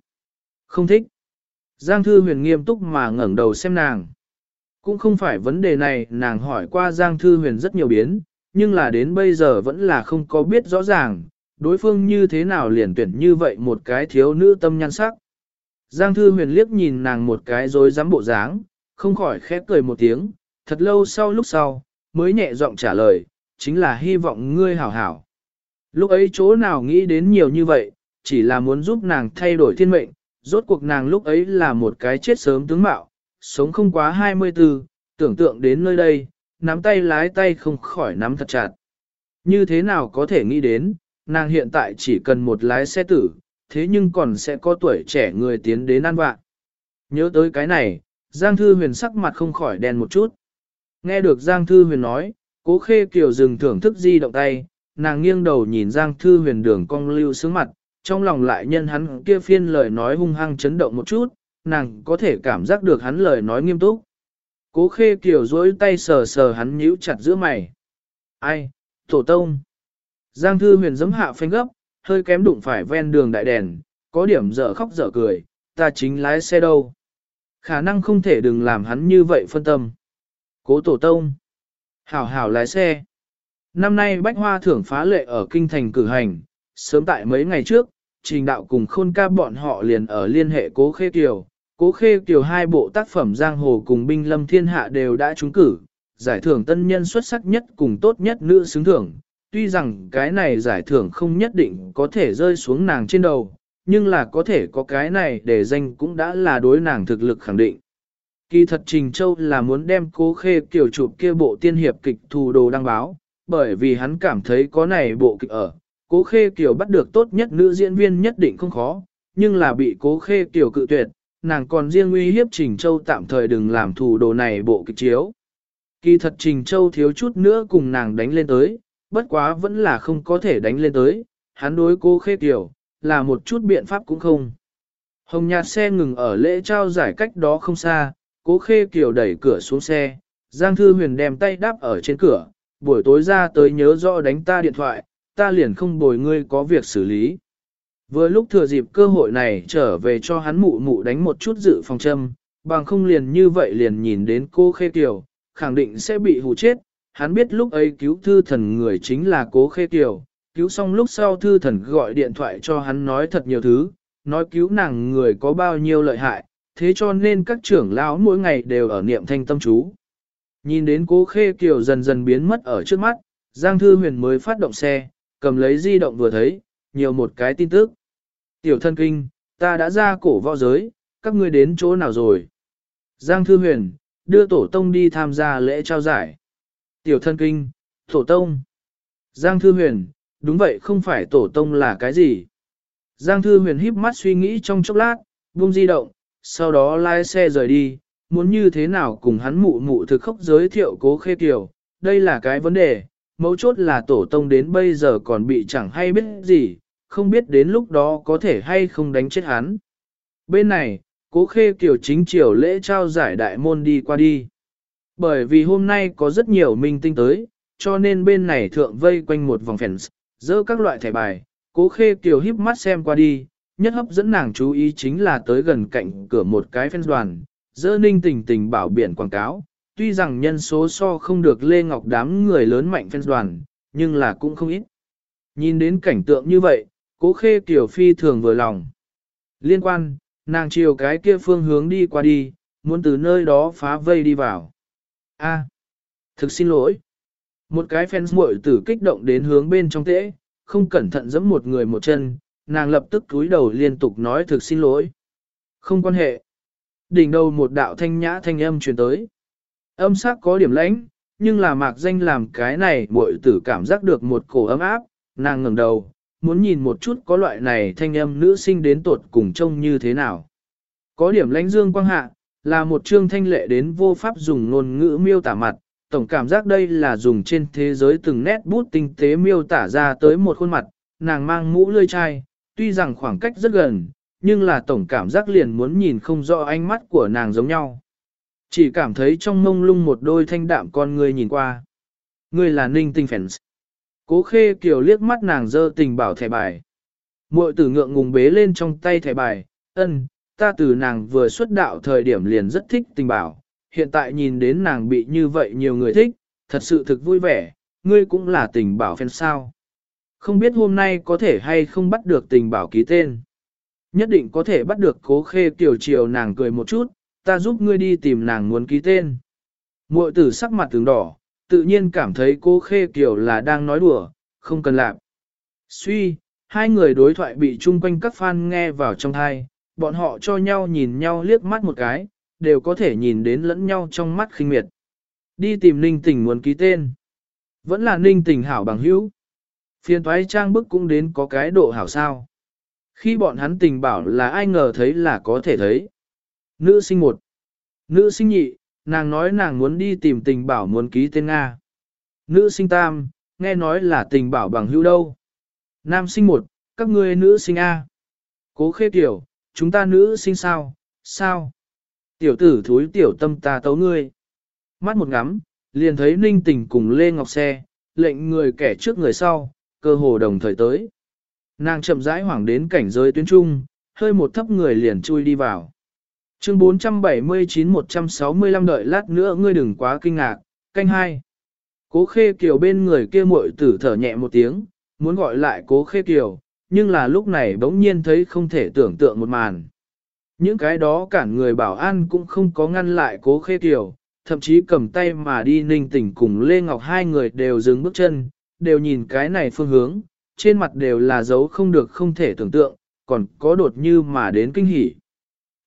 Không thích. Giang Thư Huyền nghiêm túc mà ngẩng đầu xem nàng. Cũng không phải vấn đề này nàng hỏi qua Giang Thư Huyền rất nhiều biến, nhưng là đến bây giờ vẫn là không có biết rõ ràng, đối phương như thế nào liền tuyển như vậy một cái thiếu nữ tâm nhan sắc. Giang Thư Huyền liếc nhìn nàng một cái rồi dám bộ dáng, không khỏi khép cười một tiếng, thật lâu sau lúc sau, mới nhẹ giọng trả lời, chính là hy vọng ngươi hảo hảo. Lúc ấy chỗ nào nghĩ đến nhiều như vậy, chỉ là muốn giúp nàng thay đổi thiên mệnh, rốt cuộc nàng lúc ấy là một cái chết sớm tướng mạo, sống không quá 24, tưởng tượng đến nơi đây, nắm tay lái tay không khỏi nắm thật chặt. Như thế nào có thể nghĩ đến, nàng hiện tại chỉ cần một lái xe tử, thế nhưng còn sẽ có tuổi trẻ người tiến đến ăn vạ. Nhớ tới cái này, Giang Thư Huyền sắc mặt không khỏi đen một chút. Nghe được Giang Thư Huyền nói, cố khê kiều dừng thưởng thức di động tay, nàng nghiêng đầu nhìn Giang Thư Huyền đường cong lưu sướng mặt, trong lòng lại nhân hắn kia phiên lời nói hung hăng chấn động một chút, nàng có thể cảm giác được hắn lời nói nghiêm túc. Cố khê kiều dối tay sờ sờ hắn nhíu chặt giữa mày. Ai, tổ tông. Giang thư huyền giấm hạ phanh gấp, hơi kém đụng phải ven đường đại đèn, có điểm dở khóc dở cười, ta chính lái xe đâu. Khả năng không thể đừng làm hắn như vậy phân tâm. Cố tổ tông. Hảo hảo lái xe. Năm nay bách hoa thưởng phá lệ ở kinh thành cử hành, sớm tại mấy ngày trước, trình đạo cùng khôn ca bọn họ liền ở liên hệ cố khê kiều. Cố khê kiều hai bộ tác phẩm giang hồ cùng binh lâm thiên hạ đều đã trúng cử, giải thưởng tân nhân xuất sắc nhất cùng tốt nhất nữ xứng thưởng. Tuy rằng cái này giải thưởng không nhất định có thể rơi xuống nàng trên đầu, nhưng là có thể có cái này để danh cũng đã là đối nàng thực lực khẳng định. Kỳ thật Trình Châu là muốn đem cố khê kiểu chụp kia bộ tiên hiệp kịch thù đồ đăng báo, bởi vì hắn cảm thấy có này bộ kịch ở, Cố Khê Kiều bắt được tốt nhất nữ diễn viên nhất định không khó, nhưng là bị Cố Khê Kiều cự tuyệt, nàng còn riêng uy hiếp Trình Châu tạm thời đừng làm thủ đồ này bộ kịch chiếu. Kỳ thật Trình Châu thiếu chút nữa cùng nàng đánh lên tới, bất quá vẫn là không có thể đánh lên tới, hắn đối Cố Khê Kiều, là một chút biện pháp cũng không. Hồng nhạt xe ngừng ở lễ trao giải cách đó không xa, Cố Khê Kiều đẩy cửa xuống xe, Giang Thư Huyền đem tay đáp ở trên cửa, buổi tối ra tới nhớ rõ đánh ta điện thoại, ta liền không bồi ngươi có việc xử lý. Vừa lúc thừa dịp cơ hội này trở về cho hắn mụ mụ đánh một chút dự phòng châm, bằng không liền như vậy liền nhìn đến cô khê kiều, khẳng định sẽ bị hù chết. Hắn biết lúc ấy cứu thư thần người chính là cố khê kiều, cứu xong lúc sau thư thần gọi điện thoại cho hắn nói thật nhiều thứ, nói cứu nàng người có bao nhiêu lợi hại, thế cho nên các trưởng lão mỗi ngày đều ở niệm thanh tâm chú. Nhìn đến cố khê kiều dần dần biến mất ở trước mắt, Giang Thư Huyền mới phát động xe, cầm lấy di động vừa thấy, nhiều một cái tin tức. Tiểu thân kinh, ta đã ra cổ võ giới, các ngươi đến chỗ nào rồi? Giang Thư Huyền, đưa tổ tông đi tham gia lễ trao giải. Tiểu thân kinh, tổ tông. Giang Thư Huyền, đúng vậy không phải tổ tông là cái gì? Giang Thư Huyền híp mắt suy nghĩ trong chốc lát, buông di động, sau đó lái xe rời đi, muốn như thế nào cùng hắn mụ mụ thực khốc giới thiệu cố khê kiểu, đây là cái vấn đề, mấu chốt là tổ tông đến bây giờ còn bị chẳng hay biết gì, không biết đến lúc đó có thể hay không đánh chết hắn. Bên này, cố khê kiều chính triều lễ trao giải đại môn đi qua đi. Bởi vì hôm nay có rất nhiều minh tinh tới, cho nên bên này thượng vây quanh một vòng fans, dỡ các loại thẻ bài, cố khê kiều híp mắt xem qua đi, nhất hấp dẫn nàng chú ý chính là tới gần cạnh cửa một cái fans đoàn, dỡ ninh tình tình bảo biển quảng cáo, tuy rằng nhân số so không được Lê Ngọc đám người lớn mạnh phân đoàn, nhưng là cũng không ít. Nhìn đến cảnh tượng như vậy, cố khê Tiểu phi thường vừa lòng. Liên quan, nàng chiều cái kia phương hướng đi qua đi, muốn từ nơi đó phá vây đi vào. A, à, thực xin lỗi. Một cái fans muội tử kích động đến hướng bên trong tễ, không cẩn thận giẫm một người một chân, nàng lập tức cúi đầu liên tục nói thực xin lỗi. Không quan hệ. Đỉnh đầu một đạo thanh nhã thanh âm truyền tới. Âm sắc có điểm lãnh, nhưng là mạc danh làm cái này muội tử cảm giác được một cổ ấm áp, nàng ngẩng đầu, muốn nhìn một chút có loại này thanh âm nữ sinh đến tột cùng trông như thế nào. Có điểm lãnh dương quang hạ, là một chương thanh lệ đến vô pháp dùng ngôn ngữ miêu tả mặt, tổng cảm giác đây là dùng trên thế giới từng nét bút tinh tế miêu tả ra tới một khuôn mặt, nàng mang mũ lươi chai, tuy rằng khoảng cách rất gần, nhưng là tổng cảm giác liền muốn nhìn không rõ ánh mắt của nàng giống nhau. Chỉ cảm thấy trong mông lung một đôi thanh đạm con người nhìn qua. Người là ninh tinh phèn. Cố khê kiều liếc mắt nàng dơ tình bảo thẻ bài. Mội tử ngượng ngùng bế lên trong tay thẻ bài, ân, ta từ nàng vừa xuất đạo thời điểm liền rất thích tình bảo, hiện tại nhìn đến nàng bị như vậy nhiều người thích, thật sự thực vui vẻ, ngươi cũng là tình bảo fan sao. Không biết hôm nay có thể hay không bắt được tình bảo ký tên. Nhất định có thể bắt được cố khê tiểu chiều nàng cười một chút, ta giúp ngươi đi tìm nàng muốn ký tên. Mội tử sắc mặt tướng đỏ, tự nhiên cảm thấy cô khê kiểu là đang nói đùa, không cần làm. Suy, hai người đối thoại bị chung quanh các fan nghe vào trong thai, bọn họ cho nhau nhìn nhau liếc mắt một cái, đều có thể nhìn đến lẫn nhau trong mắt khinh miệt. Đi tìm ninh tình muốn ký tên. Vẫn là ninh tình hảo bằng hữu. Phiên thoái trang bức cũng đến có cái độ hảo sao. Khi bọn hắn tình bảo là ai ngờ thấy là có thể thấy. Nữ sinh một. Nữ sinh nhị, nàng nói nàng muốn đi tìm tình bảo muốn ký tên Nga. Nữ sinh tam, nghe nói là tình bảo bằng hữu đâu. Nam sinh một, các ngươi nữ sinh A. Cố khê tiểu, chúng ta nữ sinh sao, sao? Tiểu tử thúi tiểu tâm ta tấu ngươi. Mắt một ngắm, liền thấy ninh tình cùng Lê Ngọc Xe, lệnh người kẻ trước người sau, cơ hồ đồng thời tới. Nàng chậm rãi hoảng đến cảnh giới tuyến trung, hơi một thấp người liền chui đi vào. Chương 479-165 đợi lát nữa ngươi đừng quá kinh ngạc, canh hai. Cố khê kiều bên người kia muội tử thở nhẹ một tiếng, muốn gọi lại cố khê kiều, nhưng là lúc này bỗng nhiên thấy không thể tưởng tượng một màn. Những cái đó cản người bảo an cũng không có ngăn lại cố khê kiều, thậm chí cầm tay mà đi ninh tỉnh cùng Lê Ngọc hai người đều dừng bước chân, đều nhìn cái này phương hướng, trên mặt đều là dấu không được không thể tưởng tượng, còn có đột như mà đến kinh hỉ.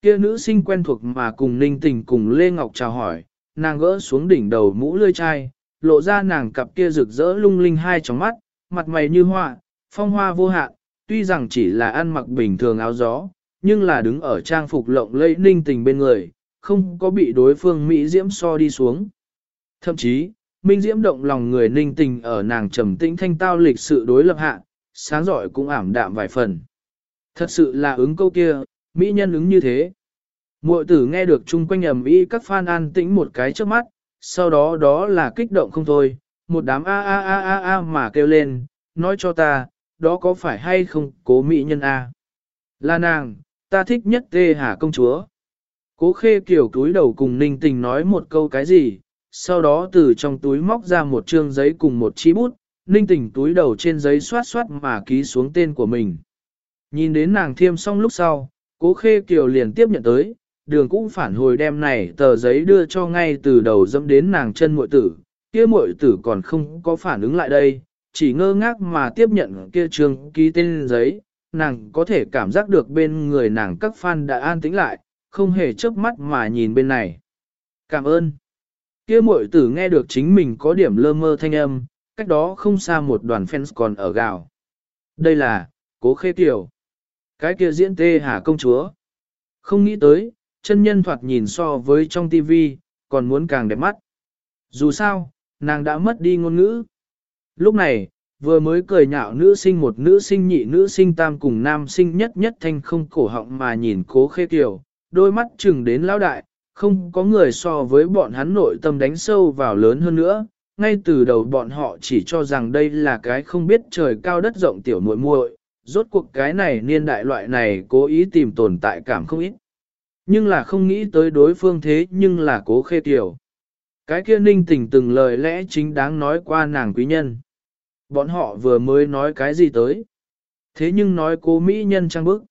Kia nữ sinh quen thuộc mà cùng ninh tình cùng Lê Ngọc chào hỏi, nàng gỡ xuống đỉnh đầu mũ lươi chai, lộ ra nàng cặp kia rực rỡ lung linh hai tróng mắt, mặt mày như hoa, phong hoa vô hạn, tuy rằng chỉ là ăn mặc bình thường áo gió, nhưng là đứng ở trang phục lộng lẫy ninh tình bên người, không có bị đối phương Mỹ Diễm so đi xuống. Thậm chí, Minh Diễm động lòng người ninh tình ở nàng trầm tĩnh thanh tao lịch sự đối lập hạ, sáng giỏi cũng ảm đạm vài phần. Thật sự là ứng câu kia, Mỹ nhân ứng như thế. Mội tử nghe được chung quanh ầm y các fan an tĩnh một cái trước mắt, sau đó đó là kích động không thôi, một đám a a a a a mà kêu lên, nói cho ta, đó có phải hay không cố mỹ nhân A? Là nàng, ta thích nhất tê hà công chúa. Cố khê kiểu túi đầu cùng ninh tình nói một câu cái gì, sau đó từ trong túi móc ra một trương giấy cùng một chi bút, ninh tình túi đầu trên giấy xoát xoát mà ký xuống tên của mình. Nhìn đến nàng thiêm xong lúc sau, cố khê kiều liền tiếp nhận tới, đường cũng phản hồi đem này tờ giấy đưa cho ngay từ đầu dâm đến nàng chân muội tử, kia muội tử còn không có phản ứng lại đây, chỉ ngơ ngác mà tiếp nhận kia trường ký tên giấy, nàng có thể cảm giác được bên người nàng các fan đã an tĩnh lại, không hề chớp mắt mà nhìn bên này. Cảm ơn. Kia muội tử nghe được chính mình có điểm lơ mơ thanh âm, cách đó không xa một đoàn fans còn ở gào. Đây là, cố khê tiểu. Cái kia diễn tê hà công chúa. Không nghĩ tới, chân nhân thoạt nhìn so với trong tivi, còn muốn càng đẹp mắt. Dù sao, nàng đã mất đi ngôn ngữ. Lúc này, vừa mới cười nhạo nữ sinh một nữ sinh nhị nữ sinh tam cùng nam sinh nhất nhất thanh không cổ họng mà nhìn cố khê kiều, đôi mắt chừng đến lão đại, không có người so với bọn hắn nội tâm đánh sâu vào lớn hơn nữa. Ngay từ đầu bọn họ chỉ cho rằng đây là cái không biết trời cao đất rộng tiểu muội muội, rốt cuộc cái này niên đại loại này cố ý tìm tồn tại cảm không ít. Nhưng là không nghĩ tới đối phương thế nhưng là cố khê tiểu. Cái kia ninh tình từng lời lẽ chính đáng nói qua nàng quý nhân. Bọn họ vừa mới nói cái gì tới. Thế nhưng nói cố mỹ nhân trang bức.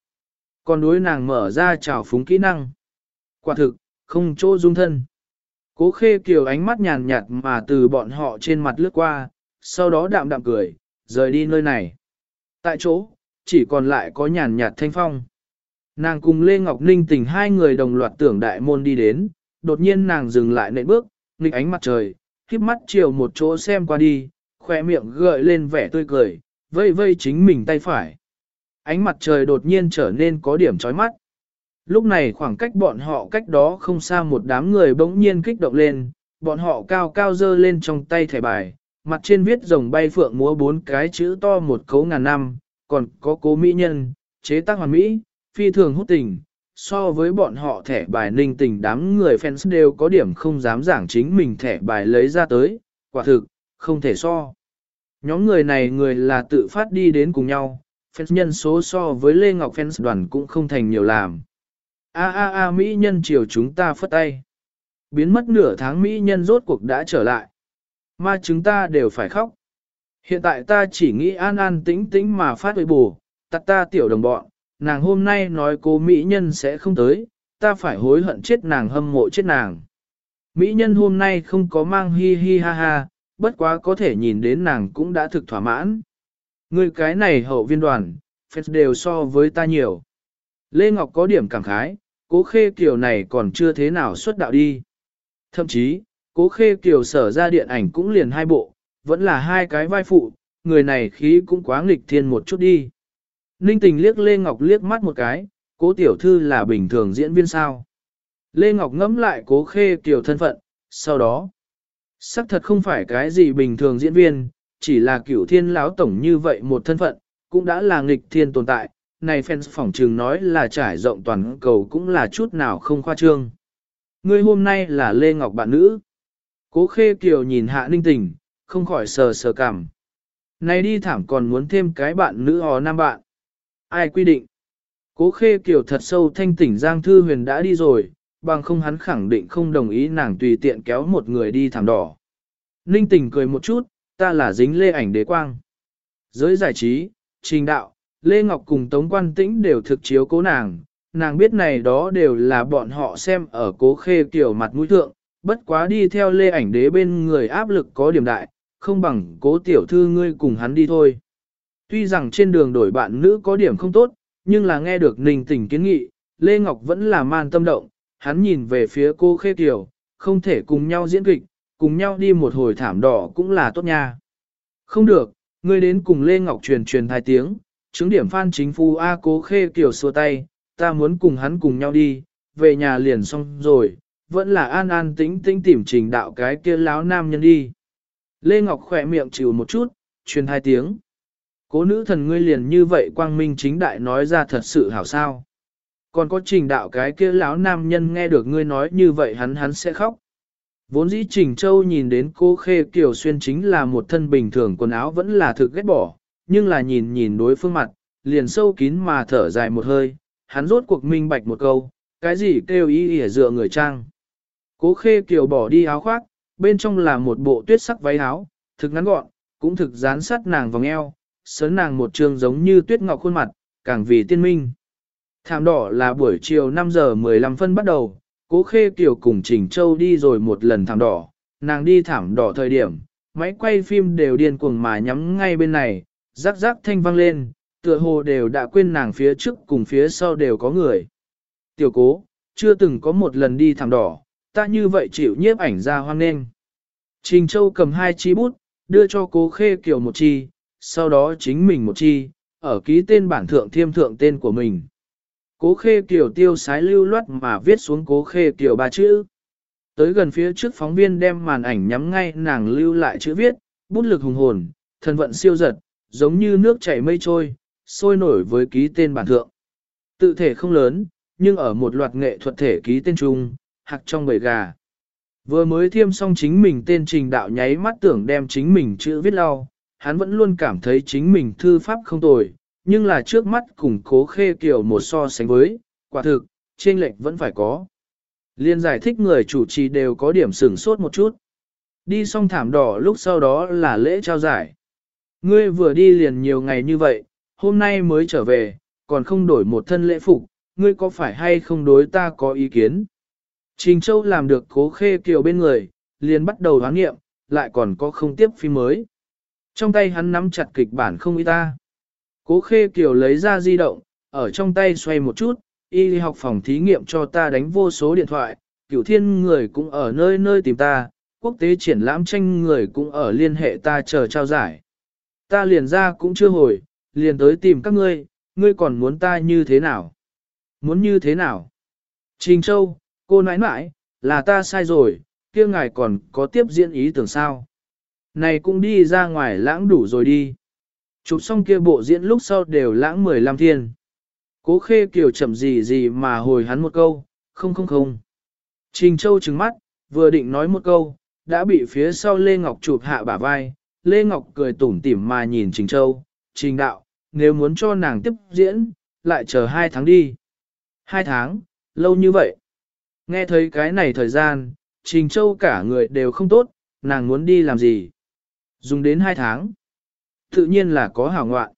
Còn đối nàng mở ra trào phúng kỹ năng. Quả thực, không chỗ dung thân. Cố khê kiều ánh mắt nhàn nhạt mà từ bọn họ trên mặt lướt qua, sau đó đạm đạm cười, rời đi nơi này. Tại chỗ, chỉ còn lại có nhàn nhạt thanh phong. Nàng cùng Lê Ngọc Ninh tình hai người đồng loạt tưởng đại môn đi đến, đột nhiên nàng dừng lại nệ bước, nghịch ánh mặt trời, khiếp mắt chiều một chỗ xem qua đi, khoe miệng gợi lên vẻ tươi cười, vây vây chính mình tay phải. Ánh mặt trời đột nhiên trở nên có điểm chói mắt. Lúc này khoảng cách bọn họ cách đó không xa một đám người bỗng nhiên kích động lên, bọn họ cao cao dơ lên trong tay thẻ bài, mặt trên viết rồng bay phượng múa bốn cái chữ to một cấu ngàn năm, còn có cố mỹ nhân, chế tác hoàn mỹ, phi thường hút tình. So với bọn họ thẻ bài ninh tình đám người fans đều có điểm không dám giảng chính mình thẻ bài lấy ra tới, quả thực, không thể so. Nhóm người này người là tự phát đi đến cùng nhau, fans nhân số so với Lê Ngọc fans đoàn cũng không thành nhiều làm. A a a Mỹ nhân chiều chúng ta phất tay. Biến mất nửa tháng Mỹ nhân rốt cuộc đã trở lại. Mà chúng ta đều phải khóc. Hiện tại ta chỉ nghĩ an an tĩnh tĩnh mà phát huy bù, tắt ta tiểu đồng bọn, nàng hôm nay nói cô Mỹ nhân sẽ không tới, ta phải hối hận chết nàng hâm mộ chết nàng. Mỹ nhân hôm nay không có mang hi hi ha ha, bất quá có thể nhìn đến nàng cũng đã thực thỏa mãn. Người cái này hậu viên đoàn, phép đều so với ta nhiều. Lê Ngọc có điểm cảm khái, cố khê kiểu này còn chưa thế nào xuất đạo đi. Thậm chí, cố khê kiểu sở ra điện ảnh cũng liền hai bộ, vẫn là hai cái vai phụ, người này khí cũng quá nghịch thiên một chút đi. Ninh tình liếc Lê Ngọc liếc mắt một cái, cố tiểu thư là bình thường diễn viên sao. Lê Ngọc ngẫm lại cố khê tiểu thân phận, sau đó, xác thật không phải cái gì bình thường diễn viên, chỉ là cửu thiên lão tổng như vậy một thân phận, cũng đã là nghịch thiên tồn tại, này fans phỏng trường nói là trải rộng toàn cầu cũng là chút nào không khoa trương. Người hôm nay là Lê Ngọc bạn nữ. Cố khê kiều nhìn hạ ninh tình, không khỏi sờ sờ cảm. Này đi thảm còn muốn thêm cái bạn nữ hò nam bạn. Ai quy định? Cố khê kiều thật sâu thanh tỉnh Giang Thư Huyền đã đi rồi, bằng không hắn khẳng định không đồng ý nàng tùy tiện kéo một người đi thảm đỏ. Ninh tỉnh cười một chút, ta là dính lê ảnh đế quang. Giới giải trí, trình đạo, Lê Ngọc cùng Tống Quan Tĩnh đều thực chiếu cố nàng, nàng biết này đó đều là bọn họ xem ở cố khê kiểu mặt mũi thượng, bất quá đi theo Lê ảnh đế bên người áp lực có điểm đại, không bằng cố tiểu thư ngươi cùng hắn đi thôi. Tuy rằng trên đường đổi bạn nữ có điểm không tốt, nhưng là nghe được ninh tình kiến nghị, Lê Ngọc vẫn là man tâm động, hắn nhìn về phía cô khê kiểu, không thể cùng nhau diễn kịch, cùng nhau đi một hồi thảm đỏ cũng là tốt nha. Không được, ngươi đến cùng Lê Ngọc truyền truyền hai tiếng, chứng điểm phan chính phu A cố khê kiểu xua tay, ta muốn cùng hắn cùng nhau đi, về nhà liền xong rồi, vẫn là an an tĩnh tĩnh tìm trình đạo cái kia láo nam nhân đi. Lê Ngọc khỏe miệng chịu một chút, truyền hai tiếng. Cố nữ thần ngươi liền như vậy quang minh chính đại nói ra thật sự hảo sao. Còn có trình đạo cái kia lão nam nhân nghe được ngươi nói như vậy hắn hắn sẽ khóc. Vốn dĩ Trình Châu nhìn đến cô Khê Kiều Xuyên chính là một thân bình thường quần áo vẫn là thực ghét bỏ, nhưng là nhìn nhìn đối phương mặt, liền sâu kín mà thở dài một hơi, hắn rốt cuộc minh bạch một câu, cái gì kêu ý ỉa dựa người trang. Cố khê kiều bỏ đi áo khoác, bên trong là một bộ tuyết sắc váy áo, thực ngắn gọn, cũng thực dán sát nàng vòng eo, sớn nàng một trường giống như tuyết ngọc khuôn mặt, càng vì tiên minh. Thảm đỏ là buổi chiều 5 giờ 15 phân bắt đầu, cố khê kiều cùng Trình Châu đi rồi một lần thảm đỏ, nàng đi thảm đỏ thời điểm, máy quay phim đều điên cuồng mà nhắm ngay bên này, rắc rắc thanh vang lên, tựa hồ đều đã quên nàng phía trước cùng phía sau đều có người. Tiểu cố, chưa từng có một lần đi thảm đỏ, ta như vậy chịu nhiếp ảnh ra hoang nên. Trình Châu cầm hai chi bút, đưa cho cố khê kiều một chi, sau đó chính mình một chi, ở ký tên bản thượng thiêm thượng tên của mình. Cố khê kiều tiêu sái lưu loát mà viết xuống cố khê kiều ba chữ. Tới gần phía trước phóng viên đem màn ảnh nhắm ngay nàng lưu lại chữ viết, bút lực hùng hồn, thần vận siêu giật, giống như nước chảy mây trôi, sôi nổi với ký tên bản thượng. Tự thể không lớn, nhưng ở một loạt nghệ thuật thể ký tên chung, hạc trong bầy gà. Vừa mới thiêm xong chính mình tên trình đạo nháy mắt tưởng đem chính mình chữ viết lau, hắn vẫn luôn cảm thấy chính mình thư pháp không tồi, nhưng là trước mắt cùng cố khê kiểu một so sánh với, quả thực, trên lệnh vẫn phải có. Liên giải thích người chủ trì đều có điểm sửng sốt một chút. Đi xong thảm đỏ lúc sau đó là lễ trao giải. Ngươi vừa đi liền nhiều ngày như vậy, hôm nay mới trở về, còn không đổi một thân lễ phục, ngươi có phải hay không đối ta có ý kiến? Trình Châu làm được cố khê kiều bên người, liền bắt đầu hoán nghiệm, lại còn có không tiếp phim mới. Trong tay hắn nắm chặt kịch bản không y ta. Cố khê kiều lấy ra di động, ở trong tay xoay một chút, y học phòng thí nghiệm cho ta đánh vô số điện thoại, cửu thiên người cũng ở nơi nơi tìm ta, quốc tế triển lãm tranh người cũng ở liên hệ ta chờ trao giải. Ta liền ra cũng chưa hồi, liền tới tìm các ngươi, ngươi còn muốn ta như thế nào? Muốn như thế nào? Trình Châu, cô nãi nãi, là ta sai rồi, kia ngài còn có tiếp diễn ý tưởng sao? Này cũng đi ra ngoài lãng đủ rồi đi. Chụp xong kia bộ diễn lúc sau đều lãng 15 thiên. Cố khê kiểu chậm gì gì mà hồi hắn một câu, không không không. Trình Châu trừng mắt, vừa định nói một câu, đã bị phía sau Lê Ngọc chụp hạ bả vai. Lê Ngọc cười tủm tỉm mà nhìn Trình Châu, Trình đạo, nếu muốn cho nàng tiếp diễn, lại chờ hai tháng đi. Hai tháng, lâu như vậy. Nghe thấy cái này thời gian, Trình Châu cả người đều không tốt, nàng muốn đi làm gì. Dùng đến hai tháng. Tự nhiên là có hảo ngoạn.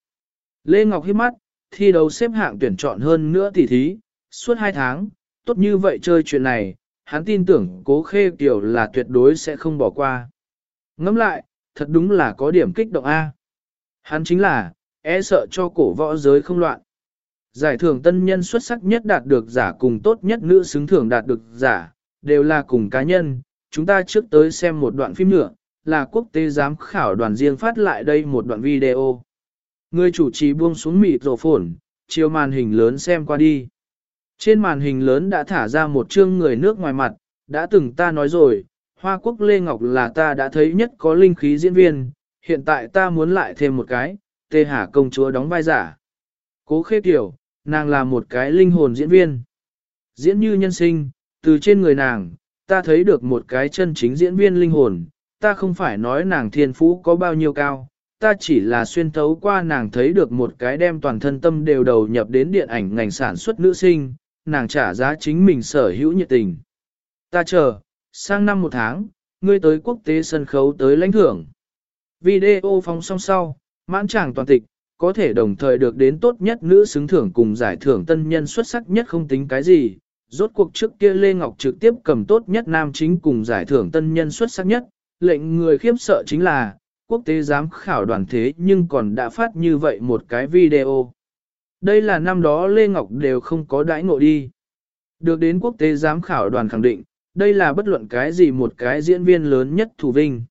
Lê Ngọc hiếp mắt, thi đấu xếp hạng tuyển chọn hơn nữa tỷ thí, suốt hai tháng, tốt như vậy chơi chuyện này, hắn tin tưởng cố khê kiểu là tuyệt đối sẽ không bỏ qua. Ngẫm lại, thật đúng là có điểm kích động A. Hắn chính là, e sợ cho cổ võ giới không loạn. Giải thưởng tân nhân xuất sắc nhất đạt được giả cùng tốt nhất nữ xứng thưởng đạt được giả, đều là cùng cá nhân. Chúng ta trước tới xem một đoạn phim nữa, là quốc tế giám khảo đoàn riêng phát lại đây một đoạn video. Người chủ trì buông xuống mịt rổ phồn, chiều màn hình lớn xem qua đi. Trên màn hình lớn đã thả ra một chương người nước ngoài mặt, đã từng ta nói rồi, Hoa Quốc Lê Ngọc là ta đã thấy nhất có linh khí diễn viên, hiện tại ta muốn lại thêm một cái, Tê Hà công chúa đóng vai giả. Cố khê kiểu, nàng là một cái linh hồn diễn viên. Diễn như nhân sinh, từ trên người nàng, ta thấy được một cái chân chính diễn viên linh hồn, ta không phải nói nàng thiên phú có bao nhiêu cao, ta chỉ là xuyên thấu qua nàng thấy được một cái đem toàn thân tâm đều đầu nhập đến điện ảnh ngành sản xuất nữ sinh, nàng trả giá chính mình sở hữu nhiệt tình. Ta chờ, sang năm một tháng, ngươi tới quốc tế sân khấu tới lãnh thưởng. Video phóng xong sau, mãn tràng toàn tịch, có thể đồng thời được đến tốt nhất nữ xứng thưởng cùng giải thưởng tân nhân xuất sắc nhất không tính cái gì. Rốt cuộc trước kia Lê Ngọc trực tiếp cầm tốt nhất nam chính cùng giải thưởng tân nhân xuất sắc nhất, lệnh người khiếp sợ chính là, quốc tế giám khảo đoàn thế nhưng còn đã phát như vậy một cái video. Đây là năm đó Lê Ngọc đều không có đãi ngộ đi. Được đến quốc tế giám khảo đoàn khẳng định, đây là bất luận cái gì một cái diễn viên lớn nhất thủ vinh.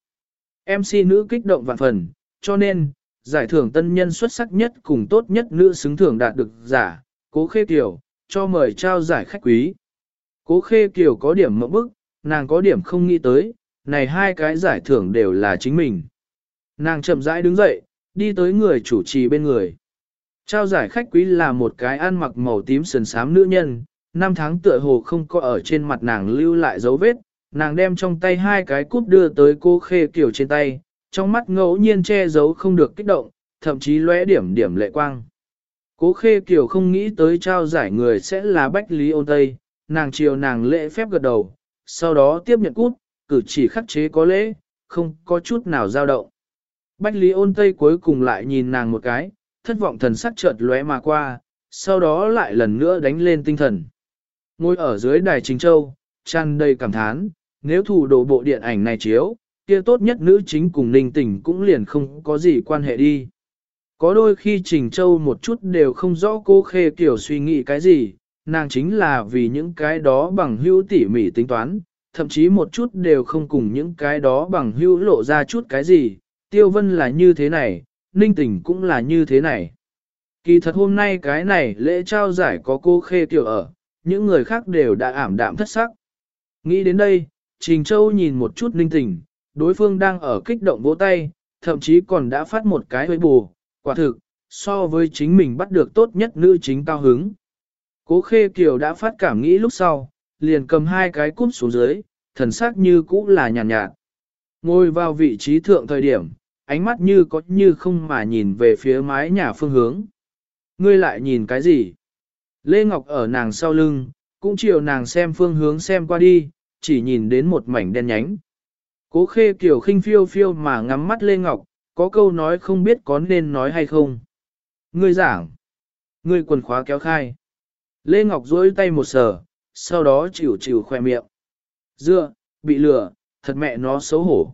MC nữ kích động vạn phần, cho nên, giải thưởng tân nhân xuất sắc nhất cùng tốt nhất nữ xứng thưởng đạt được giả, cố khê kiểu, cho mời trao giải khách quý. Cố khê kiểu có điểm mẫu bức, nàng có điểm không nghĩ tới, này hai cái giải thưởng đều là chính mình. Nàng chậm rãi đứng dậy, đi tới người chủ trì bên người. Trao giải khách quý là một cái ăn mặc màu tím sần sám nữ nhân, năm tháng tựa hồ không có ở trên mặt nàng lưu lại dấu vết, nàng đem trong tay hai cái cúp đưa tới cô khê kiểu trên tay, trong mắt ngẫu nhiên che giấu không được kích động, thậm chí lóe điểm điểm lệ quang. Cố khê kiều không nghĩ tới trao giải người sẽ là Bách Lý ôn Tây, nàng chiều nàng lễ phép gật đầu, sau đó tiếp nhận cút, cử chỉ khắc chế có lễ, không có chút nào dao động. Bách Lý ôn Tây cuối cùng lại nhìn nàng một cái, thất vọng thần sắc chợt lóe mà qua, sau đó lại lần nữa đánh lên tinh thần. Ngồi ở dưới đài Trình Châu, tràn đầy cảm thán, nếu thủ đồ bộ điện ảnh này chiếu, kia tốt nhất nữ chính cùng ninh tình cũng liền không có gì quan hệ đi. Có đôi khi Trình Châu một chút đều không rõ cô khê kiểu suy nghĩ cái gì, nàng chính là vì những cái đó bằng hữu tỉ mỉ tính toán, thậm chí một chút đều không cùng những cái đó bằng hữu lộ ra chút cái gì, tiêu vân là như thế này, ninh tình cũng là như thế này. Kỳ thật hôm nay cái này lễ trao giải có cô khê tiểu ở, những người khác đều đã ảm đạm thất sắc. Nghĩ đến đây, Trình Châu nhìn một chút ninh tình, đối phương đang ở kích động vỗ tay, thậm chí còn đã phát một cái hơi bù, quả thực, so với chính mình bắt được tốt nhất nữ chính cao hứng. Cố khê kiều đã phát cảm nghĩ lúc sau, liền cầm hai cái cúp xuống dưới, thần sắc như cũ là nhàn nhạt, nhạt. Ngồi vào vị trí thượng thời điểm, ánh mắt như có như không mà nhìn về phía mái nhà phương hướng. Ngươi lại nhìn cái gì? Lê Ngọc ở nàng sau lưng, cũng chiều nàng xem phương hướng xem qua đi, chỉ nhìn đến một mảnh đen nhánh. Cố khê kiểu khinh phiêu phiêu mà ngắm mắt Lê Ngọc, có câu nói không biết có nên nói hay không. Ngươi giảng. Ngươi quần khóa kéo khai. Lê Ngọc duỗi tay một sờ, sau đó chịu chịu khoe miệng. Dựa, bị lừa, thật mẹ nó xấu hổ.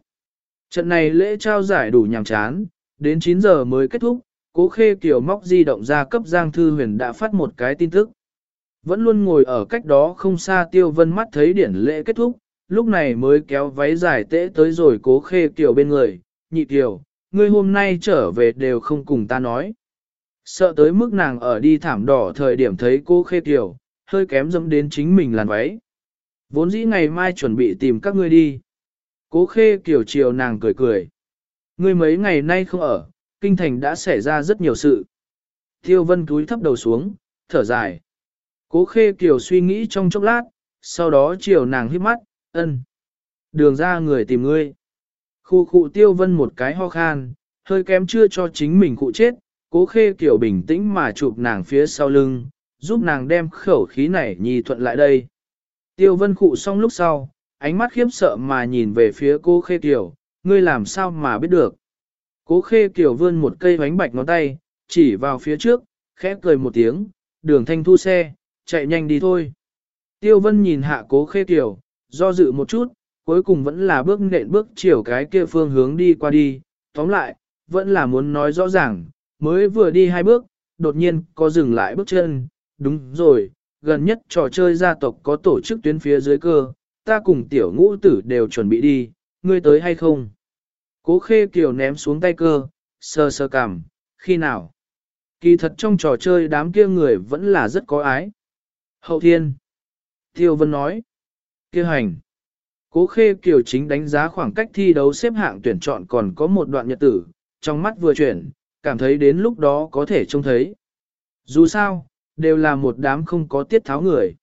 Trận này lễ trao giải đủ nhàm chán, đến 9 giờ mới kết thúc, cố khê kiểu móc di động ra cấp Giang Thư Huyền đã phát một cái tin tức. Vẫn luôn ngồi ở cách đó không xa tiêu vân mắt thấy điển lễ kết thúc, lúc này mới kéo váy dài tễ tới rồi cố khê kiều bên người, nhị kiều ngươi hôm nay trở về đều không cùng ta nói. Sợ tới mức nàng ở đi thảm đỏ thời điểm thấy cô khê kiều hơi kém dẫm đến chính mình làn váy. Vốn dĩ ngày mai chuẩn bị tìm các ngươi đi. Cố khê kiểu chiều nàng cười cười. Ngươi mấy ngày nay không ở, kinh thành đã xảy ra rất nhiều sự. Tiêu vân túi thấp đầu xuống, thở dài. Cố khê kiểu suy nghĩ trong chốc lát, sau đó chiều nàng hít mắt, ân. Đường ra người tìm ngươi. Khu khu tiêu vân một cái ho khan, hơi kém chưa cho chính mình cụ chết, cố khê kiểu bình tĩnh mà chụp nàng phía sau lưng, giúp nàng đem khẩu khí này nhì thuận lại đây. Tiêu vân cụ xong lúc sau, ánh mắt khiếp sợ mà nhìn về phía cố khê kiểu, ngươi làm sao mà biết được. Cố khê kiểu vươn một cây bánh bạch ngón tay, chỉ vào phía trước, khẽ cười một tiếng, đường thanh thu xe, chạy nhanh đi thôi. Tiêu vân nhìn hạ cố khê kiểu, do dự một chút, cuối cùng vẫn là bước nện bước chiều cái kia phương hướng đi qua đi, tóm lại, vẫn là muốn nói rõ ràng, mới vừa đi hai bước, đột nhiên có dừng lại bước chân, đúng rồi, gần nhất trò chơi gia tộc có tổ chức tuyến phía dưới cơ, ta cùng tiểu ngũ tử đều chuẩn bị đi, ngươi tới hay không? Cố khê kiều ném xuống tay cơ, sơ sơ cảm, khi nào? Kỳ thật trong trò chơi đám kia người vẫn là rất có ái. Hậu thiên. Tiêu Vân nói kia hành. Cố khê kiều chính đánh giá khoảng cách thi đấu xếp hạng tuyển chọn còn có một đoạn nhật tử, trong mắt vừa chuyển, cảm thấy đến lúc đó có thể trông thấy. Dù sao, đều là một đám không có tiết tháo người.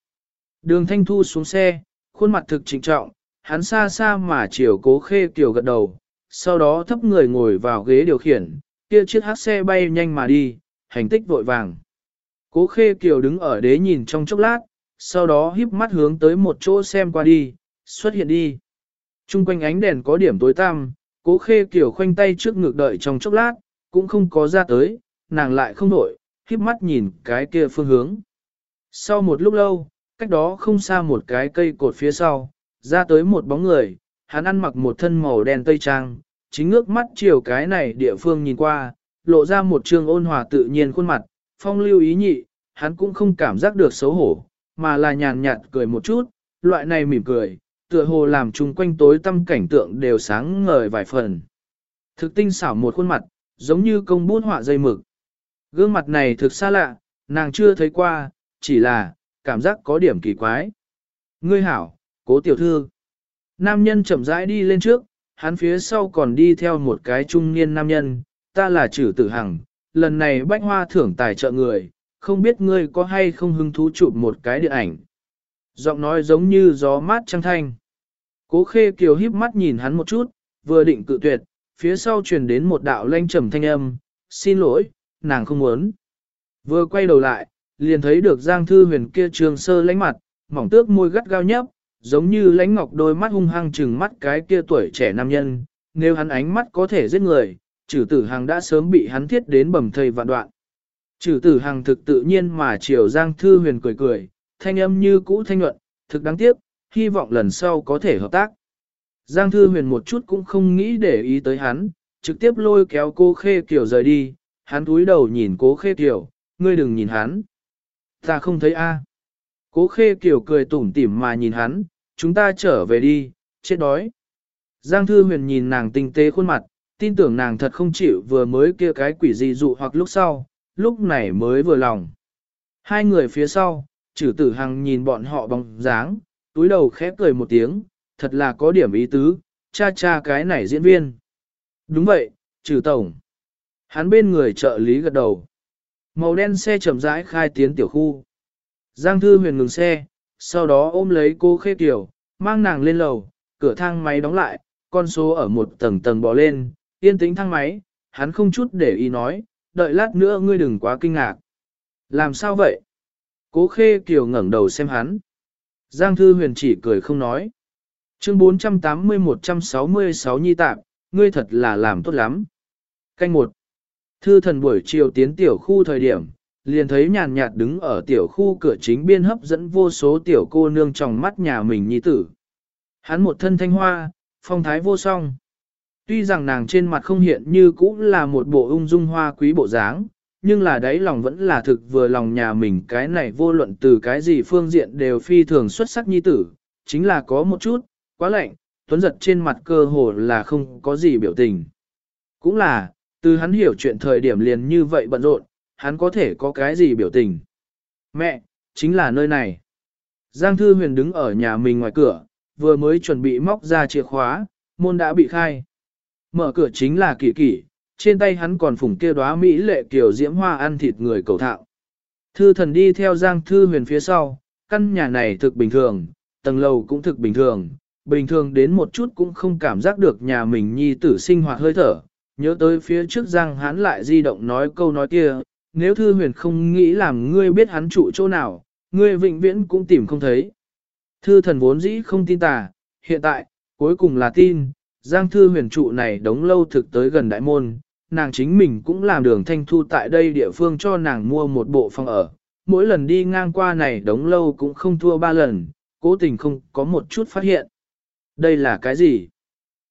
Đường thanh thu xuống xe, khuôn mặt thực trịnh trọng, hắn xa xa mà chiều cố khê kiều gật đầu, sau đó thấp người ngồi vào ghế điều khiển, kia chiếc hát xe bay nhanh mà đi, hành tích vội vàng. Cố khê kiều đứng ở đế nhìn trong chốc lát, sau đó híp mắt hướng tới một chỗ xem qua đi, xuất hiện đi. Trung quanh ánh đèn có điểm tối tăm, cố khê kiểu khoanh tay trước ngực đợi trong chốc lát, cũng không có ra tới, nàng lại không đổi, híp mắt nhìn cái kia phương hướng. Sau một lúc lâu, cách đó không xa một cái cây cột phía sau, ra tới một bóng người, hắn ăn mặc một thân màu đen tây trang, chính ngước mắt chiều cái này địa phương nhìn qua, lộ ra một trường ôn hòa tự nhiên khuôn mặt, phong lưu ý nhị, hắn cũng không cảm giác được xấu hổ, mà là nhàn nhạt cười một chút, loại này mỉm cười, tựa hồ làm chung quanh tối tâm cảnh tượng đều sáng ngời vài phần. Thực tinh xảo một khuôn mặt, giống như công bút họa dây mực. Gương mặt này thực xa lạ, nàng chưa thấy qua, chỉ là, cảm giác có điểm kỳ quái. Ngươi hảo, cố tiểu thư. Nam nhân chậm rãi đi lên trước, hắn phía sau còn đi theo một cái trung niên nam nhân, ta là trừ tử hằng, lần này bách hoa thưởng tài trợ người, không biết ngươi có hay không hứng thú chụp một cái điện ảnh. Giọng nói giống như gió mát trăng thanh. Cố khê kiều híp mắt nhìn hắn một chút, vừa định cự tuyệt, phía sau truyền đến một đạo lanh trầm thanh âm, xin lỗi, nàng không muốn. Vừa quay đầu lại, liền thấy được Giang Thư Huyền kia trường sơ lánh mặt, mỏng tước môi gắt gao nhấp, giống như lánh ngọc đôi mắt hung hăng trừng mắt cái kia tuổi trẻ nam nhân, nếu hắn ánh mắt có thể giết người, trừ tử hàng đã sớm bị hắn thiết đến bầm thây vạn đoạn chử tử hàng thực tự nhiên mà chiều Giang Thư Huyền cười cười, thanh âm như cũ thanh nhuận, thực đáng tiếc, hy vọng lần sau có thể hợp tác. Giang Thư Huyền một chút cũng không nghĩ để ý tới hắn, trực tiếp lôi kéo cô Khê Kiều rời đi, hắn túi đầu nhìn cố Khê Kiều, ngươi đừng nhìn hắn. Ta không thấy a. Cố Khê Kiều cười tủm tỉm mà nhìn hắn, chúng ta trở về đi, chết đói. Giang Thư Huyền nhìn nàng tinh tế khuôn mặt, tin tưởng nàng thật không chịu vừa mới kia cái quỷ gì dụ hoặc lúc sau, lúc này mới vừa lòng. Hai người phía sau, chử tử hằng nhìn bọn họ bóng dáng, túi đầu khép cười một tiếng, thật là có điểm ý tứ, cha cha cái này diễn viên. Đúng vậy, trừ tổng. Hắn bên người trợ lý gật đầu. Màu đen xe chậm rãi khai tiến tiểu khu. Giang Thư Huyền ngừng xe, sau đó ôm lấy cô Khê tiểu, mang nàng lên lầu, cửa thang máy đóng lại, con số ở một tầng tầng bò lên, yên tĩnh thang máy, hắn không chút để ý nói, đợi lát nữa ngươi đừng quá kinh ngạc. Làm sao vậy? Cố Khê Kiều ngẩng đầu xem hắn. Giang Thư Huyền chỉ cười không nói. Chương 480-166 nhi tạm, ngươi thật là làm tốt lắm. Canh một. Thư thần buổi chiều tiến tiểu khu thời điểm, liền thấy nhàn nhạt đứng ở tiểu khu cửa chính biên hấp dẫn vô số tiểu cô nương trong mắt nhà mình nhi tử. Hắn một thân thanh hoa, phong thái vô song. Tuy rằng nàng trên mặt không hiện như cũ là một bộ ung dung hoa quý bộ dáng, nhưng là đáy lòng vẫn là thực vừa lòng nhà mình cái này vô luận từ cái gì phương diện đều phi thường xuất sắc nhi tử, chính là có một chút, quá lạnh, tuấn giật trên mặt cơ hồ là không có gì biểu tình. Cũng là, từ hắn hiểu chuyện thời điểm liền như vậy bận rộn, hắn có thể có cái gì biểu tình. Mẹ, chính là nơi này. Giang Thư Huyền đứng ở nhà mình ngoài cửa, vừa mới chuẩn bị móc ra chìa khóa, môn đã bị khai. Mở cửa chính là kỳ kỳ, trên tay hắn còn phủng kia đóa mỹ lệ kiểu diễm hoa ăn thịt người cầu thạo. Thư thần đi theo Giang Thư Huyền phía sau, căn nhà này thực bình thường, tầng lầu cũng thực bình thường, bình thường đến một chút cũng không cảm giác được nhà mình nhi tử sinh hoạt hơi thở. Nhớ tới phía trước Giang hắn lại di động nói câu nói kia, nếu Thư Huyền không nghĩ làm ngươi biết hắn trụ chỗ nào, ngươi vĩnh viễn cũng tìm không thấy. Thư thần vốn dĩ không tin tà, hiện tại, cuối cùng là tin, Giang Thư Huyền trụ này đóng lâu thực tới gần đại môn, nàng chính mình cũng làm đường thanh thu tại đây địa phương cho nàng mua một bộ phòng ở. Mỗi lần đi ngang qua này đóng lâu cũng không thua ba lần, cố tình không có một chút phát hiện. Đây là cái gì?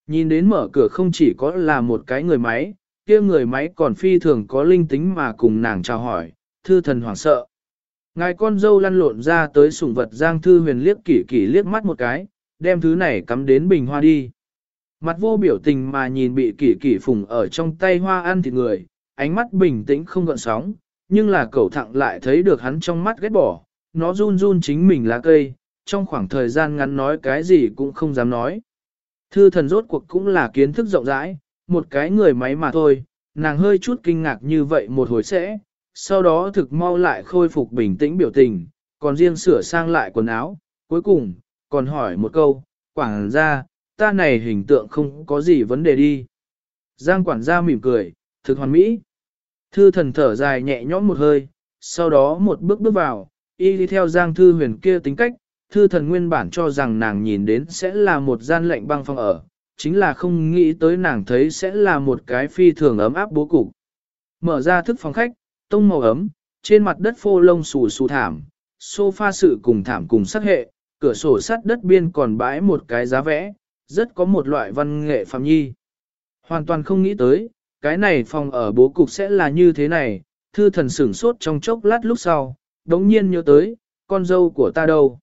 Nhìn đến mở cửa không chỉ có là một cái người máy, kia người máy còn phi thường có linh tính mà cùng nàng chào hỏi, thư thần hoảng sợ. Ngài con dâu lăn lộn ra tới sủng vật Giang Thư Huyền liếc kỷ kỷ liếc mắt một cái, đem thứ này cắm đến bình hoa đi. Mặt vô biểu tình mà nhìn bị kỷ kỷ phùng ở trong tay hoa ăn thịt người, ánh mắt bình tĩnh không gợn sóng, nhưng là cậu thẳng lại thấy được hắn trong mắt ghét bỏ, nó run run chính mình lá cây, trong khoảng thời gian ngắn nói cái gì cũng không dám nói. Thư thần rốt cuộc cũng là kiến thức rộng rãi, một cái người máy mà thôi, nàng hơi chút kinh ngạc như vậy một hồi sẽ, sau đó thực mau lại khôi phục bình tĩnh biểu tình, còn riêng sửa sang lại quần áo, cuối cùng, còn hỏi một câu, quảng ra, ta này hình tượng không có gì vấn đề đi. Giang quản gia mỉm cười, thực hoàn mỹ. Thư thần thở dài nhẹ nhõm một hơi, sau đó một bước bước vào, y đi theo Giang thư huyền kia tính cách, thư thần nguyên bản cho rằng nàng nhìn đến sẽ là một gian lệnh băng phong ở, chính là không nghĩ tới nàng thấy sẽ là một cái phi thường ấm áp bố cục. Mở ra thức phòng khách, tông màu ấm, trên mặt đất phô lông xù xù thảm, sofa sự cùng thảm cùng sắc hệ, cửa sổ sắt đất biên còn bãi một cái giá vẽ, rất có một loại văn nghệ phạm nhi. Hoàn toàn không nghĩ tới, cái này phòng ở bố cục sẽ là như thế này, thư thần sửng sốt trong chốc lát lúc sau, đống nhiên nhớ tới, con dâu của ta đâu.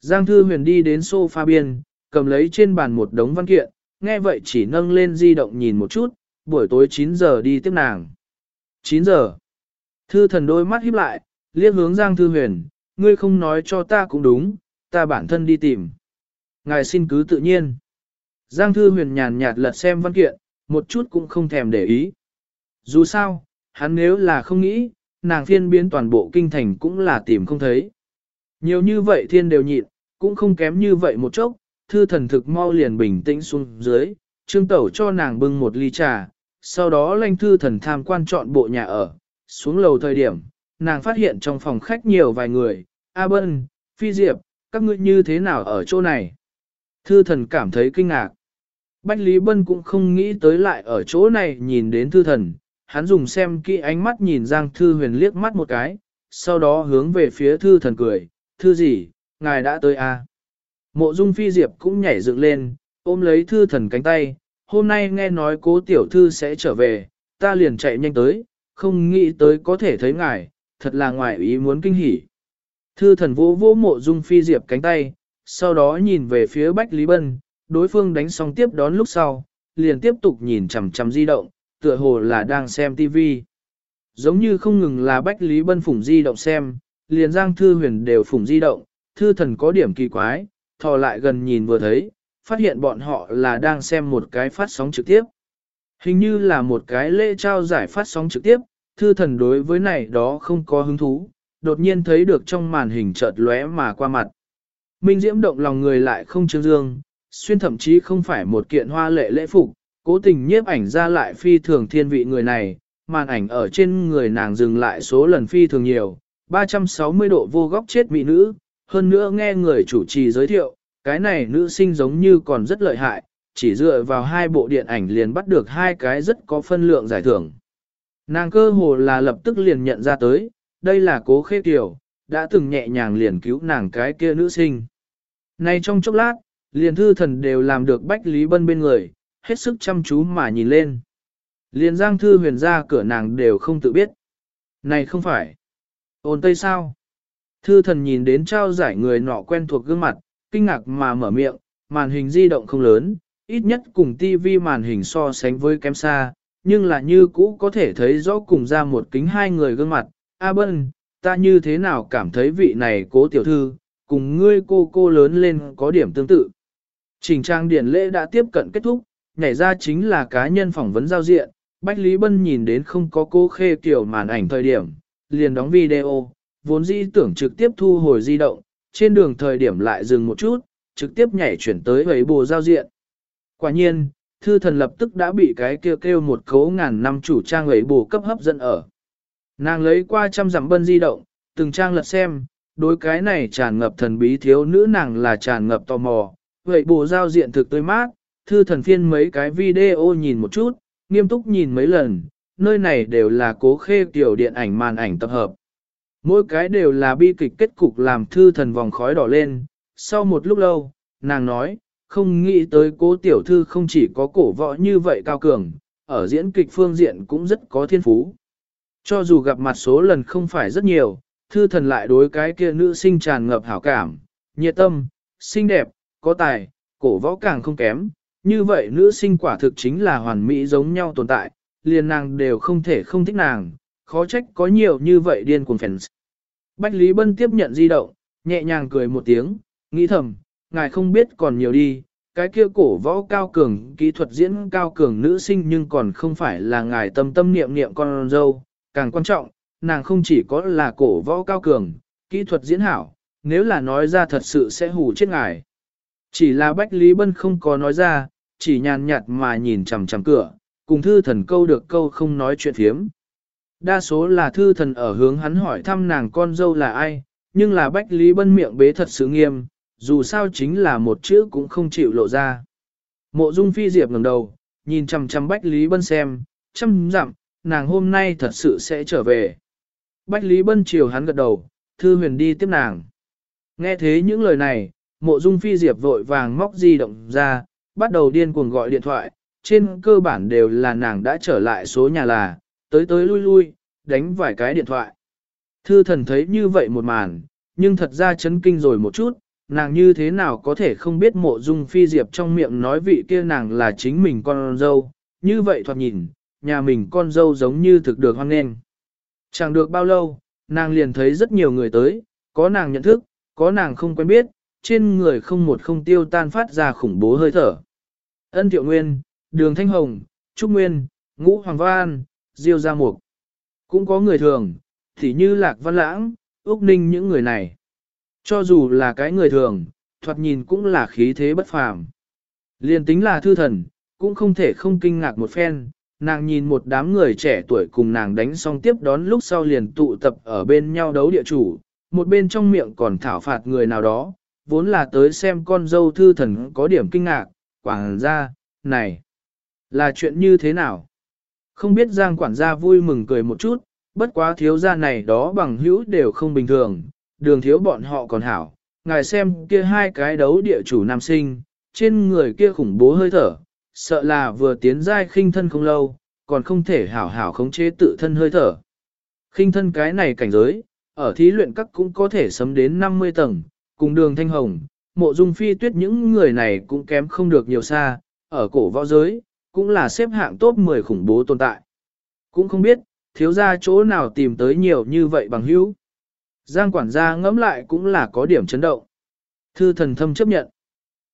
Giang thư huyền đi đến sofa biên, cầm lấy trên bàn một đống văn kiện, nghe vậy chỉ nâng lên di động nhìn một chút, buổi tối 9 giờ đi tiếp nàng. 9 giờ. Thư thần đôi mắt híp lại, liếc hướng Giang Thư Huyền, ngươi không nói cho ta cũng đúng, ta bản thân đi tìm. Ngài xin cứ tự nhiên. Giang Thư Huyền nhàn nhạt lật xem văn kiện, một chút cũng không thèm để ý. Dù sao, hắn nếu là không nghĩ, nàng phiên biến toàn bộ kinh thành cũng là tìm không thấy. Nhiều như vậy thiên đều nhịn, cũng không kém như vậy một chốc, thư thần thực mau liền bình tĩnh xuống dưới, trương tẩu cho nàng bưng một ly trà, sau đó lanh thư thần tham quan chọn bộ nhà ở, xuống lầu thời điểm, nàng phát hiện trong phòng khách nhiều vài người, A Bân, Phi Diệp, các ngươi như thế nào ở chỗ này? Thư thần cảm thấy kinh ngạc. Bách Lý Bân cũng không nghĩ tới lại ở chỗ này nhìn đến thư thần, hắn dùng xem kỹ ánh mắt nhìn Giang Thư Huyền liếc mắt một cái, sau đó hướng về phía thư thần cười, thư gì, ngài đã tới à? Mộ Dung Phi Diệp cũng nhảy dựng lên, ôm lấy thư thần cánh tay, hôm nay nghe nói cố tiểu thư sẽ trở về, ta liền chạy nhanh tới, không nghĩ tới có thể thấy ngài, thật là ngoài ý muốn kinh hỉ. Thư thần vỗ vỗ mộ Dung Phi Diệp cánh tay, sau đó nhìn về phía Bách Lý Bân, đối phương đánh xong tiếp đón lúc sau, liền tiếp tục nhìn chằm chằm di động, tựa hồ là đang xem TV. Giống như không ngừng là Bách Lý Bân phủng di động xem, liền Giang Thư Huyền đều phủng di động, Thư thần có điểm kỳ quái, thò lại gần nhìn vừa thấy, phát hiện bọn họ là đang xem một cái phát sóng trực tiếp. Hình như là một cái lễ trao giải phát sóng trực tiếp, Thư thần đối với này đó không có hứng thú, đột nhiên thấy được trong màn hình chợt lóe mà qua mặt. Minh Diễm động lòng người lại không trương dương, xuyên thậm chí không phải một kiện hoa lệ lễ phục, cố tình nhiếp ảnh ra lại phi thường thiên vị người này, màn ảnh ở trên người nàng dừng lại số lần phi thường nhiều, 360 độ vô góc chết mỹ nữ, hơn nữa nghe người chủ trì giới thiệu, cái này nữ sinh giống như còn rất lợi hại, chỉ dựa vào hai bộ điện ảnh liền bắt được hai cái rất có phân lượng giải thưởng. Nàng cơ hồ là lập tức liền nhận ra tới, đây là cố khê tiểu, đã từng nhẹ nhàng liền cứu nàng cái kia nữ sinh. Này trong chốc lát, liền thư thần đều làm được Bách Lý Bân bên người, hết sức chăm chú mà nhìn lên. Liền giang thư huyền ra cửa nàng đều không tự biết. Này không phải. Ôn tây sao? Thư thần nhìn đến trao giải người nọ quen thuộc gương mặt, kinh ngạc mà mở miệng, màn hình di động không lớn, ít nhất cùng tivi màn hình so sánh với kém xa, nhưng là như cũ có thể thấy rõ cùng ra một kính hai người gương mặt. A Bân, ta như thế nào cảm thấy vị này cố tiểu thư, cùng ngươi cô cô lớn lên có điểm tương tự. Trình trang điển lễ đã tiếp cận kết thúc, nhảy ra chính là cá nhân phỏng vấn giao diện, Bách Lý Bân nhìn đến không có cô khê kiểu màn ảnh thời điểm, liền đóng video, vốn dĩ tưởng trực tiếp thu hồi di động, trên đường thời điểm lại dừng một chút, trực tiếp nhảy chuyển tới hầy bồ giao diện. Quả nhiên, thư thần lập tức đã bị cái kêu kêu một cấu ngàn năm chủ trang ấy bồ cấp hấp dẫn ở. Nàng lấy qua trăm dặm bân di động, từng trang lật xem, đối cái này tràn ngập thần bí thiếu nữ nàng là tràn ngập tò mò, vậy bộ giao diện thực tươi mát, thư thần phiên mấy cái video nhìn một chút, nghiêm túc nhìn mấy lần, nơi này đều là cố khê tiểu điện ảnh màn ảnh tập hợp. Mỗi cái đều là bi kịch kết cục làm thư thần vòng khói đỏ lên, sau một lúc lâu, nàng nói, không nghĩ tới cố tiểu thư không chỉ có cổ võ như vậy cao cường, ở diễn kịch phương diện cũng rất có thiên phú. Cho dù gặp mặt số lần không phải rất nhiều, thư thần lại đối cái kia nữ sinh tràn ngập hảo cảm, nhiệt tâm, xinh đẹp, có tài, cổ võ càng không kém, như vậy nữ sinh quả thực chính là hoàn mỹ giống nhau tồn tại, liền nàng đều không thể không thích nàng, khó trách có nhiều như vậy điên cuồng fans. Bách Lý Bân tiếp nhận di động, nhẹ nhàng cười một tiếng, nghĩ thầm, ngài không biết còn nhiều đi, cái kia cổ võ cao cường, kỹ thuật diễn cao cường nữ sinh nhưng còn không phải là ngài tâm tâm niệm niệm con dâu, càng quan trọng, nàng không chỉ có là cổ võ cao cường, kỹ thuật diễn hảo, nếu là nói ra thật sự sẽ hù chết ngài. Chỉ là Bách Lý Bân không có nói ra, chỉ nhàn nhạt mà nhìn chằm chằm cửa, cùng thư thần câu được câu không nói chuyện thiếm. Đa số là thư thần ở hướng hắn hỏi thăm nàng con dâu là ai, nhưng là Bách Lý Bân miệng bế thật sự nghiêm, dù sao chính là một chữ cũng không chịu lộ ra. Mộ Dung Phi Diệp ngẩng đầu, nhìn chằm chằm Bách Lý Bân xem, chăm dặm, nàng hôm nay thật sự sẽ trở về. Bách Lý Bân chiều hắn gật đầu, thư huyền đi tiếp nàng. Nghe thế những lời này, mộ dung phi diệp vội vàng móc di động ra, bắt đầu điên cuồng gọi điện thoại, trên cơ bản đều là nàng đã trở lại số nhà là, tới tới lui lui, đánh vài cái điện thoại. Thư thần thấy như vậy một màn, nhưng thật ra chấn kinh rồi một chút, nàng như thế nào có thể không biết mộ dung phi diệp trong miệng nói vị kia nàng là chính mình con dâu, như vậy thoạt nhìn, nhà mình con dâu giống như thực được hoan nghênh. Chẳng được bao lâu, nàng liền thấy rất nhiều người tới, có nàng nhận thức, có nàng không quen biết, trên người không một không tiêu tan phát ra khủng bố hơi thở. Ân Thiệu Nguyên, Đường Thanh Hồng, Trúc Nguyên, Ngũ Hoàng Văn, Diêu Gia Mục. Cũng có người thường, thì như Lạc Văn Lãng, Úc Ninh những người này. Cho dù là cái người thường, thoạt nhìn cũng là khí thế bất phàm. Liên tính là thư thần, cũng không thể không kinh ngạc một phen, nàng nhìn một đám người trẻ tuổi cùng nàng đánh xong tiếp đón lúc sau liền tụ tập ở bên nhau đấu địa chủ, một bên trong miệng còn thảo phạt người nào đó, vốn là tới xem con dâu thư thần có điểm kinh ngạc, quảng gia này, là chuyện như thế nào? Không biết Giang quản gia vui mừng cười một chút, bất quá thiếu gia này đó bằng hữu đều không bình thường, đường thiếu bọn họ còn hảo, ngài xem kia hai cái đấu địa chủ nam sinh, trên người kia khủng bố hơi thở, sợ là vừa tiến giai khinh thân không lâu, còn không thể hảo hảo khống chế tự thân hơi thở. Khinh thân cái này cảnh giới, ở thí luyện các cũng có thể sấm đến 50 tầng, cùng đường thanh hồng, mộ dung phi tuyết những người này cũng kém không được nhiều xa, ở cổ võ giới, cũng là xếp hạng top 10 khủng bố tồn tại. Cũng không biết, thiếu ra chỗ nào tìm tới nhiều như vậy bằng hữu. Giang quản gia ngẫm lại cũng là có điểm chấn động. Thư thần thâm chấp nhận.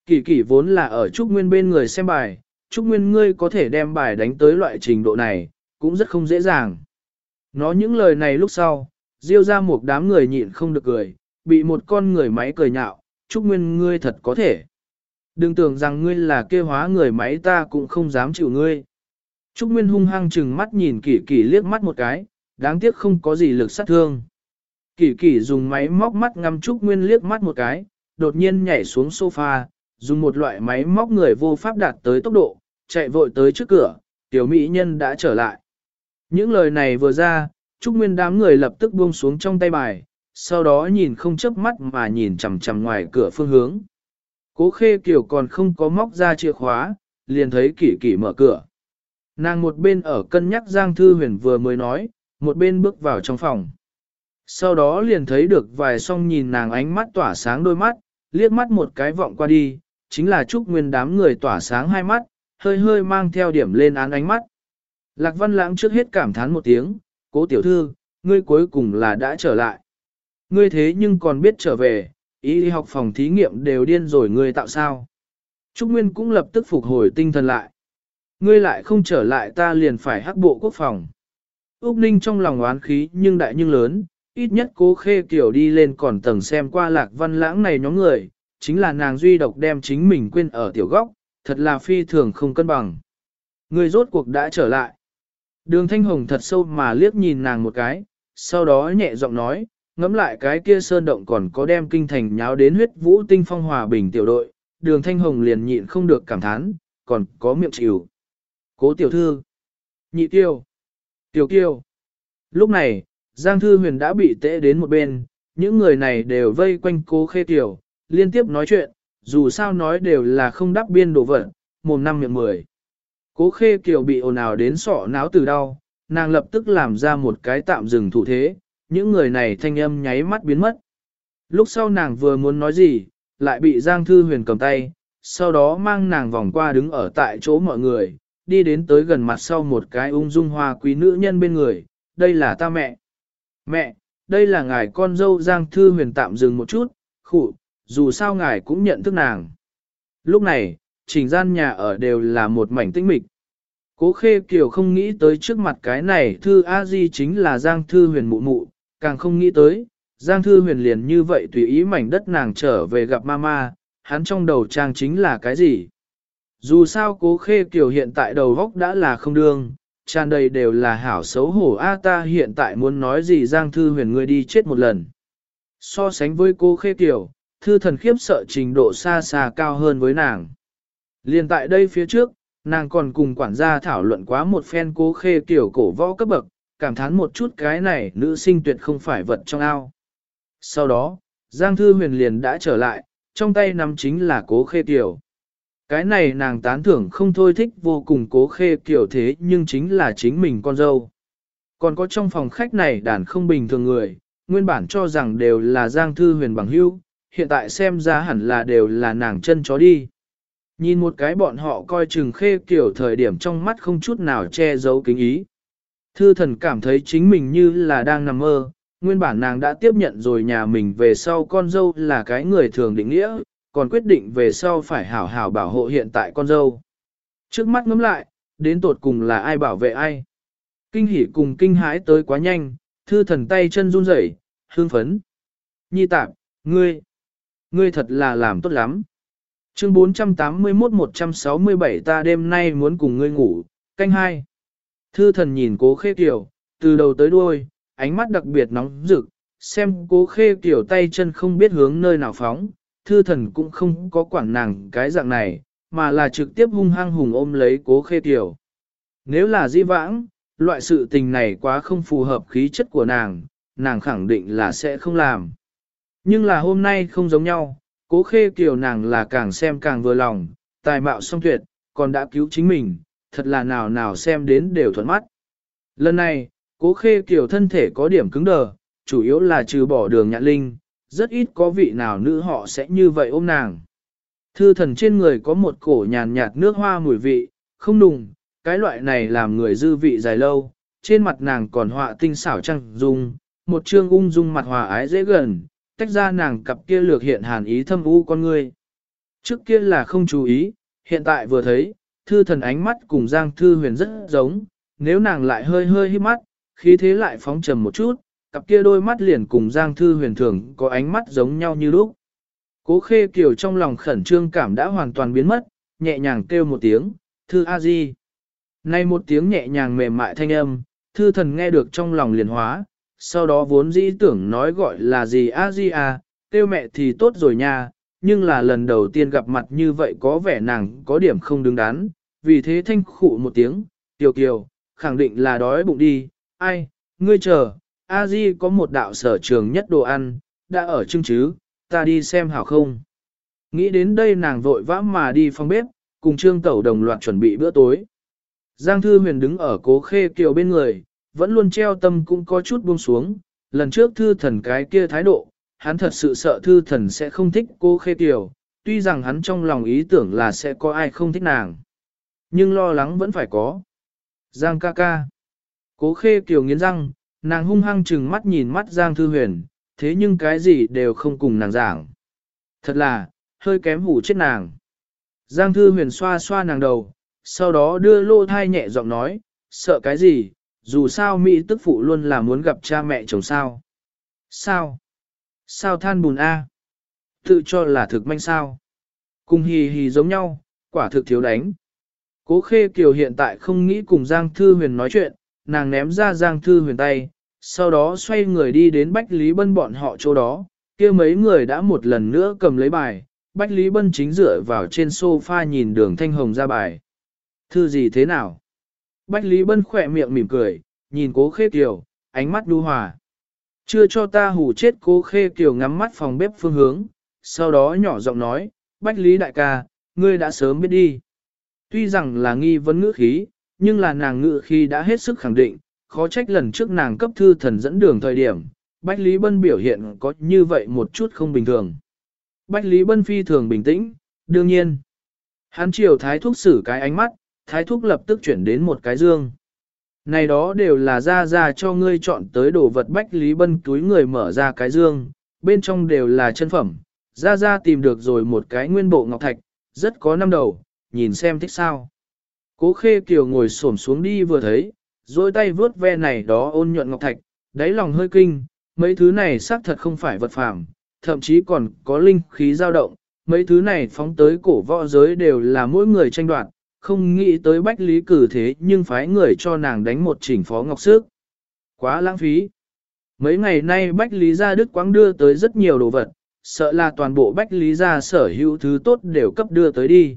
Kỳ kỳ vốn là ở Trúc Nguyên bên người xem bài, Trúc Nguyên ngươi có thể đem bài đánh tới loại trình độ này, cũng rất không dễ dàng. Nói những lời này lúc sau, Diêu ra một đám người nhịn không được cười, bị một con người máy cười nhạo, Trúc Nguyên ngươi thật có thể. Đừng tưởng rằng ngươi là kêu hóa người máy ta cũng không dám chịu ngươi. Trúc Nguyên hung hăng chừng mắt nhìn kỷ kỷ liếc mắt một cái, đáng tiếc không có gì lực sát thương. kỷ kỷ dùng máy móc mắt ngắm Trúc Nguyên liếc mắt một cái, đột nhiên nhảy xuống sofa, dùng một loại máy móc người vô pháp đạt tới tốc độ, chạy vội tới trước cửa, tiểu mỹ nhân đã trở lại. Những lời này vừa ra, Trúc Nguyên đám người lập tức buông xuống trong tay bài, sau đó nhìn không chớp mắt mà nhìn chằm chằm ngoài cửa phương hướng. Cố khê kiểu còn không có móc ra chìa khóa, liền thấy kỷ kỷ mở cửa. Nàng một bên ở cân nhắc Giang Thư Huyền vừa mới nói, một bên bước vào trong phòng. Sau đó liền thấy được vài song nhìn nàng ánh mắt tỏa sáng đôi mắt, liếc mắt một cái vọng qua đi, chính là Trúc Nguyên đám người tỏa sáng hai mắt, hơi hơi mang theo điểm lên án ánh mắt. Lạc Văn Lãng trước hết cảm thán một tiếng, cố tiểu thư, ngươi cuối cùng là đã trở lại. Ngươi thế nhưng còn biết trở về, y học phòng thí nghiệm đều điên rồi ngươi tạo sao. Trúc Nguyên cũng lập tức phục hồi tinh thần lại. Ngươi lại không trở lại ta liền phải hắc bộ quốc phòng. Úc Ninh trong lòng oán khí nhưng đại nhưng lớn, ít nhất cố khê kiểu đi lên còn tầng xem qua lạc văn lãng này nhóm người, chính là nàng duy độc đem chính mình quên ở tiểu góc, thật là phi thường không cân bằng. Ngươi rốt cuộc đã trở lại. Đường Thanh Hồng thật sâu mà liếc nhìn nàng một cái, sau đó nhẹ giọng nói, ngẫm lại cái kia sơn động còn có đem kinh thành nháo đến huyết vũ tinh phong hòa bình tiểu đội, đường Thanh Hồng liền nhịn không được cảm thán, còn có miệng chịu. Cố tiểu thư, nhị tiêu, tiểu kiêu. Lúc này, Giang Thư Huyền đã bị tễ đến một bên, những người này đều vây quanh cố khê tiểu, liên tiếp nói chuyện, dù sao nói đều là không đáp biên đồ vật, mồm năm miệng mười. Cố khê kiều bị ồn ào đến sọ náo từ đau, nàng lập tức làm ra một cái tạm dừng thủ thế, những người này thanh âm nháy mắt biến mất. Lúc sau nàng vừa muốn nói gì, lại bị Giang Thư Huyền cầm tay, sau đó mang nàng vòng qua đứng ở tại chỗ mọi người, đi đến tới gần mặt sau một cái ung dung hoa quý nữ nhân bên người, đây là ta mẹ. Mẹ, đây là ngài con dâu Giang Thư Huyền tạm dừng một chút, Khụ, dù sao ngài cũng nhận thức nàng. Lúc này, trình gian nhà ở đều là một mảnh tĩnh mịch. Cố khê kiều không nghĩ tới trước mặt cái này thư a di chính là Giang Thư Huyền mụ mụ, càng không nghĩ tới, Giang Thư Huyền liền như vậy tùy ý mảnh đất nàng trở về gặp mama, hắn trong đầu trang chính là cái gì. Dù sao cố khê kiểu hiện tại đầu góc đã là không đương, tràn đầy đều là hảo xấu hổ a ta hiện tại muốn nói gì Giang Thư Huyền ngươi đi chết một lần. So sánh với cô khê kiểu, thư thần khiếp sợ trình độ xa xa cao hơn với nàng. Liên tại đây phía trước, nàng còn cùng quản gia thảo luận quá một phen cố khê kiểu cổ võ cấp bậc, cảm thán một chút cái này nữ sinh tuyệt không phải vật trong ao. Sau đó, Giang Thư Huyền liền đã trở lại, trong tay nắm chính là cố khê kiểu. Cái này nàng tán thưởng không thôi thích vô cùng cố khê kiểu thế nhưng chính là chính mình con dâu. Còn có trong phòng khách này đàn không bình thường người, nguyên bản cho rằng đều là Giang Thư Huyền bằng hữu, hiện tại xem ra hẳn là đều là nàng chân chó đi. Nhìn một cái bọn họ coi chừng khê kiểu thời điểm trong mắt không chút nào che giấu kính ý. Thư thần cảm thấy chính mình như là đang nằm mơ, nguyên bản nàng đã tiếp nhận rồi nhà mình về sau con dâu là cái người thường định nghĩa, còn quyết định về sau phải hảo hảo bảo hộ hiện tại con dâu. Trước mắt ngắm lại, đến tột cùng là ai bảo vệ ai. Kinh hỉ cùng kinh hãi tới quá nhanh, thư thần tay chân run rẩy, hương phấn. Nhi tạp, ngươi, ngươi thật là làm tốt lắm. Chương 481-167 ta đêm nay muốn cùng ngươi ngủ, canh hai. Thư thần nhìn cố khê kiểu, từ đầu tới đuôi, ánh mắt đặc biệt nóng rực, xem cố khê kiểu tay chân không biết hướng nơi nào phóng, thư thần cũng không có quản nàng cái dạng này, mà là trực tiếp hung hăng hùng ôm lấy cố khê kiểu. Nếu là di vãng, loại sự tình này quá không phù hợp khí chất của nàng, nàng khẳng định là sẽ không làm. Nhưng là hôm nay không giống nhau, cố khê kiểu nàng là càng xem càng vừa lòng, tài mạo song tuyệt, còn đã cứu chính mình, thật là nào nào xem đến đều thuận mắt. Lần này, cố khê kiều thân thể có điểm cứng đờ, chủ yếu là trừ bỏ đường nhạn linh, rất ít có vị nào nữ họ sẽ như vậy ôm nàng. Thư thần trên người có một cổ nhàn nhạt nước hoa mùi vị, không nùng, cái loại này làm người dư vị dài lâu, trên mặt nàng còn họa tinh xảo trăng dung, một trương ung dung mặt hòa ái dễ gần, tách ra nàng cặp kia lược hiện hàn ý thâm u con người. Trước kia là không chú ý, hiện tại vừa thấy, thư thần ánh mắt cùng Giang Thư Huyền rất giống, nếu nàng lại hơi hơi hít mắt, khí thế lại phóng trầm một chút, cặp kia đôi mắt liền cùng Giang Thư Huyền thường có ánh mắt giống nhau như lúc. Cố khê kiều trong lòng khẩn trương cảm đã hoàn toàn biến mất, nhẹ nhàng kêu một tiếng, Thư A-di. Nay một tiếng nhẹ nhàng mềm mại thanh âm, thư thần nghe được trong lòng liền hóa, sau đó vốn dĩ tưởng nói gọi là gì a di a, kêu mẹ thì tốt rồi nha, nhưng là lần đầu tiên gặp mặt như vậy có vẻ nàng có điểm không đứng đắn, vì thế thanh khụ một tiếng, tiểu kiều, khẳng định là đói bụng đi, ai, ngươi chờ, a di có một đạo sở trường nhất đồ ăn, đã ở chưng chứ, ta đi xem hảo không. Nghĩ đến đây nàng vội vã mà đi phòng bếp, cùng trương tẩu đồng loạt chuẩn bị bữa tối. Giang Thư Huyền đứng ở cố khê kiều bên người, vẫn luôn treo tâm cũng có chút buông xuống, lần trước thư thần cái kia thái độ, hắn thật sự sợ thư thần sẽ không thích cô khê tiểu, tuy rằng hắn trong lòng ý tưởng là sẽ có ai không thích nàng. Nhưng lo lắng vẫn phải có. Giang ca ca. Cố khê kiều nghiến răng, nàng hung hăng chừng mắt nhìn mắt Giang Thư Huyền, thế nhưng cái gì đều không cùng nàng giảng. Thật là, hơi kém hủ chết nàng. Giang Thư Huyền xoa xoa nàng đầu, sau đó đưa lô thai nhẹ giọng nói, sợ cái gì, dù sao Mỹ tức phụ luôn là muốn gặp cha mẹ chồng sao. Sao? Sao than bùn A? Tự cho là thực manh sao? Cùng hì hì giống nhau, quả thực thiếu đánh. Cố khê kiều hiện tại không nghĩ cùng Giang Thư Huyền nói chuyện, nàng ném ra Giang Thư Huyền tay, sau đó xoay người đi đến Bách Lý Bân bọn họ chỗ đó, kia mấy người đã một lần nữa cầm lấy bài, Bách Lý Bân chính dựa vào trên sofa nhìn đường thanh hồng ra bài. Thư gì thế nào? Bách Lý Bân khỏe miệng mỉm cười, nhìn cố khê kiều, ánh mắt đu hòa. Chưa cho ta hù chết cố khê kiều ngắm mắt phòng bếp phương hướng, sau đó nhỏ giọng nói, Bách Lý đại ca, ngươi đã sớm biết đi. Tuy rằng là nghi vấn ngữ khí, nhưng là nàng ngữ khí đã hết sức khẳng định, khó trách lần trước nàng cấp thư thần dẫn đường thời điểm, Bách Lý Bân biểu hiện có như vậy một chút không bình thường. Bách Lý Bân phi thường bình tĩnh, đương nhiên. Hắn chiều thái thúc xử cái ánh mắt, thái thúc lập tức chuyển đến một cái dương. Này đó đều là ra ra cho ngươi chọn tới đồ vật bách lý bân túi người mở ra cái dương, bên trong đều là chân phẩm, ra ra tìm được rồi một cái nguyên bộ ngọc thạch, rất có năm đầu, nhìn xem thích sao. Cố khê kiều ngồi xổm xuống đi vừa thấy, rồi tay vướt ve này đó ôn nhuận ngọc thạch, đáy lòng hơi kinh, mấy thứ này xác thật không phải vật phàm, thậm chí còn có linh khí dao động, mấy thứ này phóng tới cổ võ giới đều là mỗi người tranh đoạt, không nghĩ tới bách lý cử thế nhưng phái người cho nàng đánh một chỉnh phó ngọc sức. Quá lãng phí. Mấy ngày nay bách lý gia đức quáng đưa tới rất nhiều đồ vật, sợ là toàn bộ bách lý gia sở hữu thứ tốt đều cấp đưa tới đi.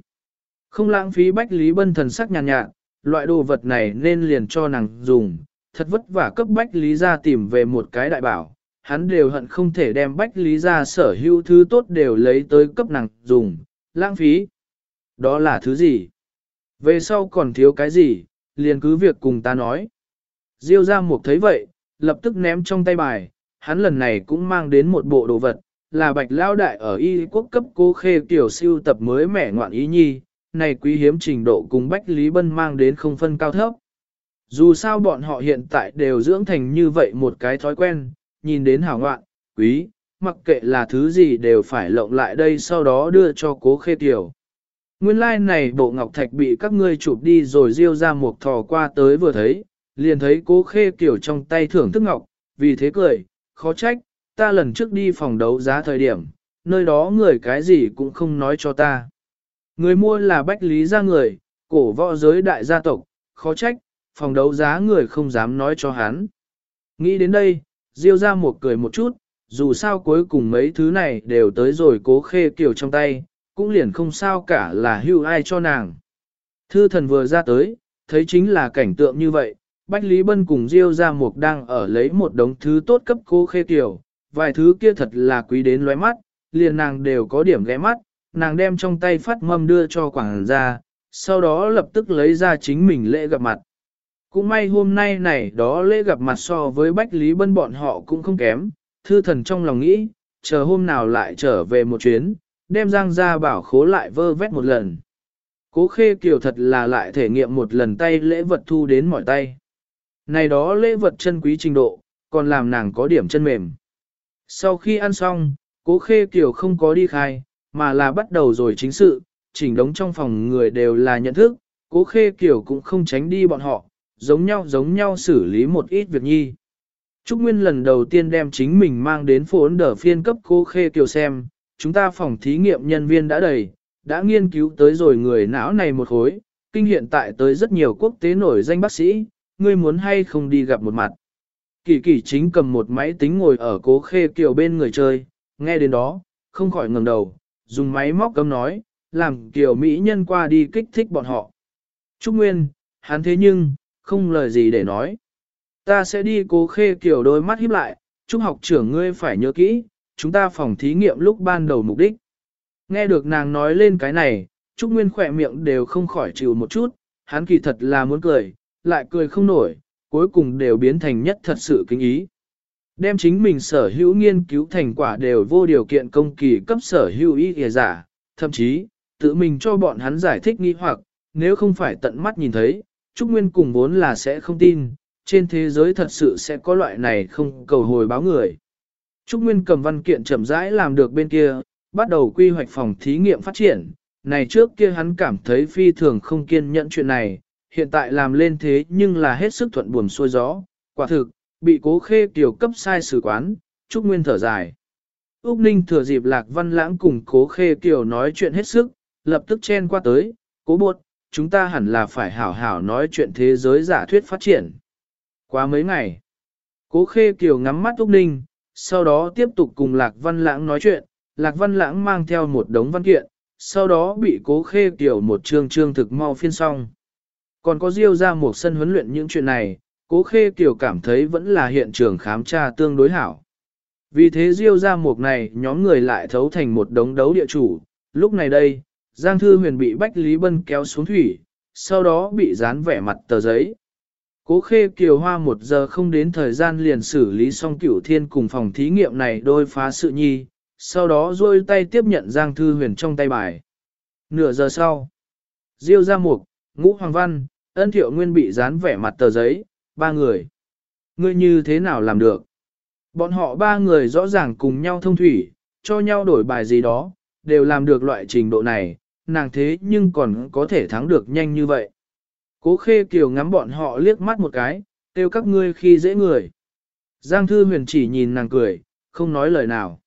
Không lãng phí bách lý bân thần sắc nhàn nhạt, loại đồ vật này nên liền cho nàng dùng, thật vất vả cấp bách lý gia tìm về một cái đại bảo, hắn đều hận không thể đem bách lý gia sở hữu thứ tốt đều lấy tới cấp nàng dùng, lãng phí. Đó là thứ gì? Về sau còn thiếu cái gì, liền cứ việc cùng ta nói. Diêu ra mục thấy vậy, lập tức ném trong tay bài, hắn lần này cũng mang đến một bộ đồ vật, là bạch lao đại ở y quốc cấp cố khê tiểu siêu tập mới mẻ ngoạn ý nhi, này quý hiếm trình độ cùng Bách Lý Bân mang đến không phân cao thấp. Dù sao bọn họ hiện tại đều dưỡng thành như vậy một cái thói quen, nhìn đến hảo ngoạn, quý, mặc kệ là thứ gì đều phải lộng lại đây sau đó đưa cho cố khê tiểu. Nguyên lai like này bộ ngọc thạch bị các ngươi chụp đi rồi riêu ra một thò qua tới vừa thấy, liền thấy cố khê kiểu trong tay thưởng thức ngọc, vì thế cười, khó trách, ta lần trước đi phòng đấu giá thời điểm, nơi đó người cái gì cũng không nói cho ta. Người mua là bách lý gia người, cổ võ giới đại gia tộc, khó trách, phòng đấu giá người không dám nói cho hắn. Nghĩ đến đây, Diêu ra một cười một chút, dù sao cuối cùng mấy thứ này đều tới rồi cố khê kiểu trong tay, cũng liền không sao cả là hưu ai cho nàng. Thư thần vừa ra tới, thấy chính là cảnh tượng như vậy, Bách Lý Bân cùng Diêu ra một đang ở lấy một đống thứ tốt cấp cô khê tiểu, vài thứ kia thật là quý đến lóe mắt, liền nàng đều có điểm ghé mắt, nàng đem trong tay phát mâm đưa cho quảng ra, sau đó lập tức lấy ra chính mình lễ gặp mặt. Cũng may hôm nay này đó lễ gặp mặt so với Bách Lý Bân bọn họ cũng không kém, thư thần trong lòng nghĩ, chờ hôm nào lại trở về một chuyến, đem giang ra bảo khố lại vơ vét một lần. Cố khê kiều thật là lại thể nghiệm một lần tay lễ vật thu đến mọi tay. Này đó lễ vật chân quý trình độ, còn làm nàng có điểm chân mềm. Sau khi ăn xong, cố khê kiều không có đi khai, mà là bắt đầu rồi chính sự, chỉnh đống trong phòng người đều là nhận thức, cố khê kiều cũng không tránh đi bọn họ, giống nhau giống nhau xử lý một ít việc nhi. Trúc Nguyên lần đầu tiên đem chính mình mang đến phố ấn đờ phiên cấp cố khê kiều xem, chúng ta phòng thí nghiệm nhân viên đã đầy, đã nghiên cứu tới rồi người não này một khối, kinh hiện tại tới rất nhiều quốc tế nổi danh bác sĩ, ngươi muốn hay không đi gặp một mặt. Kỳ kỳ chính cầm một máy tính ngồi ở cố khê kiều bên người chơi, nghe đến đó, không khỏi ngẩng đầu, dùng máy móc cấm nói, làm kiều Mỹ nhân qua đi kích thích bọn họ. Trúc Nguyên, hắn thế nhưng, không lời gì để nói. Ta sẽ đi cố khê kiều đôi mắt híp lại, Trúc học trưởng ngươi phải nhớ kỹ, chúng ta phòng thí nghiệm lúc ban đầu mục đích. Nghe được nàng nói lên cái này, Trúc Nguyên khỏe miệng đều không khỏi chịu một chút, hắn kỳ thật là muốn cười, lại cười không nổi, cuối cùng đều biến thành nhất thật sự kính ý. Đem chính mình sở hữu nghiên cứu thành quả đều vô điều kiện công kỳ cấp sở hữu ý kìa giả, thậm chí, tự mình cho bọn hắn giải thích nghi hoặc, nếu không phải tận mắt nhìn thấy, Trúc Nguyên cùng vốn là sẽ không tin, trên thế giới thật sự sẽ có loại này không cầu hồi báo người. Trúc Nguyên cầm văn kiện chậm rãi làm được bên kia, bắt đầu quy hoạch phòng thí nghiệm phát triển, này trước kia hắn cảm thấy phi thường không kiên nhẫn chuyện này, hiện tại làm lên thế nhưng là hết sức thuận buồm xuôi gió, quả thực, bị cố khê tiểu cấp sai sử quán, Trúc Nguyên thở dài. Úc Ninh thừa dịp Lạc Văn Lãng cùng cố khê tiểu nói chuyện hết sức, lập tức chen qua tới, cố buộc, chúng ta hẳn là phải hảo hảo nói chuyện thế giới giả thuyết phát triển. Qua mấy ngày, cố khê kiều ngắm mắt Úc Ninh, sau đó tiếp tục cùng Lạc Văn Lãng nói chuyện, Lạc Văn Lãng mang theo một đống văn kiện, sau đó bị cố khê tiểu một chương chương thực mau phiên xong. Còn có diêu ra một sân huấn luyện những chuyện này, cố khê tiểu cảm thấy vẫn là hiện trường khám tra tương đối hảo. Vì thế diêu ra một này nhóm người lại thấu thành một đống đấu địa chủ, lúc này đây, Giang Thư Huyền bị Bách Lý Bân kéo xuống thủy, sau đó bị dán vẻ mặt tờ giấy. Cố khê kiều hoa một giờ không đến thời gian liền xử lý xong cửu thiên cùng phòng thí nghiệm này đôi phá sự nhi, sau đó rôi tay tiếp nhận Giang Thư Huyền trong tay bài. Nửa giờ sau, Diêu ra mục, ngũ hoàng văn, ân thiệu nguyên bị dán vẻ mặt tờ giấy, ba người. Ngươi như thế nào làm được? Bọn họ ba người rõ ràng cùng nhau thông thủy, cho nhau đổi bài gì đó, đều làm được loại trình độ này, nàng thế nhưng còn có thể thắng được nhanh như vậy. Cố khê kiều ngắm bọn họ liếc mắt một cái, kêu các ngươi khi dễ người. Giang thư huyền chỉ nhìn nàng cười, không nói lời nào.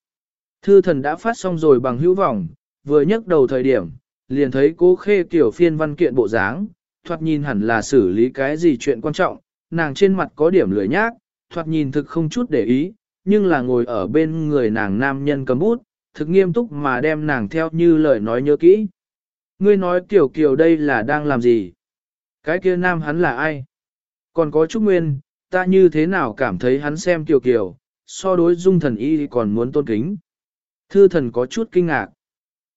Thư thần đã phát xong rồi bằng hữu vọng, vừa nhấc đầu thời điểm, liền thấy cố khê kiều phiên văn kiện bộ dáng, thoạt nhìn hẳn là xử lý cái gì chuyện quan trọng, nàng trên mặt có điểm lười nhác, thoạt nhìn thực không chút để ý, nhưng là ngồi ở bên người nàng nam nhân cầm bút, thực nghiêm túc mà đem nàng theo như lời nói nhớ kỹ. Ngươi nói Kiều Kiều đây là đang làm gì? Cái kia nam hắn là ai? Còn có Trúc Nguyên, ta như thế nào cảm thấy hắn xem Kiều Kiều, so đối dung thần y còn muốn tôn kính. Thư thần có chút kinh ngạc.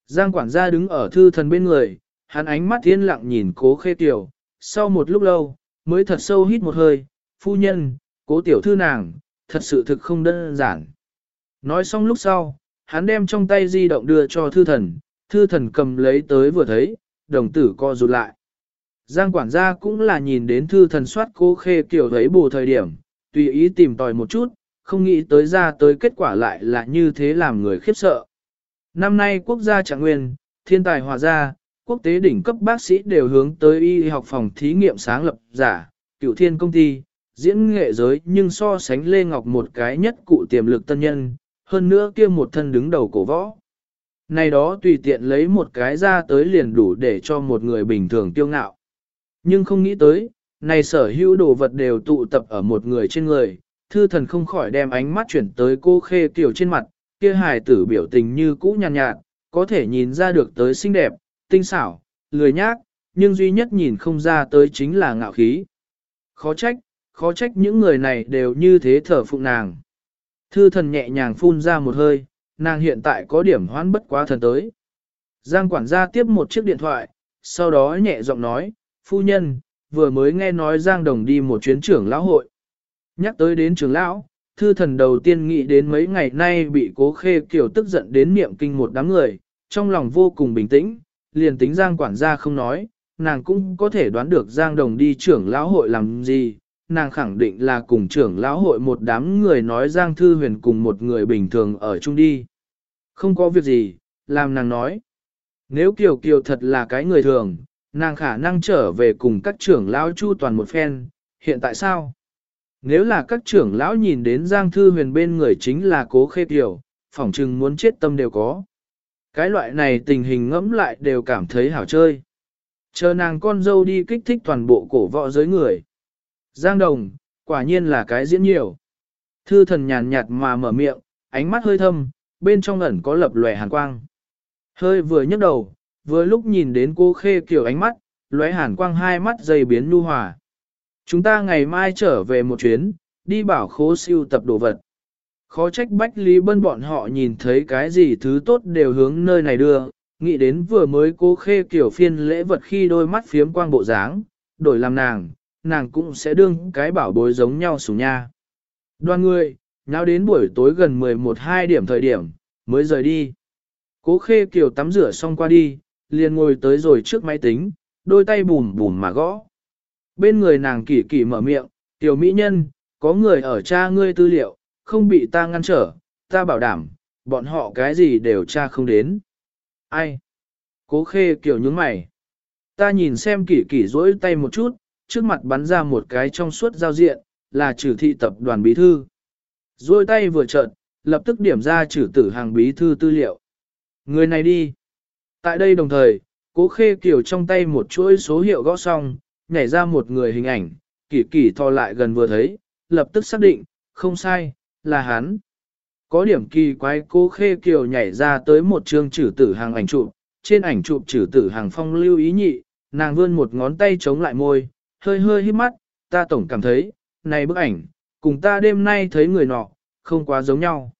Giang quản gia đứng ở thư thần bên người, hắn ánh mắt thiên lặng nhìn cố khê tiểu, sau một lúc lâu, mới thật sâu hít một hơi, phu nhân, cố tiểu thư nàng, thật sự thực không đơn giản. Nói xong lúc sau, hắn đem trong tay di động đưa cho thư thần, thư thần cầm lấy tới vừa thấy, đồng tử co rụt lại. Giang quản gia cũng là nhìn đến thư thần soát cố khê kiểu thấy bù thời điểm, tùy ý tìm tòi một chút, không nghĩ tới ra tới kết quả lại là như thế làm người khiếp sợ. Năm nay quốc gia trạng nguyên, thiên tài hòa gia, quốc tế đỉnh cấp bác sĩ đều hướng tới y học phòng thí nghiệm sáng lập giả, cựu thiên công ty, diễn nghệ giới nhưng so sánh Lê Ngọc một cái nhất cụ tiềm lực tân nhân, hơn nữa kia một thân đứng đầu cổ võ. Này đó tùy tiện lấy một cái ra tới liền đủ để cho một người bình thường tiêu ngạo. Nhưng không nghĩ tới, này sở hữu đồ vật đều tụ tập ở một người trên người, thư thần không khỏi đem ánh mắt chuyển tới cô khê kiểu trên mặt, kia hài tử biểu tình như cũ nhàn nhạt, nhạt, có thể nhìn ra được tới xinh đẹp, tinh xảo, lười nhác, nhưng duy nhất nhìn không ra tới chính là ngạo khí. Khó trách, khó trách những người này đều như thế thở phụng nàng. Thư thần nhẹ nhàng phun ra một hơi, nàng hiện tại có điểm hoãn bất quá thần tới. Giang quản gia tiếp một chiếc điện thoại, sau đó nhẹ giọng nói, phu nhân, vừa mới nghe nói Giang Đồng đi một chuyến trưởng lão hội. Nhắc tới đến trưởng lão, thư thần đầu tiên nghĩ đến mấy ngày nay bị cố khê kiểu tức giận đến niệm kinh một đám người, trong lòng vô cùng bình tĩnh, liền tính Giang quản gia không nói, nàng cũng có thể đoán được Giang Đồng đi trưởng lão hội làm gì, nàng khẳng định là cùng trưởng lão hội một đám người nói Giang Thư Huyền cùng một người bình thường ở chung đi. Không có việc gì, làm nàng nói. Nếu Kiều Kiều thật là cái người thường, nàng khả năng trở về cùng các trưởng lão chu toàn một phen, hiện tại sao? Nếu là các trưởng lão nhìn đến Giang Thư Huyền bên người chính là cố khê tiểu phỏng chừng muốn chết tâm đều có. Cái loại này tình hình ngẫm lại đều cảm thấy hảo chơi. Chờ nàng con dâu đi kích thích toàn bộ cổ võ giới người. Giang Đồng, quả nhiên là cái diễn nhiều. Thư thần nhàn nhạt mà mở miệng, ánh mắt hơi thâm, bên trong ẩn có lập lòe hàn quang. Hơi vừa nhấc đầu, vừa lúc nhìn đến cô khê kiểu ánh mắt, lóe hàn quang hai mắt dày biến nu hòa. Chúng ta ngày mai trở về một chuyến, đi bảo khố siêu tập đồ vật. Khó trách Bách Lý Bân bọn họ nhìn thấy cái gì thứ tốt đều hướng nơi này đưa, nghĩ đến vừa mới cô khê kiểu phiên lễ vật khi đôi mắt phiếm quang bộ dáng, đổi làm nàng, nàng cũng sẽ đương cái bảo bối giống nhau xuống nha. Đoàn người, nháo đến buổi tối gần 11-2 điểm thời điểm, mới rời đi. Cố khê kiểu tắm rửa xong qua đi, liền ngồi tới rồi trước máy tính, đôi tay bùm bùm mà gõ. Bên người nàng kỳ kỳ mở miệng, tiểu mỹ nhân, có người ở cha ngươi tư liệu, không bị ta ngăn trở, ta bảo đảm, bọn họ cái gì đều tra không đến. Ai? Cố khê kiểu nhướng mày. Ta nhìn xem kỳ kỳ rỗi tay một chút, trước mặt bắn ra một cái trong suốt giao diện, là trừ thị tập đoàn bí thư. Rôi tay vừa trợn, lập tức điểm ra trừ tử hàng bí thư tư liệu. Người này đi. Tại đây đồng thời, cố khê kiểu trong tay một chuỗi số hiệu gõ xong, nhảy ra một người hình ảnh, kỳ kỳ thò lại gần vừa thấy, lập tức xác định, không sai, là hắn. Có điểm kỳ quái cố khê kiều nhảy ra tới một chương trừ tử hàng ảnh chụp, trên ảnh chụp trừ tử hàng phong lưu ý nhị, nàng vươn một ngón tay chống lại môi, hơi hơi hít mắt, ta tổng cảm thấy, này bức ảnh, cùng ta đêm nay thấy người nọ, không quá giống nhau.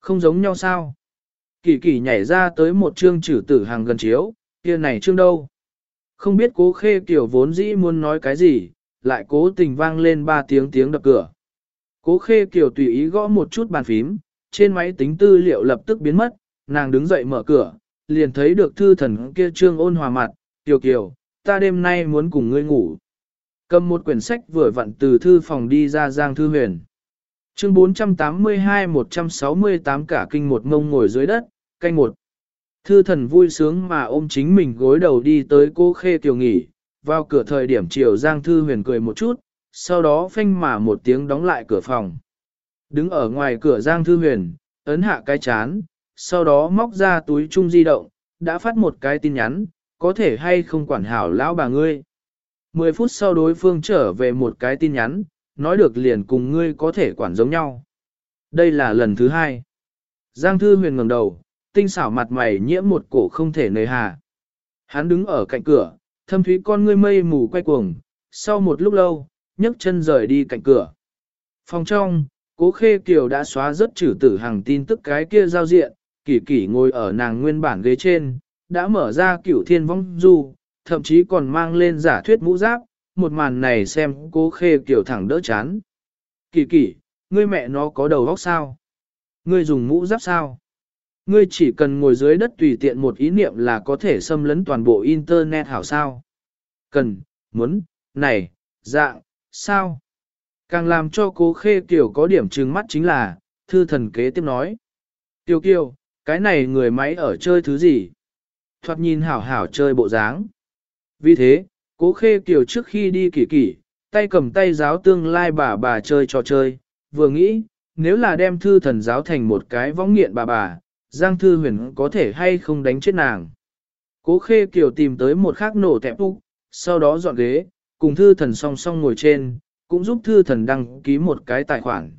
Không giống nhau sao? Kỳ kỳ nhảy ra tới một chương trừ tử hàng gần chiếu, kia này chương đâu? Không biết cố khê kiểu vốn dĩ muốn nói cái gì, lại cố tình vang lên ba tiếng tiếng đập cửa. Cố khê kiểu tùy ý gõ một chút bàn phím, trên máy tính tư liệu lập tức biến mất, nàng đứng dậy mở cửa, liền thấy được thư thần kia trương ôn hòa mặt, kiều kiều, ta đêm nay muốn cùng ngươi ngủ. Cầm một quyển sách vừa vặn từ thư phòng đi ra Giang Thư Huyền. Chương 482-168 cả kinh một ngông ngồi dưới đất, canh một. Thư thần vui sướng mà ôm chính mình gối đầu đi tới cô khê tiểu nghỉ, vào cửa thời điểm chiều Giang Thư Huyền cười một chút, sau đó phanh mà một tiếng đóng lại cửa phòng. Đứng ở ngoài cửa Giang Thư Huyền, ấn hạ cái chán, sau đó móc ra túi chung di động, đã phát một cái tin nhắn, có thể hay không quản hảo lão bà ngươi. Mười phút sau đối phương trở về một cái tin nhắn, nói được liền cùng ngươi có thể quản giống nhau. Đây là lần thứ hai. Giang Thư Huyền ngẩng đầu, tinh xảo mặt mày nhiễm một cổ không thể nề hà. Hắn đứng ở cạnh cửa, thâm thúy con ngươi mây mù quay cuồng, sau một lúc lâu, nhấc chân rời đi cạnh cửa. Phòng trong, cố khê kiều đã xóa rất trừ tử hàng tin tức cái kia giao diện, kỳ kỳ ngồi ở nàng nguyên bản ghế trên, đã mở ra cửu thiên vong du, thậm chí còn mang lên giả thuyết mũ giáp, một màn này xem cố khê kiều thẳng đỡ chán. Kỳ kỳ, ngươi mẹ nó có đầu óc sao? Ngươi dùng mũ giáp sao? Ngươi chỉ cần ngồi dưới đất tùy tiện một ý niệm là có thể xâm lấn toàn bộ Internet hảo sao? Cần, muốn, này, dạng, sao? Càng làm cho cố khê kiểu có điểm trừng mắt chính là, thư thần kế tiếp nói. Tiêu kiều, cái này người máy ở chơi thứ gì? Thoạt nhìn hảo hảo chơi bộ dáng. Vì thế, cố khê kiểu trước khi đi kỳ kỳ, tay cầm tay giáo tương lai bà bà chơi trò chơi, vừa nghĩ, nếu là đem thư thần giáo thành một cái võng nghiện bà bà, Giang Thư Huyền có thể hay không đánh chết nàng. Cố khê kiểu tìm tới một khắc nổ tẹp úc, sau đó dọn ghế, cùng thư thần song song ngồi trên, cũng giúp thư thần đăng ký một cái tài khoản.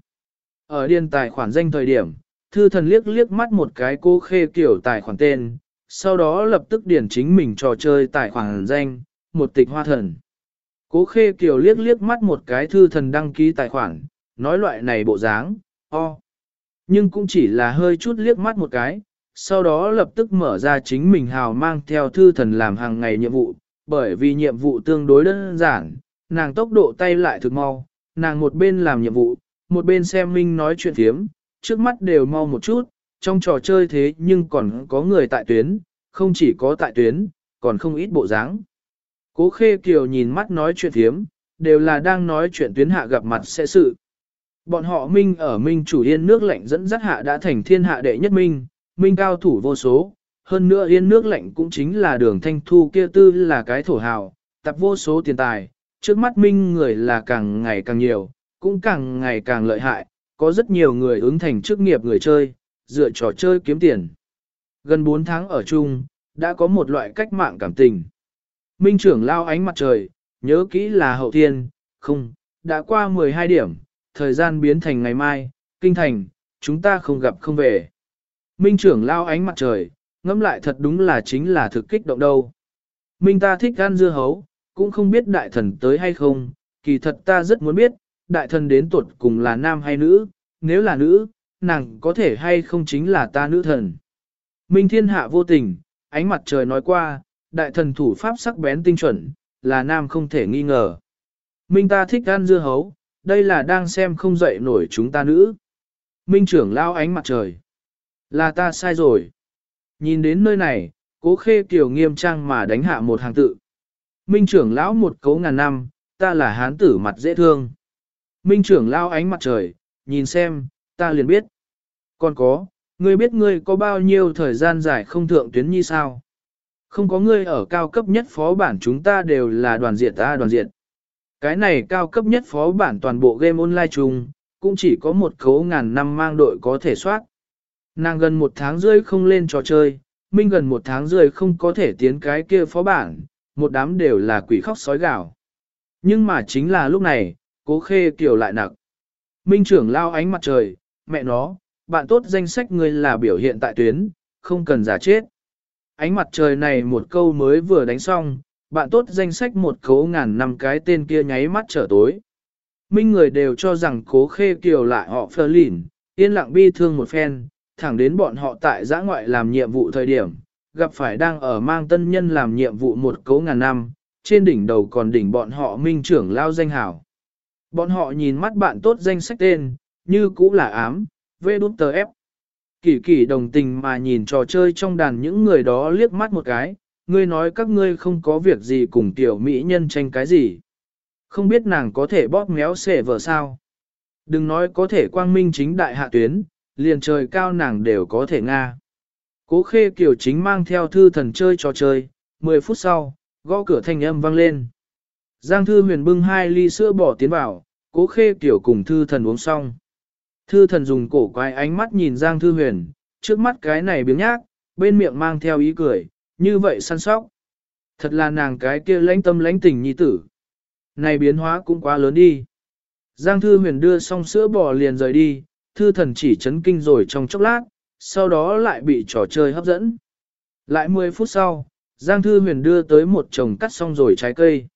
Ở điền tài khoản danh thời điểm, thư thần liếc liếc mắt một cái cô khê kiểu tài khoản tên, sau đó lập tức điền chính mình trò chơi tài khoản danh, một tịch hoa thần. Cố khê kiều liếc liếc mắt một cái thư thần đăng ký tài khoản, nói loại này bộ dáng, o. Nhưng cũng chỉ là hơi chút liếc mắt một cái, sau đó lập tức mở ra chính mình hào mang theo thư thần làm hàng ngày nhiệm vụ, bởi vì nhiệm vụ tương đối đơn giản, nàng tốc độ tay lại thực mau, nàng một bên làm nhiệm vụ, một bên xem Minh nói chuyện thiếm, trước mắt đều mau một chút, trong trò chơi thế nhưng còn có người tại tuyến, không chỉ có tại tuyến, còn không ít bộ dáng. Cố Khê Kiều nhìn mắt nói chuyện thiếm, đều là đang nói chuyện tuyến hạ gặp mặt sẽ sự. Bọn họ Minh ở Minh chủ yên nước lạnh dẫn dắt hạ đã thành thiên hạ đệ nhất Minh, Minh cao thủ vô số, hơn nữa yên nước lạnh cũng chính là đường thanh thu kia tư là cái thổ hào, tập vô số tiền tài, trước mắt Minh người là càng ngày càng nhiều, cũng càng ngày càng lợi hại, có rất nhiều người ứng thành chức nghiệp người chơi, dựa trò chơi kiếm tiền. Gần 4 tháng ở chung, đã có một loại cách mạng cảm tình. Minh trưởng lao ánh mặt trời, nhớ kỹ là hậu thiên, không, đã qua 12 điểm, thời gian biến thành ngày mai, kinh thành, chúng ta không gặp không về. Minh trưởng lao ánh mặt trời, ngẫm lại thật đúng là chính là thực kích động đâu. Minh ta thích gan dưa hấu, cũng không biết đại thần tới hay không, kỳ thật ta rất muốn biết, đại thần đến tuột cùng là nam hay nữ, nếu là nữ, nàng có thể hay không chính là ta nữ thần. Minh thiên hạ vô tình, ánh mặt trời nói qua, đại thần thủ pháp sắc bén tinh chuẩn, là nam không thể nghi ngờ. Minh ta thích ăn dưa hấu, đây là đang xem không dậy nổi chúng ta nữ. Minh trưởng lao ánh mặt trời. Là ta sai rồi. Nhìn đến nơi này, cố khê kiểu nghiêm trang mà đánh hạ một hàng tự. Minh trưởng lão một cấu ngàn năm, ta là hán tử mặt dễ thương. Minh trưởng lao ánh mặt trời, nhìn xem, ta liền biết. Còn có, ngươi biết ngươi có bao nhiêu thời gian dài không thượng tuyến như sao? Không có ngươi ở cao cấp nhất phó bản chúng ta đều là đoàn diện ta đoàn diện. Cái này cao cấp nhất phó bản toàn bộ game online chung, cũng chỉ có một khấu ngàn năm mang đội có thể soát. Nàng gần một tháng rưỡi không lên trò chơi, Minh gần một tháng rưỡi không có thể tiến cái kia phó bản, một đám đều là quỷ khóc sói gạo. Nhưng mà chính là lúc này, cố khê kiểu lại nặng. Minh trưởng lao ánh mặt trời, mẹ nó, bạn tốt danh sách ngươi là biểu hiện tại tuyến, không cần giả chết. Ánh mặt trời này một câu mới vừa đánh xong, bạn tốt danh sách một khấu ngàn năm cái tên kia nháy mắt trở tối. Minh người đều cho rằng cố khê kiều lại họ phơ lỉn, yên lặng bi thương một phen, thẳng đến bọn họ tại giã ngoại làm nhiệm vụ thời điểm, gặp phải đang ở mang tân nhân làm nhiệm vụ một cấu ngàn năm, trên đỉnh đầu còn đỉnh bọn họ minh trưởng lao danh hảo. Bọn họ nhìn mắt bạn tốt danh sách tên, như cũ là ám, vê đút tờ ép. Kỳ kỳ đồng tình mà nhìn trò chơi trong đàn những người đó liếc mắt một cái, ngươi nói các ngươi không có việc gì cùng tiểu mỹ nhân tranh cái gì. Không biết nàng có thể bóp méo xệ vợ sao. Đừng nói có thể quang minh chính đại hạ tuyến, liền trời cao nàng đều có thể nga. Cố khê kiểu chính mang theo thư thần chơi trò chơi, 10 phút sau, gõ cửa thanh âm vang lên. Giang thư huyền bưng hai ly sữa bỏ tiến vào, cố khê kiểu cùng thư thần uống xong. Thư thần dùng cổ quái ánh mắt nhìn Giang thư huyền, trước mắt cái này biếng nhác, bên miệng mang theo ý cười, như vậy săn sóc. Thật là nàng cái kia lãnh tâm lãnh tình nhi tử. Này biến hóa cũng quá lớn đi. Giang thư huyền đưa xong sữa bò liền rời đi, thư thần chỉ chấn kinh rồi trong chốc lát, sau đó lại bị trò chơi hấp dẫn. Lại 10 phút sau, Giang Thư Huyền đưa tới một chồng cắt xong rồi trái cây.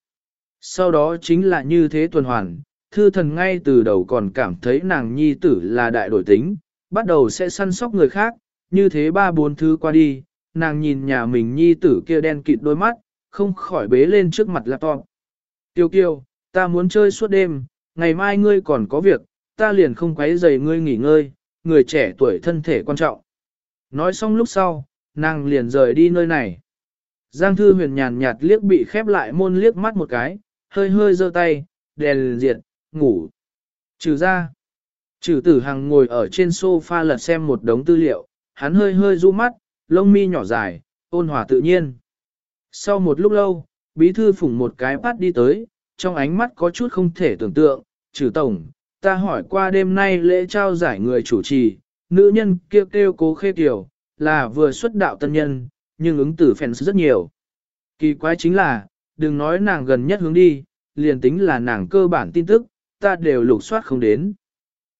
Sau đó chính là như thế tuần hoàn, Thư thần ngay từ đầu còn cảm thấy nàng nhi tử là đại đổi tính, bắt đầu sẽ săn sóc người khác, như thế ba bốn thứ qua đi, nàng nhìn nhà mình nhi tử kia đen kịt đôi mắt, không khỏi bế lên trước mặt laptop. Tiêu kiêu, ta muốn chơi suốt đêm, ngày mai ngươi còn có việc, ta liền không quấy rầy ngươi nghỉ ngơi, người trẻ tuổi thân thể quan trọng. Nói xong lúc sau, nàng liền rời đi nơi này. Giang thư huyền nhàn nhạt liếc bị khép lại môn liếc mắt một cái, hơi hơi giơ tay, đèn diệt, ngủ. Trừ ra, trừ tử hằng ngồi ở trên sofa lật xem một đống tư liệu, hắn hơi hơi du mắt, lông mi nhỏ dài, ôn hòa tự nhiên. Sau một lúc lâu, bí thư phủng một cái bắt đi tới, trong ánh mắt có chút không thể tưởng tượng, trừ tổng, ta hỏi qua đêm nay lễ trao giải người chủ trì, nữ nhân kêu kêu cố khê tiểu, là vừa xuất đạo tân nhân, nhưng ứng tử phèn rất nhiều. Kỳ quái chính là, đừng nói nàng gần nhất hướng đi, liền tính là nàng cơ bản tin tức, ta đều lục soát không đến.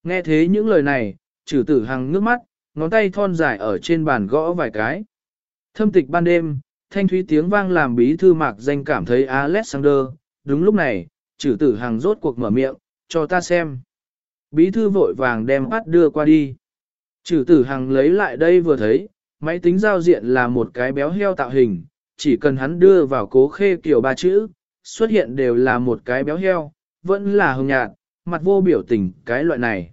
Nghe thế những lời này, trừ tử hằng nước mắt, ngón tay thon dài ở trên bàn gõ vài cái. Thâm tịch ban đêm, thanh thúy tiếng vang làm bí thư mạc danh cảm thấy Alexander, đúng lúc này, trừ tử hằng rốt cuộc mở miệng, cho ta xem. Bí thư vội vàng đem bắt đưa qua đi. Trừ tử hằng lấy lại đây vừa thấy, máy tính giao diện là một cái béo heo tạo hình, chỉ cần hắn đưa vào cố khê kiểu ba chữ, xuất hiện đều là một cái béo heo, vẫn là hồng nhạt, mặt vô biểu tình cái loại này.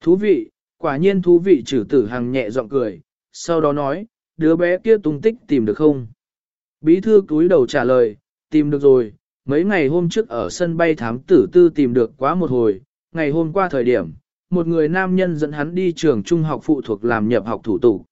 Thú vị, quả nhiên thú vị trừ tử hằng nhẹ giọng cười, sau đó nói, đứa bé kia tung tích tìm được không? Bí thư túi đầu trả lời, tìm được rồi, mấy ngày hôm trước ở sân bay thám tử tư tìm được quá một hồi, ngày hôm qua thời điểm, một người nam nhân dẫn hắn đi trường trung học phụ thuộc làm nhập học thủ tục.